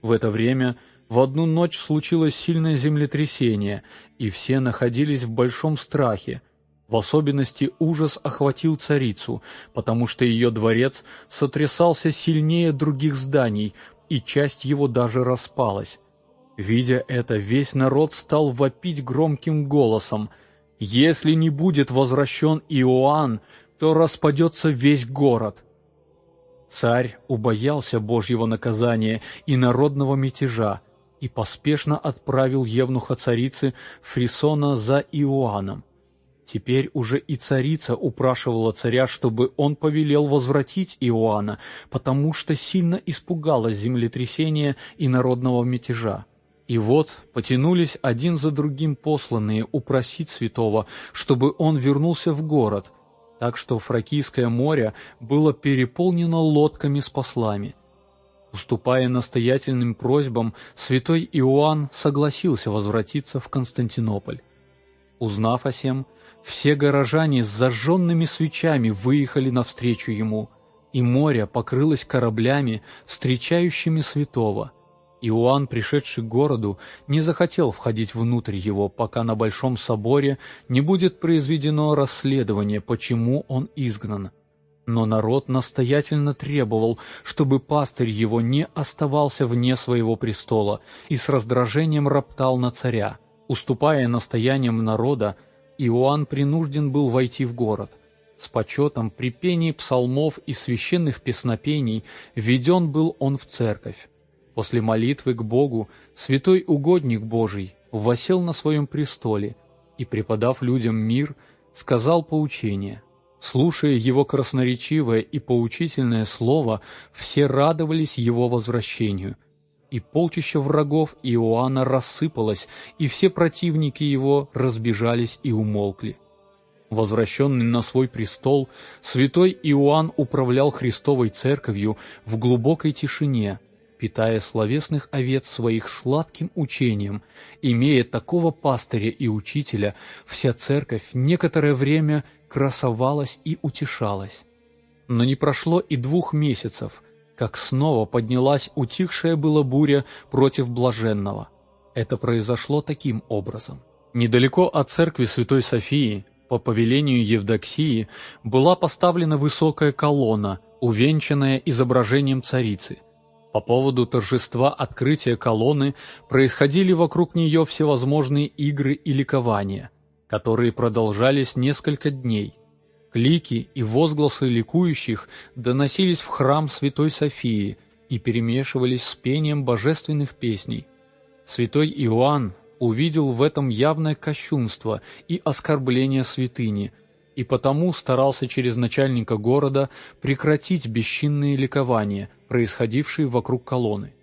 В это время в одну ночь случилось сильное землетрясение, и все находились в большом страхе. В особенности ужас охватил царицу, потому что ее дворец сотрясался сильнее других зданий, и часть его даже распалась. Видя это, весь народ стал вопить громким голосом «Если не будет возвращен Иоанн, то распадется весь город». Царь убоялся Божьего наказания и народного мятежа, и поспешно отправил евнуха царицы Фрисона за Иоанном. Теперь уже и царица упрашивала царя, чтобы он повелел возвратить Иоанна, потому что сильно испугалась землетрясения и народного мятежа. И вот потянулись один за другим посланные упросить святого, чтобы он вернулся в город, так что Фракийское море было переполнено лодками с послами – Уступая настоятельным просьбам, святой Иоанн согласился возвратиться в Константинополь. Узнав о сем, все горожане с зажженными свечами выехали навстречу ему, и море покрылось кораблями, встречающими святого. Иоанн, пришедший к городу, не захотел входить внутрь его, пока на Большом соборе не будет произведено расследование, почему он изгнан. Но народ настоятельно требовал, чтобы пастырь его не оставался вне своего престола и с раздражением роптал на царя. Уступая настояниям народа, Иоанн принужден был войти в город. С почетом при пении псалмов и священных песнопений введен был он в церковь. После молитвы к Богу святой угодник Божий восел на своем престоле и, преподав людям мир, сказал поучение – Слушая его красноречивое и поучительное слово, все радовались его возвращению. И полчища врагов Иоанна рассыпалось, и все противники его разбежались и умолкли. Возвращенный на свой престол, святой Иоанн управлял Христовой Церковью в глубокой тишине, питая словесных овец своих сладким учением, имея такого пастыря и учителя, вся Церковь некоторое время красовалась и утешалась. Но не прошло и двух месяцев, как снова поднялась утихшая была буря против блаженного. Это произошло таким образом. Недалеко от церкви Святой Софии, по повелению Евдоксии, была поставлена высокая колонна, увенчанная изображением царицы. По поводу торжества открытия колонны происходили вокруг нее всевозможные игры и ликования – которые продолжались несколько дней. Клики и возгласы ликующих доносились в храм Святой Софии и перемешивались с пением божественных песней. Святой Иоанн увидел в этом явное кощунство и оскорбление святыни, и потому старался через начальника города прекратить бесчинные ликования, происходившие вокруг колонны.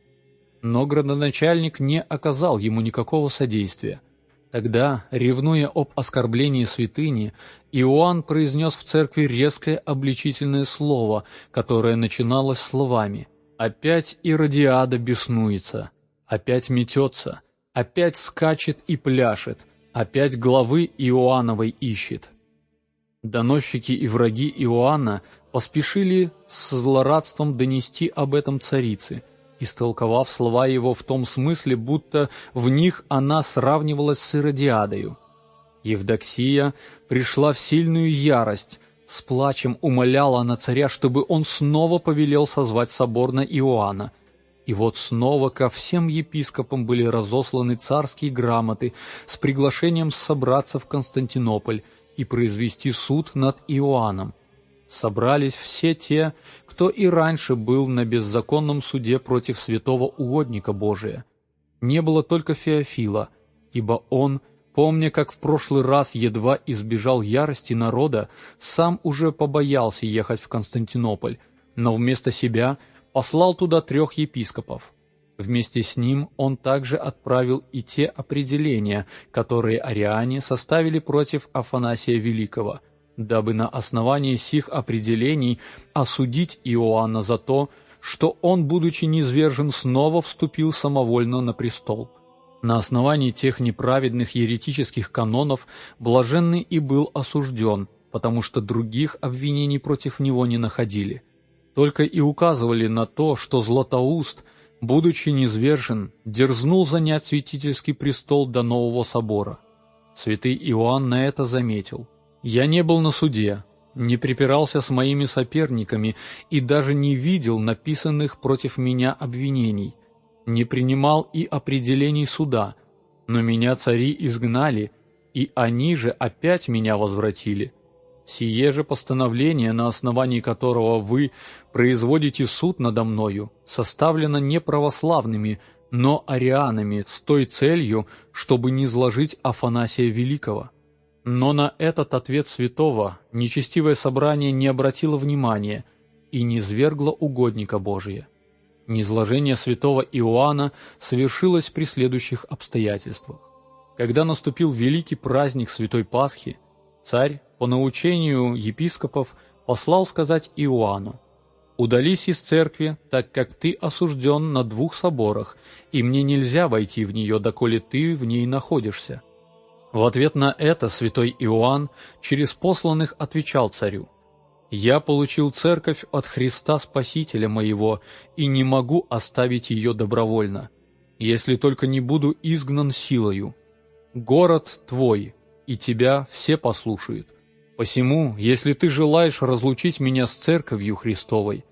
Но градоначальник не оказал ему никакого содействия – Тогда, ревнуя об оскорблении святыни, Иоанн произнес в церкви резкое обличительное слово, которое начиналось словами «Опять Иродиада беснуется, опять метется, опять скачет и пляшет, опять главы Иоанновой ищет». Доносчики и враги Иоанна поспешили с злорадством донести об этом царице – истолковав слова его в том смысле, будто в них она сравнивалась с Иродиадою. Евдоксия пришла в сильную ярость, с плачем умоляла на царя, чтобы он снова повелел созвать собор на Иоанна. И вот снова ко всем епископам были разосланы царские грамоты с приглашением собраться в Константинополь и произвести суд над Иоанном. Собрались все те, кто и раньше был на беззаконном суде против святого угодника Божия. Не было только Феофила, ибо он, помня, как в прошлый раз едва избежал ярости народа, сам уже побоялся ехать в Константинополь, но вместо себя послал туда трех епископов. Вместе с ним он также отправил и те определения, которые ариане составили против Афанасия Великого – дабы на основании сих определений осудить Иоанна за то, что он, будучи низвержен, снова вступил самовольно на престол. На основании тех неправедных еретических канонов блаженный и был осужден, потому что других обвинений против него не находили. Только и указывали на то, что Златоуст, будучи низвержен, дерзнул занять святительский престол до нового собора. Святый Иоанн на это заметил – я не был на суде, не припирался с моими соперниками и даже не видел написанных против меня обвинений, не принимал и определений суда, но меня цари изгнали, и они же опять меня возвратили. Сие же постановление, на основании которого вы производите суд надо мною, составлено не православными, но арианами с той целью, чтобы не изложить Афанасия Великого. Но на этот ответ святого нечестивое собрание не обратило внимания и не звергло угодника Божия. Низложение святого Иоанна совершилось при следующих обстоятельствах. Когда наступил великий праздник Святой Пасхи, царь, по научению епископов, послал сказать Иоанну, «Удались из церкви, так как ты осужден на двух соборах, и мне нельзя войти в нее, доколе ты в ней находишься». В ответ на это святой Иоанн через посланных отвечал царю, «Я получил церковь от Христа Спасителя моего и не могу оставить ее добровольно, если только не буду изгнан силою. Город твой, и тебя все послушают. Посему, если ты желаешь разлучить меня с церковью Христовой,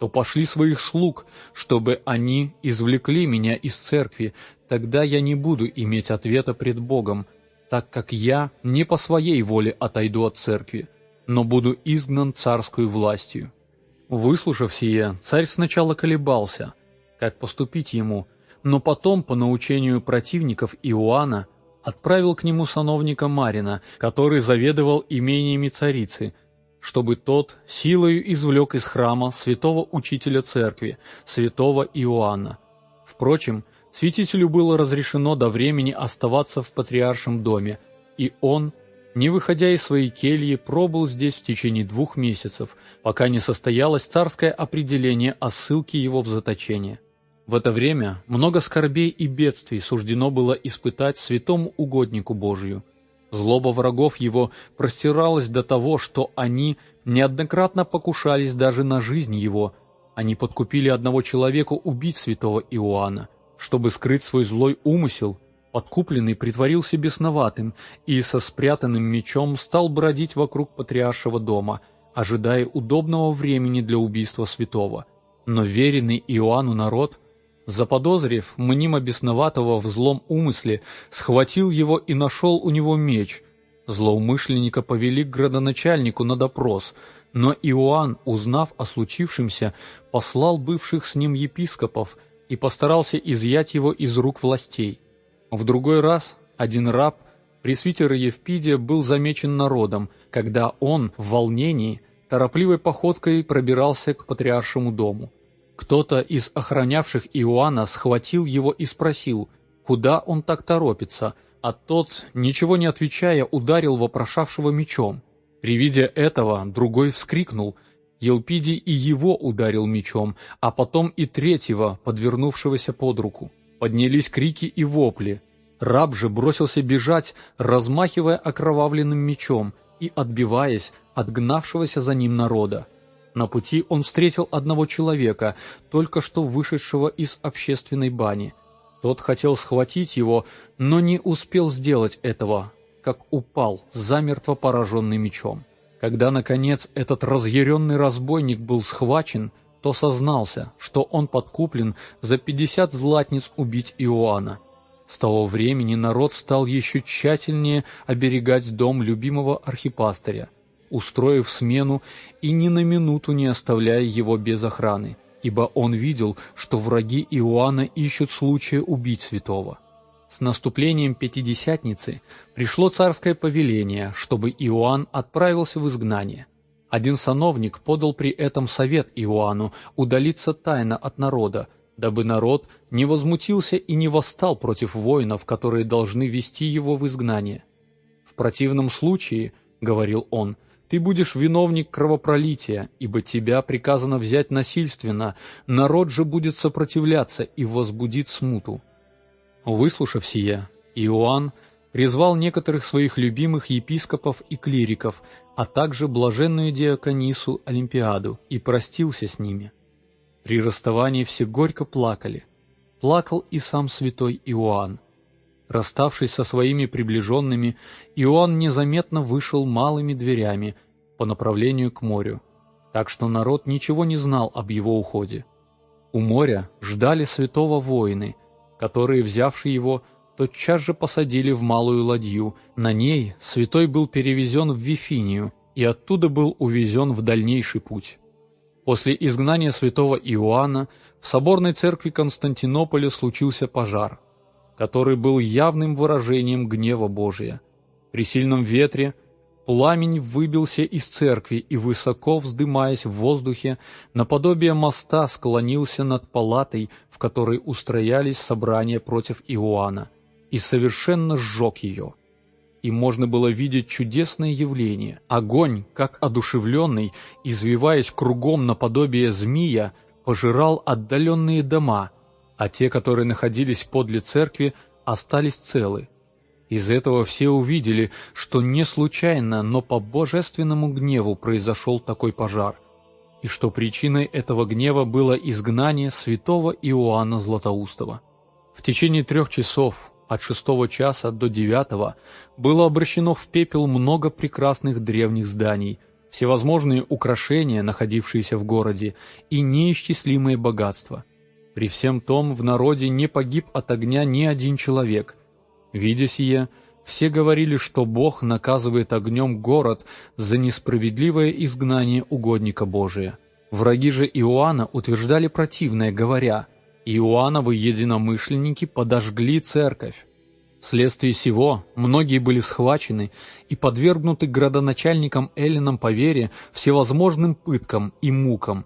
то пошли своих слуг, чтобы они извлекли меня из церкви, тогда я не буду иметь ответа пред Богом, так как я не по своей воле отойду от церкви, но буду изгнан царскую властью». Выслушав сие, царь сначала колебался, как поступить ему, но потом, по научению противников Иоанна, отправил к нему сановника Марина, который заведовал имениями царицы, чтобы тот силою извлек из храма святого учителя церкви, святого Иоанна. Впрочем, Святителю было разрешено до времени оставаться в патриаршем доме, и он, не выходя из своей кельи, пробыл здесь в течение двух месяцев, пока не состоялось царское определение о ссылке его в заточение. В это время много скорбей и бедствий суждено было испытать святому угоднику Божию. Злоба врагов его простиралась до того, что они неоднократно покушались даже на жизнь его. Они подкупили одного человека убить святого Иоанна – чтобы скрыть свой злой умысел, подкупленный притворился бесноватым и со спрятанным мечом стал бродить вокруг патриаршего дома, ожидая удобного времени для убийства святого. Но веренный Иоанну народ, заподозрив мнимо бесноватого в злом умысле, схватил его и нашел у него меч. Злоумышленника повели к градоначальнику на допрос, но Иоанн, узнав о случившемся, послал бывших с ним епископов – и постарался изъять его из рук властей. В другой раз один раб, пресвитер Евпидия, был замечен народом, когда он в волнении торопливой походкой пробирался к патриаршему дому. Кто-то из охранявших Иоанна схватил его и спросил, куда он так торопится, а тот, ничего не отвечая, ударил вопрошавшего мечом. При виде этого другой вскрикнул – Елпидий и его ударил мечом, а потом и третьего, подвернувшегося под руку. Поднялись крики и вопли. Раб же бросился бежать, размахивая окровавленным мечом и отбиваясь от гнавшегося за ним народа. На пути он встретил одного человека, только что вышедшего из общественной бани. Тот хотел схватить его, но не успел сделать этого, как упал, замертво пораженный мечом. Когда, наконец, этот разъяренный разбойник был схвачен, то сознался, что он подкуплен за пятьдесят златниц убить Иоанна. С того времени народ стал еще тщательнее оберегать дом любимого архипастыря. устроив смену и ни на минуту не оставляя его без охраны, ибо он видел, что враги Иоанна ищут случая убить святого. С наступлением Пятидесятницы пришло царское повеление, чтобы Иоанн отправился в изгнание. Один сановник подал при этом совет Иоанну удалиться тайно от народа, дабы народ не возмутился и не восстал против воинов, которые должны вести его в изгнание. «В противном случае, — говорил он, — ты будешь виновник кровопролития, ибо тебя приказано взять насильственно, народ же будет сопротивляться и возбудит смуту». Выслушав сие, Иоанн призвал некоторых своих любимых епископов и клириков, а также блаженную диаконису Олимпиаду, и простился с ними. При расставании все горько плакали. Плакал и сам святой Иоанн. Расставшись со своими приближенными, Иоанн незаметно вышел малыми дверями по направлению к морю, так что народ ничего не знал об его уходе. У моря ждали святого воины, которые, взявшие его, тотчас же посадили в малую ладью. На ней святой был перевезен в Вифинию и оттуда был увезен в дальнейший путь. После изгнания святого Иоанна в соборной церкви Константинополя случился пожар, который был явным выражением гнева Божия. При сильном ветре пламень выбился из церкви и, высоко вздымаясь в воздухе, наподобие моста склонился над палатой, которой устроялись собрания против Иоанна, и совершенно сжег ее и можно было видеть чудесное явление. Огонь, как одушевленный, извиваясь кругом наподобие змея, пожирал отдаленные дома, а те, которые находились подле церкви, остались целы. Из этого все увидели, что не случайно, но по божественному гневу произошел такой пожар, и что причиной этого гнева было изгнание святого Иоанна Златоустова. В течение трех часов от шестого часа до девятого было обращено в пепел много прекрасных древних зданий, всевозможные украшения, находившиеся в городе, и неисчислимые богатства. При всем том в народе не погиб от огня ни один человек. Видя сие, все говорили, что Бог наказывает огнем город за несправедливое изгнание угодника Божия. Враги же Иоанна утверждали противное, говоря – Иоанновы единомышленники подожгли церковь. Вследствие сего многие были схвачены и подвергнуты градоначальникам Эллинам по вере всевозможным пыткам и мукам,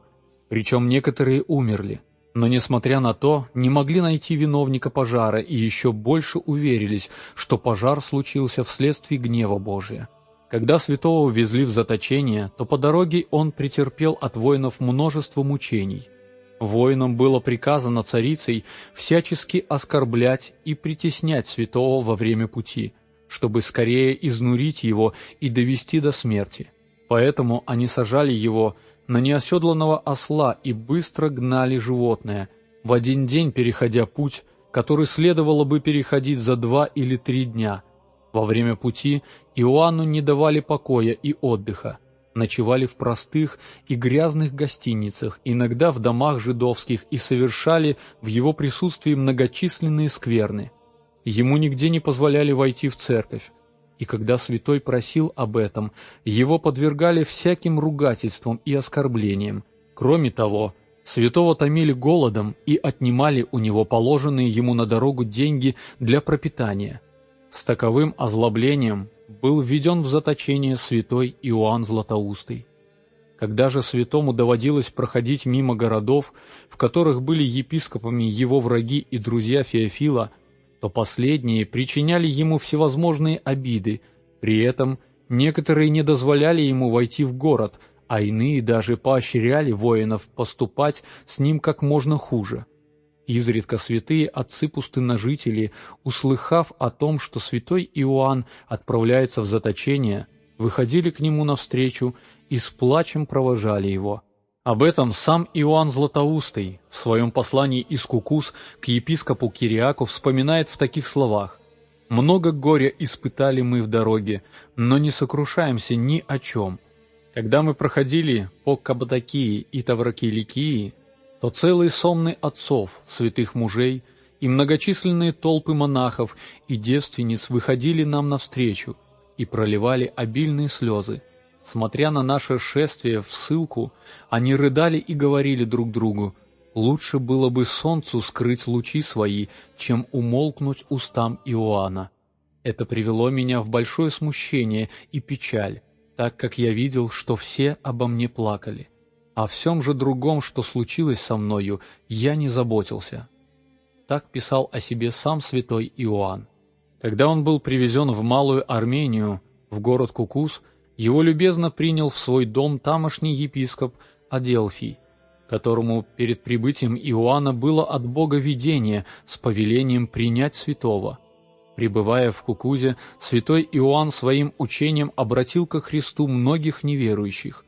причем некоторые умерли. Но, несмотря на то, не могли найти виновника пожара и еще больше уверились, что пожар случился вследствие гнева Божия. Когда святого везли в заточение, то по дороге он претерпел от воинов множество мучений – Воинам было приказано царицей всячески оскорблять и притеснять святого во время пути, чтобы скорее изнурить его и довести до смерти. Поэтому они сажали его на неоседланного осла и быстро гнали животное, в один день переходя путь, который следовало бы переходить за два или три дня. Во время пути Иоанну не давали покоя и отдыха, ночевали в простых и грязных гостиницах, иногда в домах жидовских и совершали в его присутствии многочисленные скверны. Ему нигде не позволяли войти в церковь, и когда святой просил об этом, его подвергали всяким ругательствам и оскорблениям. Кроме того, святого томили голодом и отнимали у него положенные ему на дорогу деньги для пропитания. С таковым озлоблением был введен в заточение святой Иоанн Златоустый. Когда же святому доводилось проходить мимо городов, в которых были епископами его враги и друзья Феофила, то последние причиняли ему всевозможные обиды, при этом некоторые не дозволяли ему войти в город, а иные даже поощряли воинов поступать с ним как можно хуже. Изредка святые отцы-пустынножители, услыхав о том, что святой Иоанн отправляется в заточение, выходили к нему навстречу и с плачем провожали его. Об этом сам Иоанн Златоустый в своем послании из Кукус к епископу Кириаку вспоминает в таких словах «Много горя испытали мы в дороге, но не сокрушаемся ни о чем. Когда мы проходили по Кабатакии и Тавракиликии, то целые сомны отцов, святых мужей и многочисленные толпы монахов и девственниц выходили нам навстречу и проливали обильные слезы. Смотря на наше шествие в ссылку, они рыдали и говорили друг другу, «Лучше было бы солнцу скрыть лучи свои, чем умолкнуть устам Иоанна». Это привело меня в большое смущение и печаль, так как я видел, что все обо мне плакали. О всем же другом, что случилось со мною, я не заботился. Так писал о себе сам святой Иоанн. Когда он был привезен в Малую Армению, в город Кукус, его любезно принял в свой дом тамошний епископ Аделфий, которому перед прибытием Иоанна было от Бога видение с повелением принять святого. Пребывая в Кукузе, святой Иоанн своим учением обратил ко Христу многих неверующих,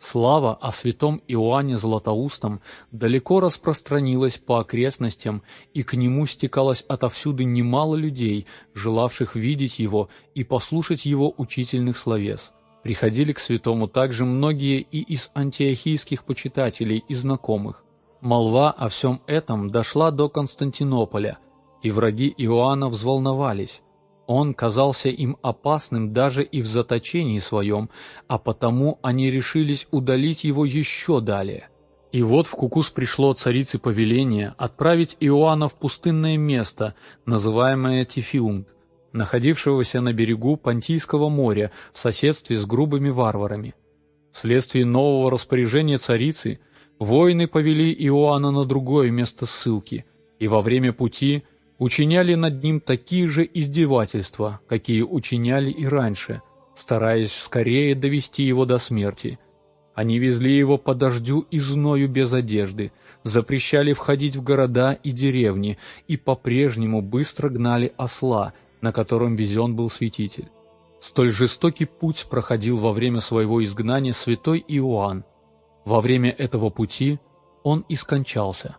Слава о святом Иоанне Златоустом далеко распространилась по окрестностям, и к нему стекалось отовсюду немало людей, желавших видеть его и послушать его учительных словес. Приходили к святому также многие и из антиохийских почитателей и знакомых. Молва о всем этом дошла до Константинополя, и враги Иоанна взволновались. Он казался им опасным даже и в заточении своем, а потому они решились удалить его еще далее. И вот в Кукус пришло царице повеление отправить Иоанна в пустынное место, называемое Тифиунт, находившегося на берегу Понтийского моря в соседстве с грубыми варварами. Вследствие нового распоряжения царицы воины повели Иоанна на другое место ссылки, и во время пути – учиняли над ним такие же издевательства, какие учиняли и раньше, стараясь скорее довести его до смерти. Они везли его по дождю и зною без одежды, запрещали входить в города и деревни и по-прежнему быстро гнали осла, на котором везен был святитель. Столь жестокий путь проходил во время своего изгнания святой Иоанн. Во время этого пути он и скончался.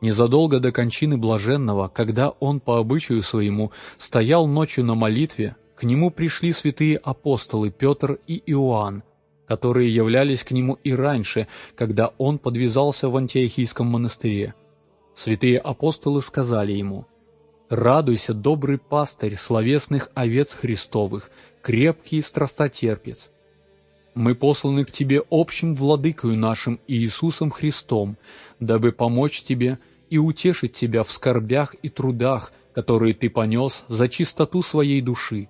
Незадолго до кончины блаженного, когда он по обычаю своему стоял ночью на молитве, к нему пришли святые апостолы Петр и Иоанн, которые являлись к нему и раньше, когда он подвязался в Антиохийском монастыре. Святые апостолы сказали ему, «Радуйся, добрый пастырь словесных овец Христовых, крепкий страстотерпец. Мы посланы к тебе общим владыкою нашим Иисусом Христом, дабы помочь тебе – и утешить тебя в скорбях и трудах, которые ты понес за чистоту своей души.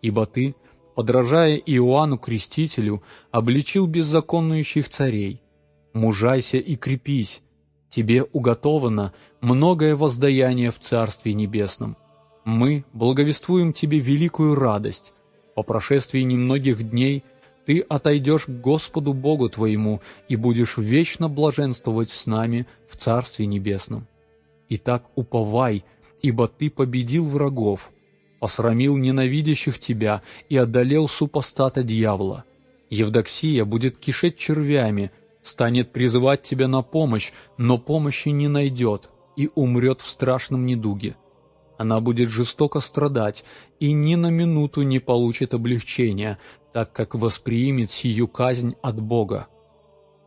Ибо ты, подражая Иоанну Крестителю, обличил беззаконнующих царей. Мужайся и крепись, тебе уготовано многое воздаяние в Царстве Небесном. Мы благовествуем тебе великую радость. По прошествии немногих дней – ты отойдешь к Господу Богу твоему и будешь вечно блаженствовать с нами в Царстве Небесном. Итак, уповай, ибо ты победил врагов, осрамил ненавидящих тебя и одолел супостата дьявола. Евдоксия будет кишеть червями, станет призывать тебя на помощь, но помощи не найдет и умрет в страшном недуге. Она будет жестоко страдать и ни на минуту не получит облегчения, так как восприимет сию казнь от Бога.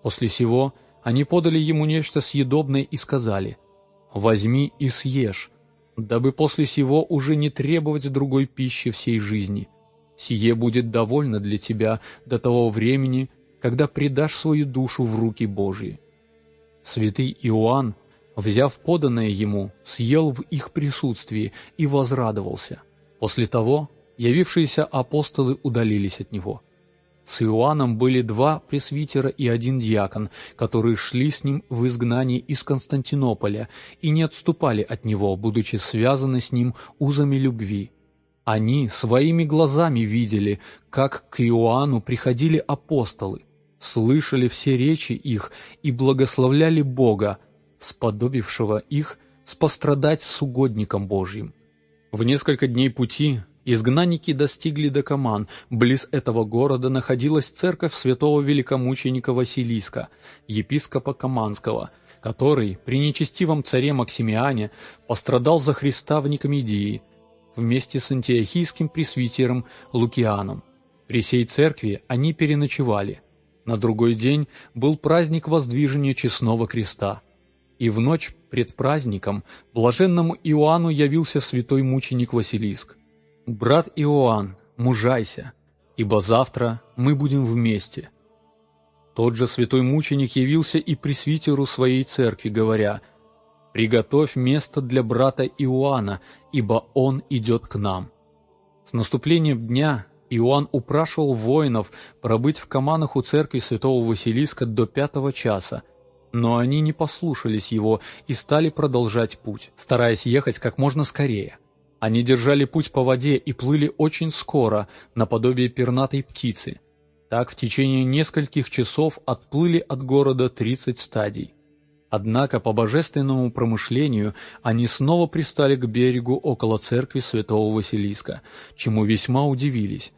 После сего они подали ему нечто съедобное и сказали, «Возьми и съешь, дабы после сего уже не требовать другой пищи всей жизни. Сие будет довольно для тебя до того времени, когда предашь свою душу в руки Божьи». Святый Иоанн, взяв поданное ему, съел в их присутствии и возрадовался. После того явившиеся апостолы удалились от него. С Иоанном были два пресвитера и один диакон, которые шли с ним в изгнании из Константинополя и не отступали от него, будучи связаны с ним узами любви. Они своими глазами видели, как к Иоанну приходили апостолы, слышали все речи их и благословляли Бога, сподобившего их спострадать с угодником Божьим. В несколько дней пути Изгнанники достигли Декаман. Близ этого города находилась церковь святого великомученика Василиска, епископа Каманского, который при нечестивом царе Максимиане пострадал за Христа в Никомедии вместе с антиохийским пресвитером Лукианом. При сей церкви они переночевали. На другой день был праздник воздвижения честного креста. И в ночь пред праздником блаженному Иоанну явился святой мученик Василиск. «Брат Иоанн, мужайся, ибо завтра мы будем вместе». Тот же святой мученик явился и пресвитеру своей церкви, говоря, «Приготовь место для брата Иоанна, ибо он идет к нам». С наступлением дня Иоанн упрашивал воинов пробыть в каманах у церкви святого Василиска до пятого часа, но они не послушались его и стали продолжать путь, стараясь ехать как можно скорее. Они держали путь по воде и плыли очень скоро, наподобие пернатой птицы. Так в течение нескольких часов отплыли от города 30 стадий. Однако по божественному промышлению они снова пристали к берегу около церкви святого Василиска, чему весьма удивились.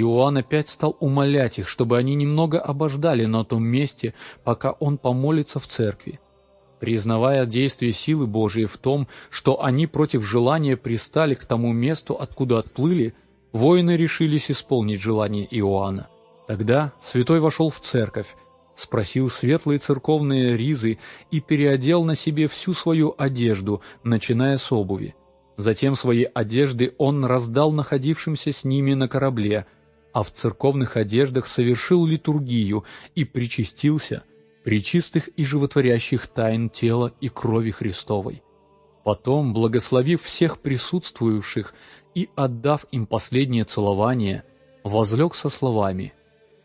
Иоанн опять стал умолять их, чтобы они немного обождали на том месте, пока он помолится в церкви. Признавая действие силы Божией в том, что они против желания пристали к тому месту, откуда отплыли, воины решились исполнить желание Иоанна. Тогда святой вошел в церковь, спросил светлые церковные ризы и переодел на себе всю свою одежду, начиная с обуви. Затем свои одежды он раздал находившимся с ними на корабле, а в церковных одеждах совершил литургию и причастился причистых и животворящих тайн тела и крови Христовой. Потом, благословив всех присутствующих и отдав им последнее целование, возлег со словами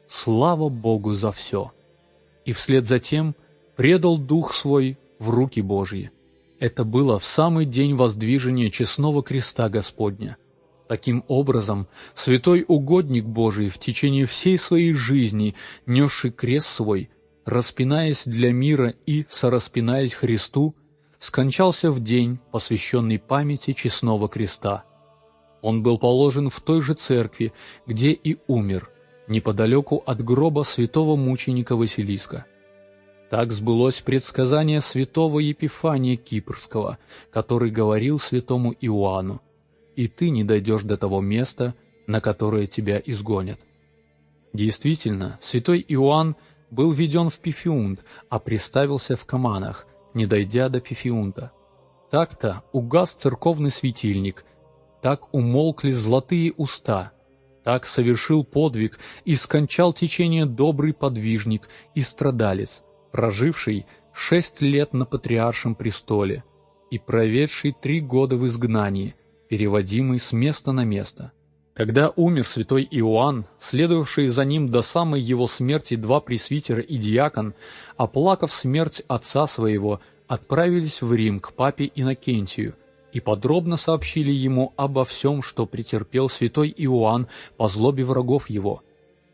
«Слава Богу за все!» и вслед за тем предал дух свой в руки Божьи. Это было в самый день воздвижения честного креста Господня. Таким образом, святой угодник Божий в течение всей своей жизни, несший крест свой, распинаясь для мира и сораспинаясь Христу, скончался в день, посвященный памяти честного креста. Он был положен в той же церкви, где и умер, неподалеку от гроба святого мученика Василиска. Так сбылось предсказание святого Епифания Кипрского, который говорил святому Иоанну, и ты не дойдешь до того места, на которое тебя изгонят. Действительно, святой Иоанн был введен в Пифиунт, а приставился в Каманах, не дойдя до Пифиунта. Так-то угас церковный светильник, так умолкли золотые уста, так совершил подвиг и скончал течение добрый подвижник и страдалец, проживший шесть лет на патриаршем престоле и проведший три года в изгнании, переводимый с места на место. Когда умер святой Иоанн, следовавшие за ним до самой его смерти два пресвитера и диакон, оплакав смерть отца своего, отправились в Рим к папе Иннокентию и подробно сообщили ему обо всем, что претерпел святой Иоанн по злобе врагов его.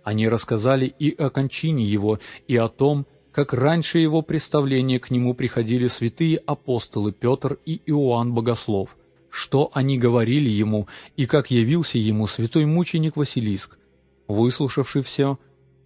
Они рассказали и о кончине его, и о том, как раньше его представления к нему приходили святые апостолы Петр и Иоанн Богослов – что они говорили ему и как явился ему святой мученик Василиск. Выслушавший все,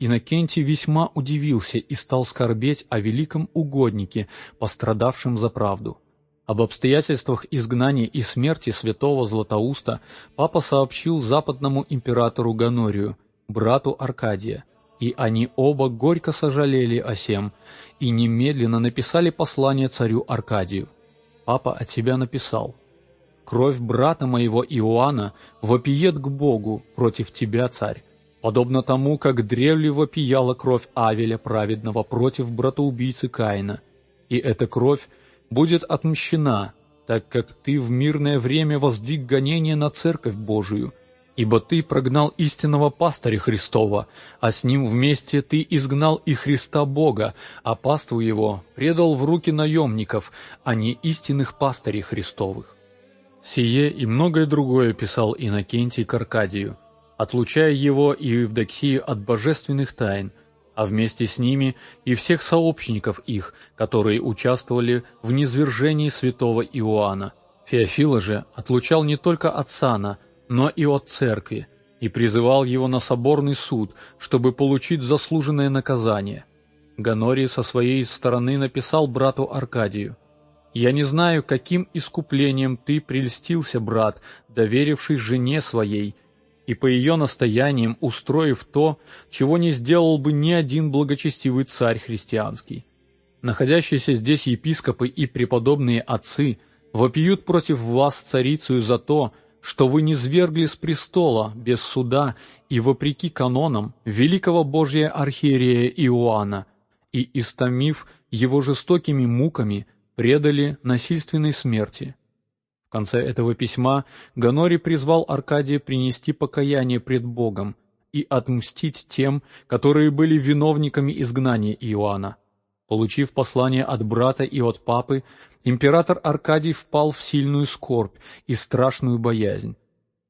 Иннокентий весьма удивился и стал скорбеть о великом угоднике, пострадавшем за правду. Об обстоятельствах изгнания и смерти святого Златоуста папа сообщил западному императору Ганорию, брату Аркадия, и они оба горько сожалели о сем и немедленно написали послание царю Аркадию. Папа от себя написал Кровь брата моего Иоанна вопиет к Богу против тебя, царь, подобно тому, как древле вопияла кровь Авеля праведного против братоубийцы Каина. И эта кровь будет отмщена, так как ты в мирное время воздвиг гонение на Церковь Божию, ибо ты прогнал истинного пастыря Христова, а с ним вместе ты изгнал и Христа Бога, а паству его предал в руки наемников, а не истинных пастырей Христовых. Сие и многое другое писал Иннокентий к Аркадию, отлучая его и Евдоксию от божественных тайн, а вместе с ними и всех сообщников их, которые участвовали в низвержении святого Иоанна. Феофила же отлучал не только от сана, но и от церкви, и призывал его на соборный суд, чтобы получить заслуженное наказание. Ганорий со своей стороны написал брату Аркадию, я не знаю, каким искуплением ты прельстился, брат, доверившись жене своей, и по ее настояниям устроив то, чего не сделал бы ни один благочестивый царь христианский. Находящиеся здесь епископы и преподобные отцы вопиют против вас царицу за то, что вы не свергли с престола без суда и вопреки канонам великого Божия архиерея Иоанна, и, истомив его жестокими муками, предали насильственной смерти. В конце этого письма Гонори призвал Аркадия принести покаяние пред Богом и отмстить тем, которые были виновниками изгнания Иоанна. Получив послание от брата и от папы, император Аркадий впал в сильную скорбь и страшную боязнь.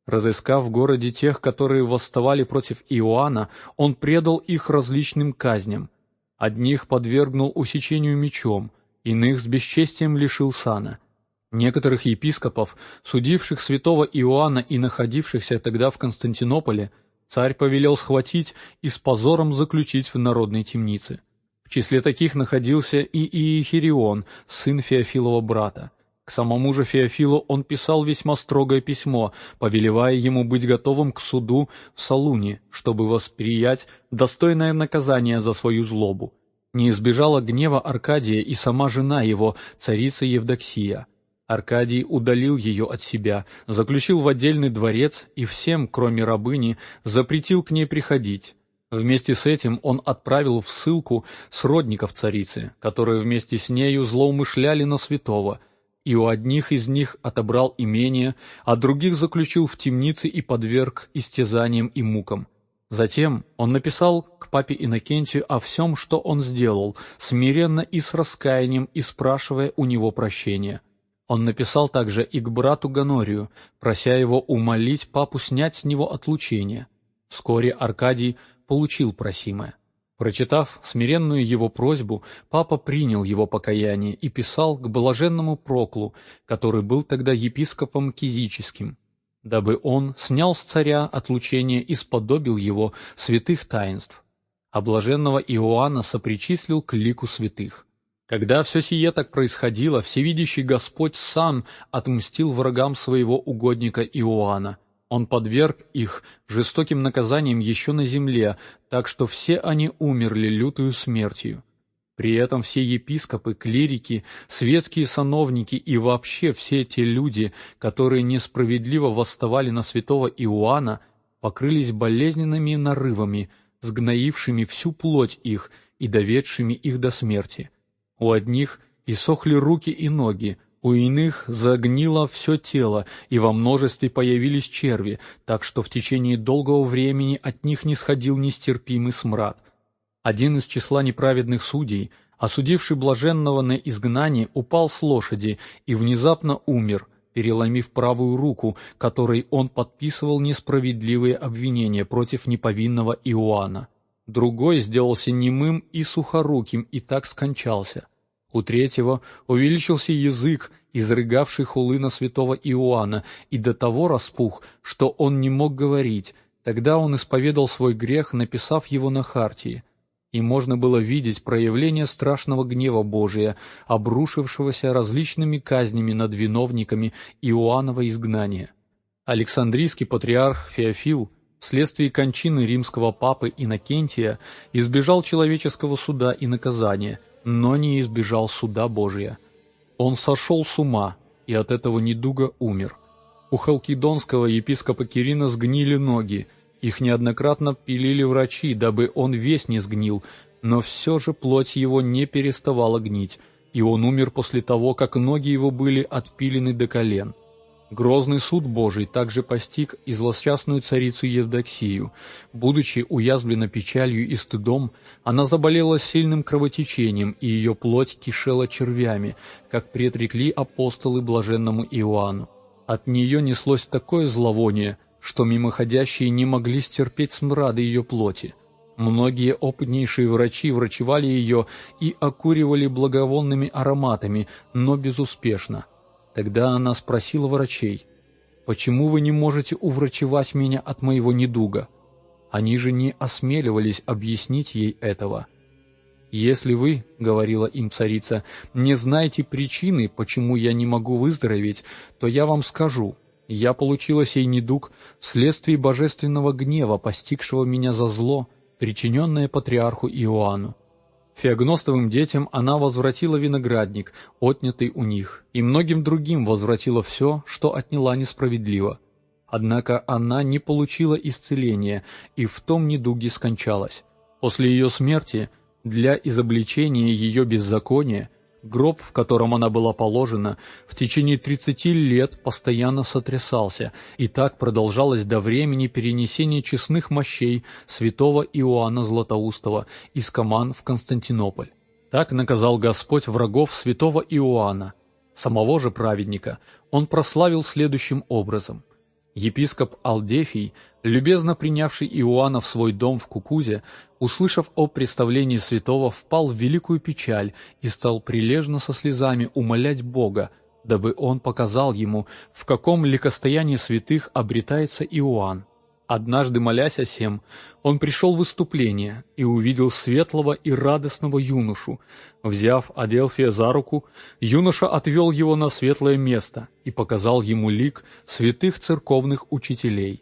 Разыскав в городе тех, которые восставали против Иоанна, он предал их различным казням. Одних подвергнул усечению мечом, иных с бесчестием лишил сана. Некоторых епископов, судивших святого Иоанна и находившихся тогда в Константинополе, царь повелел схватить и с позором заключить в народной темнице. В числе таких находился и Иехирион, сын Феофилова брата. К самому же Феофилу он писал весьма строгое письмо, повелевая ему быть готовым к суду в Салуне, чтобы восприять достойное наказание за свою злобу. Не избежала гнева Аркадия и сама жена его, царица Евдоксия. Аркадий удалил ее от себя, заключил в отдельный дворец и всем, кроме рабыни, запретил к ней приходить. Вместе с этим он отправил в ссылку сродников царицы, которые вместе с нею злоумышляли на святого, и у одних из них отобрал имение, а других заключил в темнице и подверг истязаниям и мукам. Затем он написал к папе Иннокентию о всем, что он сделал, смиренно и с раскаянием, и спрашивая у него прощения. Он написал также и к брату Ганорию, прося его умолить папу снять с него отлучение. Вскоре Аркадий получил просимое. Прочитав смиренную его просьбу, папа принял его покаяние и писал к блаженному Проклу, который был тогда епископом кизическим, дабы он снял с царя отлучение и сподобил его святых таинств. А блаженного Иоанна сопричислил к лику святых. Когда все сие так происходило, всевидящий Господь сам отмстил врагам своего угодника Иоанна — он подверг их жестоким наказаниям еще на земле, так что все они умерли лютую смертью. При этом все епископы, клирики, светские сановники и вообще все те люди, которые несправедливо восставали на святого Иоанна, покрылись болезненными нарывами, сгноившими всю плоть их и доведшими их до смерти. У одних иссохли руки и ноги, у иных загнило все тело, и во множестве появились черви, так что в течение долгого времени от них не сходил нестерпимый смрад. Один из числа неправедных судей, осудивший блаженного на изгнание, упал с лошади и внезапно умер, переломив правую руку, которой он подписывал несправедливые обвинения против неповинного Иоанна. Другой сделался немым и сухоруким и так скончался. У третьего увеличился язык, изрыгавший хулы на святого Иоанна, и до того распух, что он не мог говорить. Тогда он исповедал свой грех, написав его на хартии. И можно было видеть проявление страшного гнева Божия, обрушившегося различными казнями над виновниками Иоаннова изгнания. Александрийский патриарх Феофил вследствие кончины римского папы Иннокентия избежал человеческого суда и наказания – но не избежал суда Божия. Он сошел с ума и от этого недуга умер. У халкидонского епископа Кирина сгнили ноги, их неоднократно пилили врачи, дабы он весь не сгнил, но все же плоть его не переставала гнить, и он умер после того, как ноги его были отпилены до колен. Грозный суд Божий также постиг и злосчастную царицу Евдоксию. Будучи уязвлена печалью и стыдом, она заболела сильным кровотечением, и ее плоть кишела червями, как предрекли апостолы блаженному Иоанну. От нее неслось такое зловоние, что мимоходящие не могли стерпеть смрады ее плоти. Многие опытнейшие врачи врачевали ее и окуривали благовонными ароматами, но безуспешно. Тогда она спросила врачей, «Почему вы не можете уврачевать меня от моего недуга?» Они же не осмеливались объяснить ей этого. «Если вы, — говорила им царица, — не знаете причины, почему я не могу выздороветь, то я вам скажу, я получила сей недуг вследствие божественного гнева, постигшего меня за зло, причиненное патриарху Иоанну. Феогностовым детям она возвратила виноградник, отнятый у них, и многим другим возвратила все, что отняла несправедливо. Однако она не получила исцеления и в том недуге скончалась. После ее смерти, для изобличения ее беззакония, Гроб, в котором она была положена, в течение 30 лет постоянно сотрясался, и так продолжалось до времени перенесения честных мощей святого Иоанна Златоустова из Каман в Константинополь. Так наказал Господь врагов святого Иоанна. Самого же праведника он прославил следующим образом – Епископ Алдефий, любезно принявший Иоанна в свой дом в Кукузе, услышав о представлении святого, впал в великую печаль и стал прилежно со слезами умолять Бога, дабы он показал ему, в каком ликостоянии святых обретается Иоанн. Однажды, молясь о сем, он пришел в выступление и увидел светлого и радостного юношу. Взяв Аделфия за руку, юноша отвел его на светлое место и показал ему лик святых церковных учителей.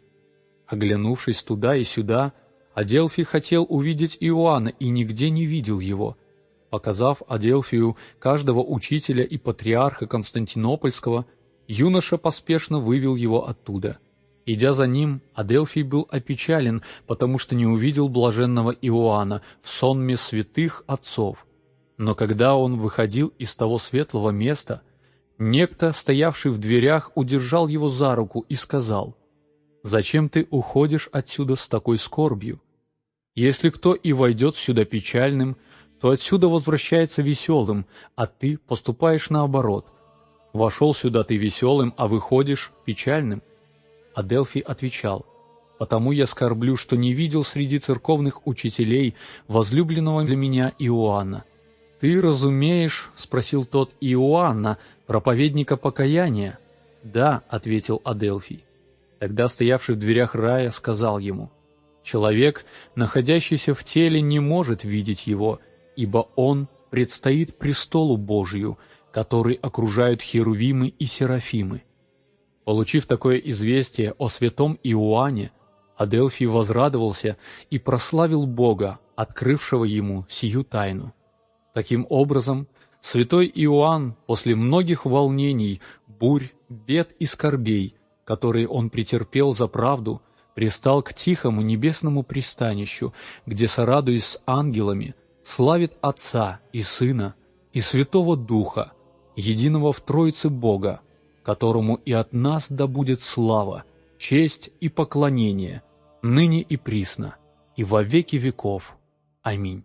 Оглянувшись туда и сюда, Аделфий хотел увидеть Иоанна и нигде не видел его. Показав Аделфию каждого учителя и патриарха Константинопольского, юноша поспешно вывел его оттуда – Идя за ним, Аделфий был опечален, потому что не увидел блаженного Иоанна в сонме святых отцов. Но когда он выходил из того светлого места, некто, стоявший в дверях, удержал его за руку и сказал, «Зачем ты уходишь отсюда с такой скорбью? Если кто и войдет сюда печальным, то отсюда возвращается веселым, а ты поступаешь наоборот. Вошел сюда ты веселым, а выходишь печальным. А Делфи отвечал, «Потому я скорблю, что не видел среди церковных учителей возлюбленного для меня Иоанна». «Ты разумеешь?» — спросил тот Иоанна, проповедника покаяния. «Да», — ответил Аделфий. Тогда стоявший в дверях рая сказал ему, «Человек, находящийся в теле, не может видеть его, ибо он предстоит престолу Божию, который окружают херувимы и серафимы. Получив такое известие о святом Иоанне, Аделфий возрадовался и прославил Бога, открывшего ему сию тайну. Таким образом, святой Иоанн после многих волнений, бурь, бед и скорбей, которые он претерпел за правду, пристал к тихому небесному пристанищу, где, сорадуясь с ангелами, славит Отца и Сына и Святого Духа, единого в Троице Бога, которому и от нас да будет слава, честь и поклонение, ныне и присно, и во веки веков. Аминь.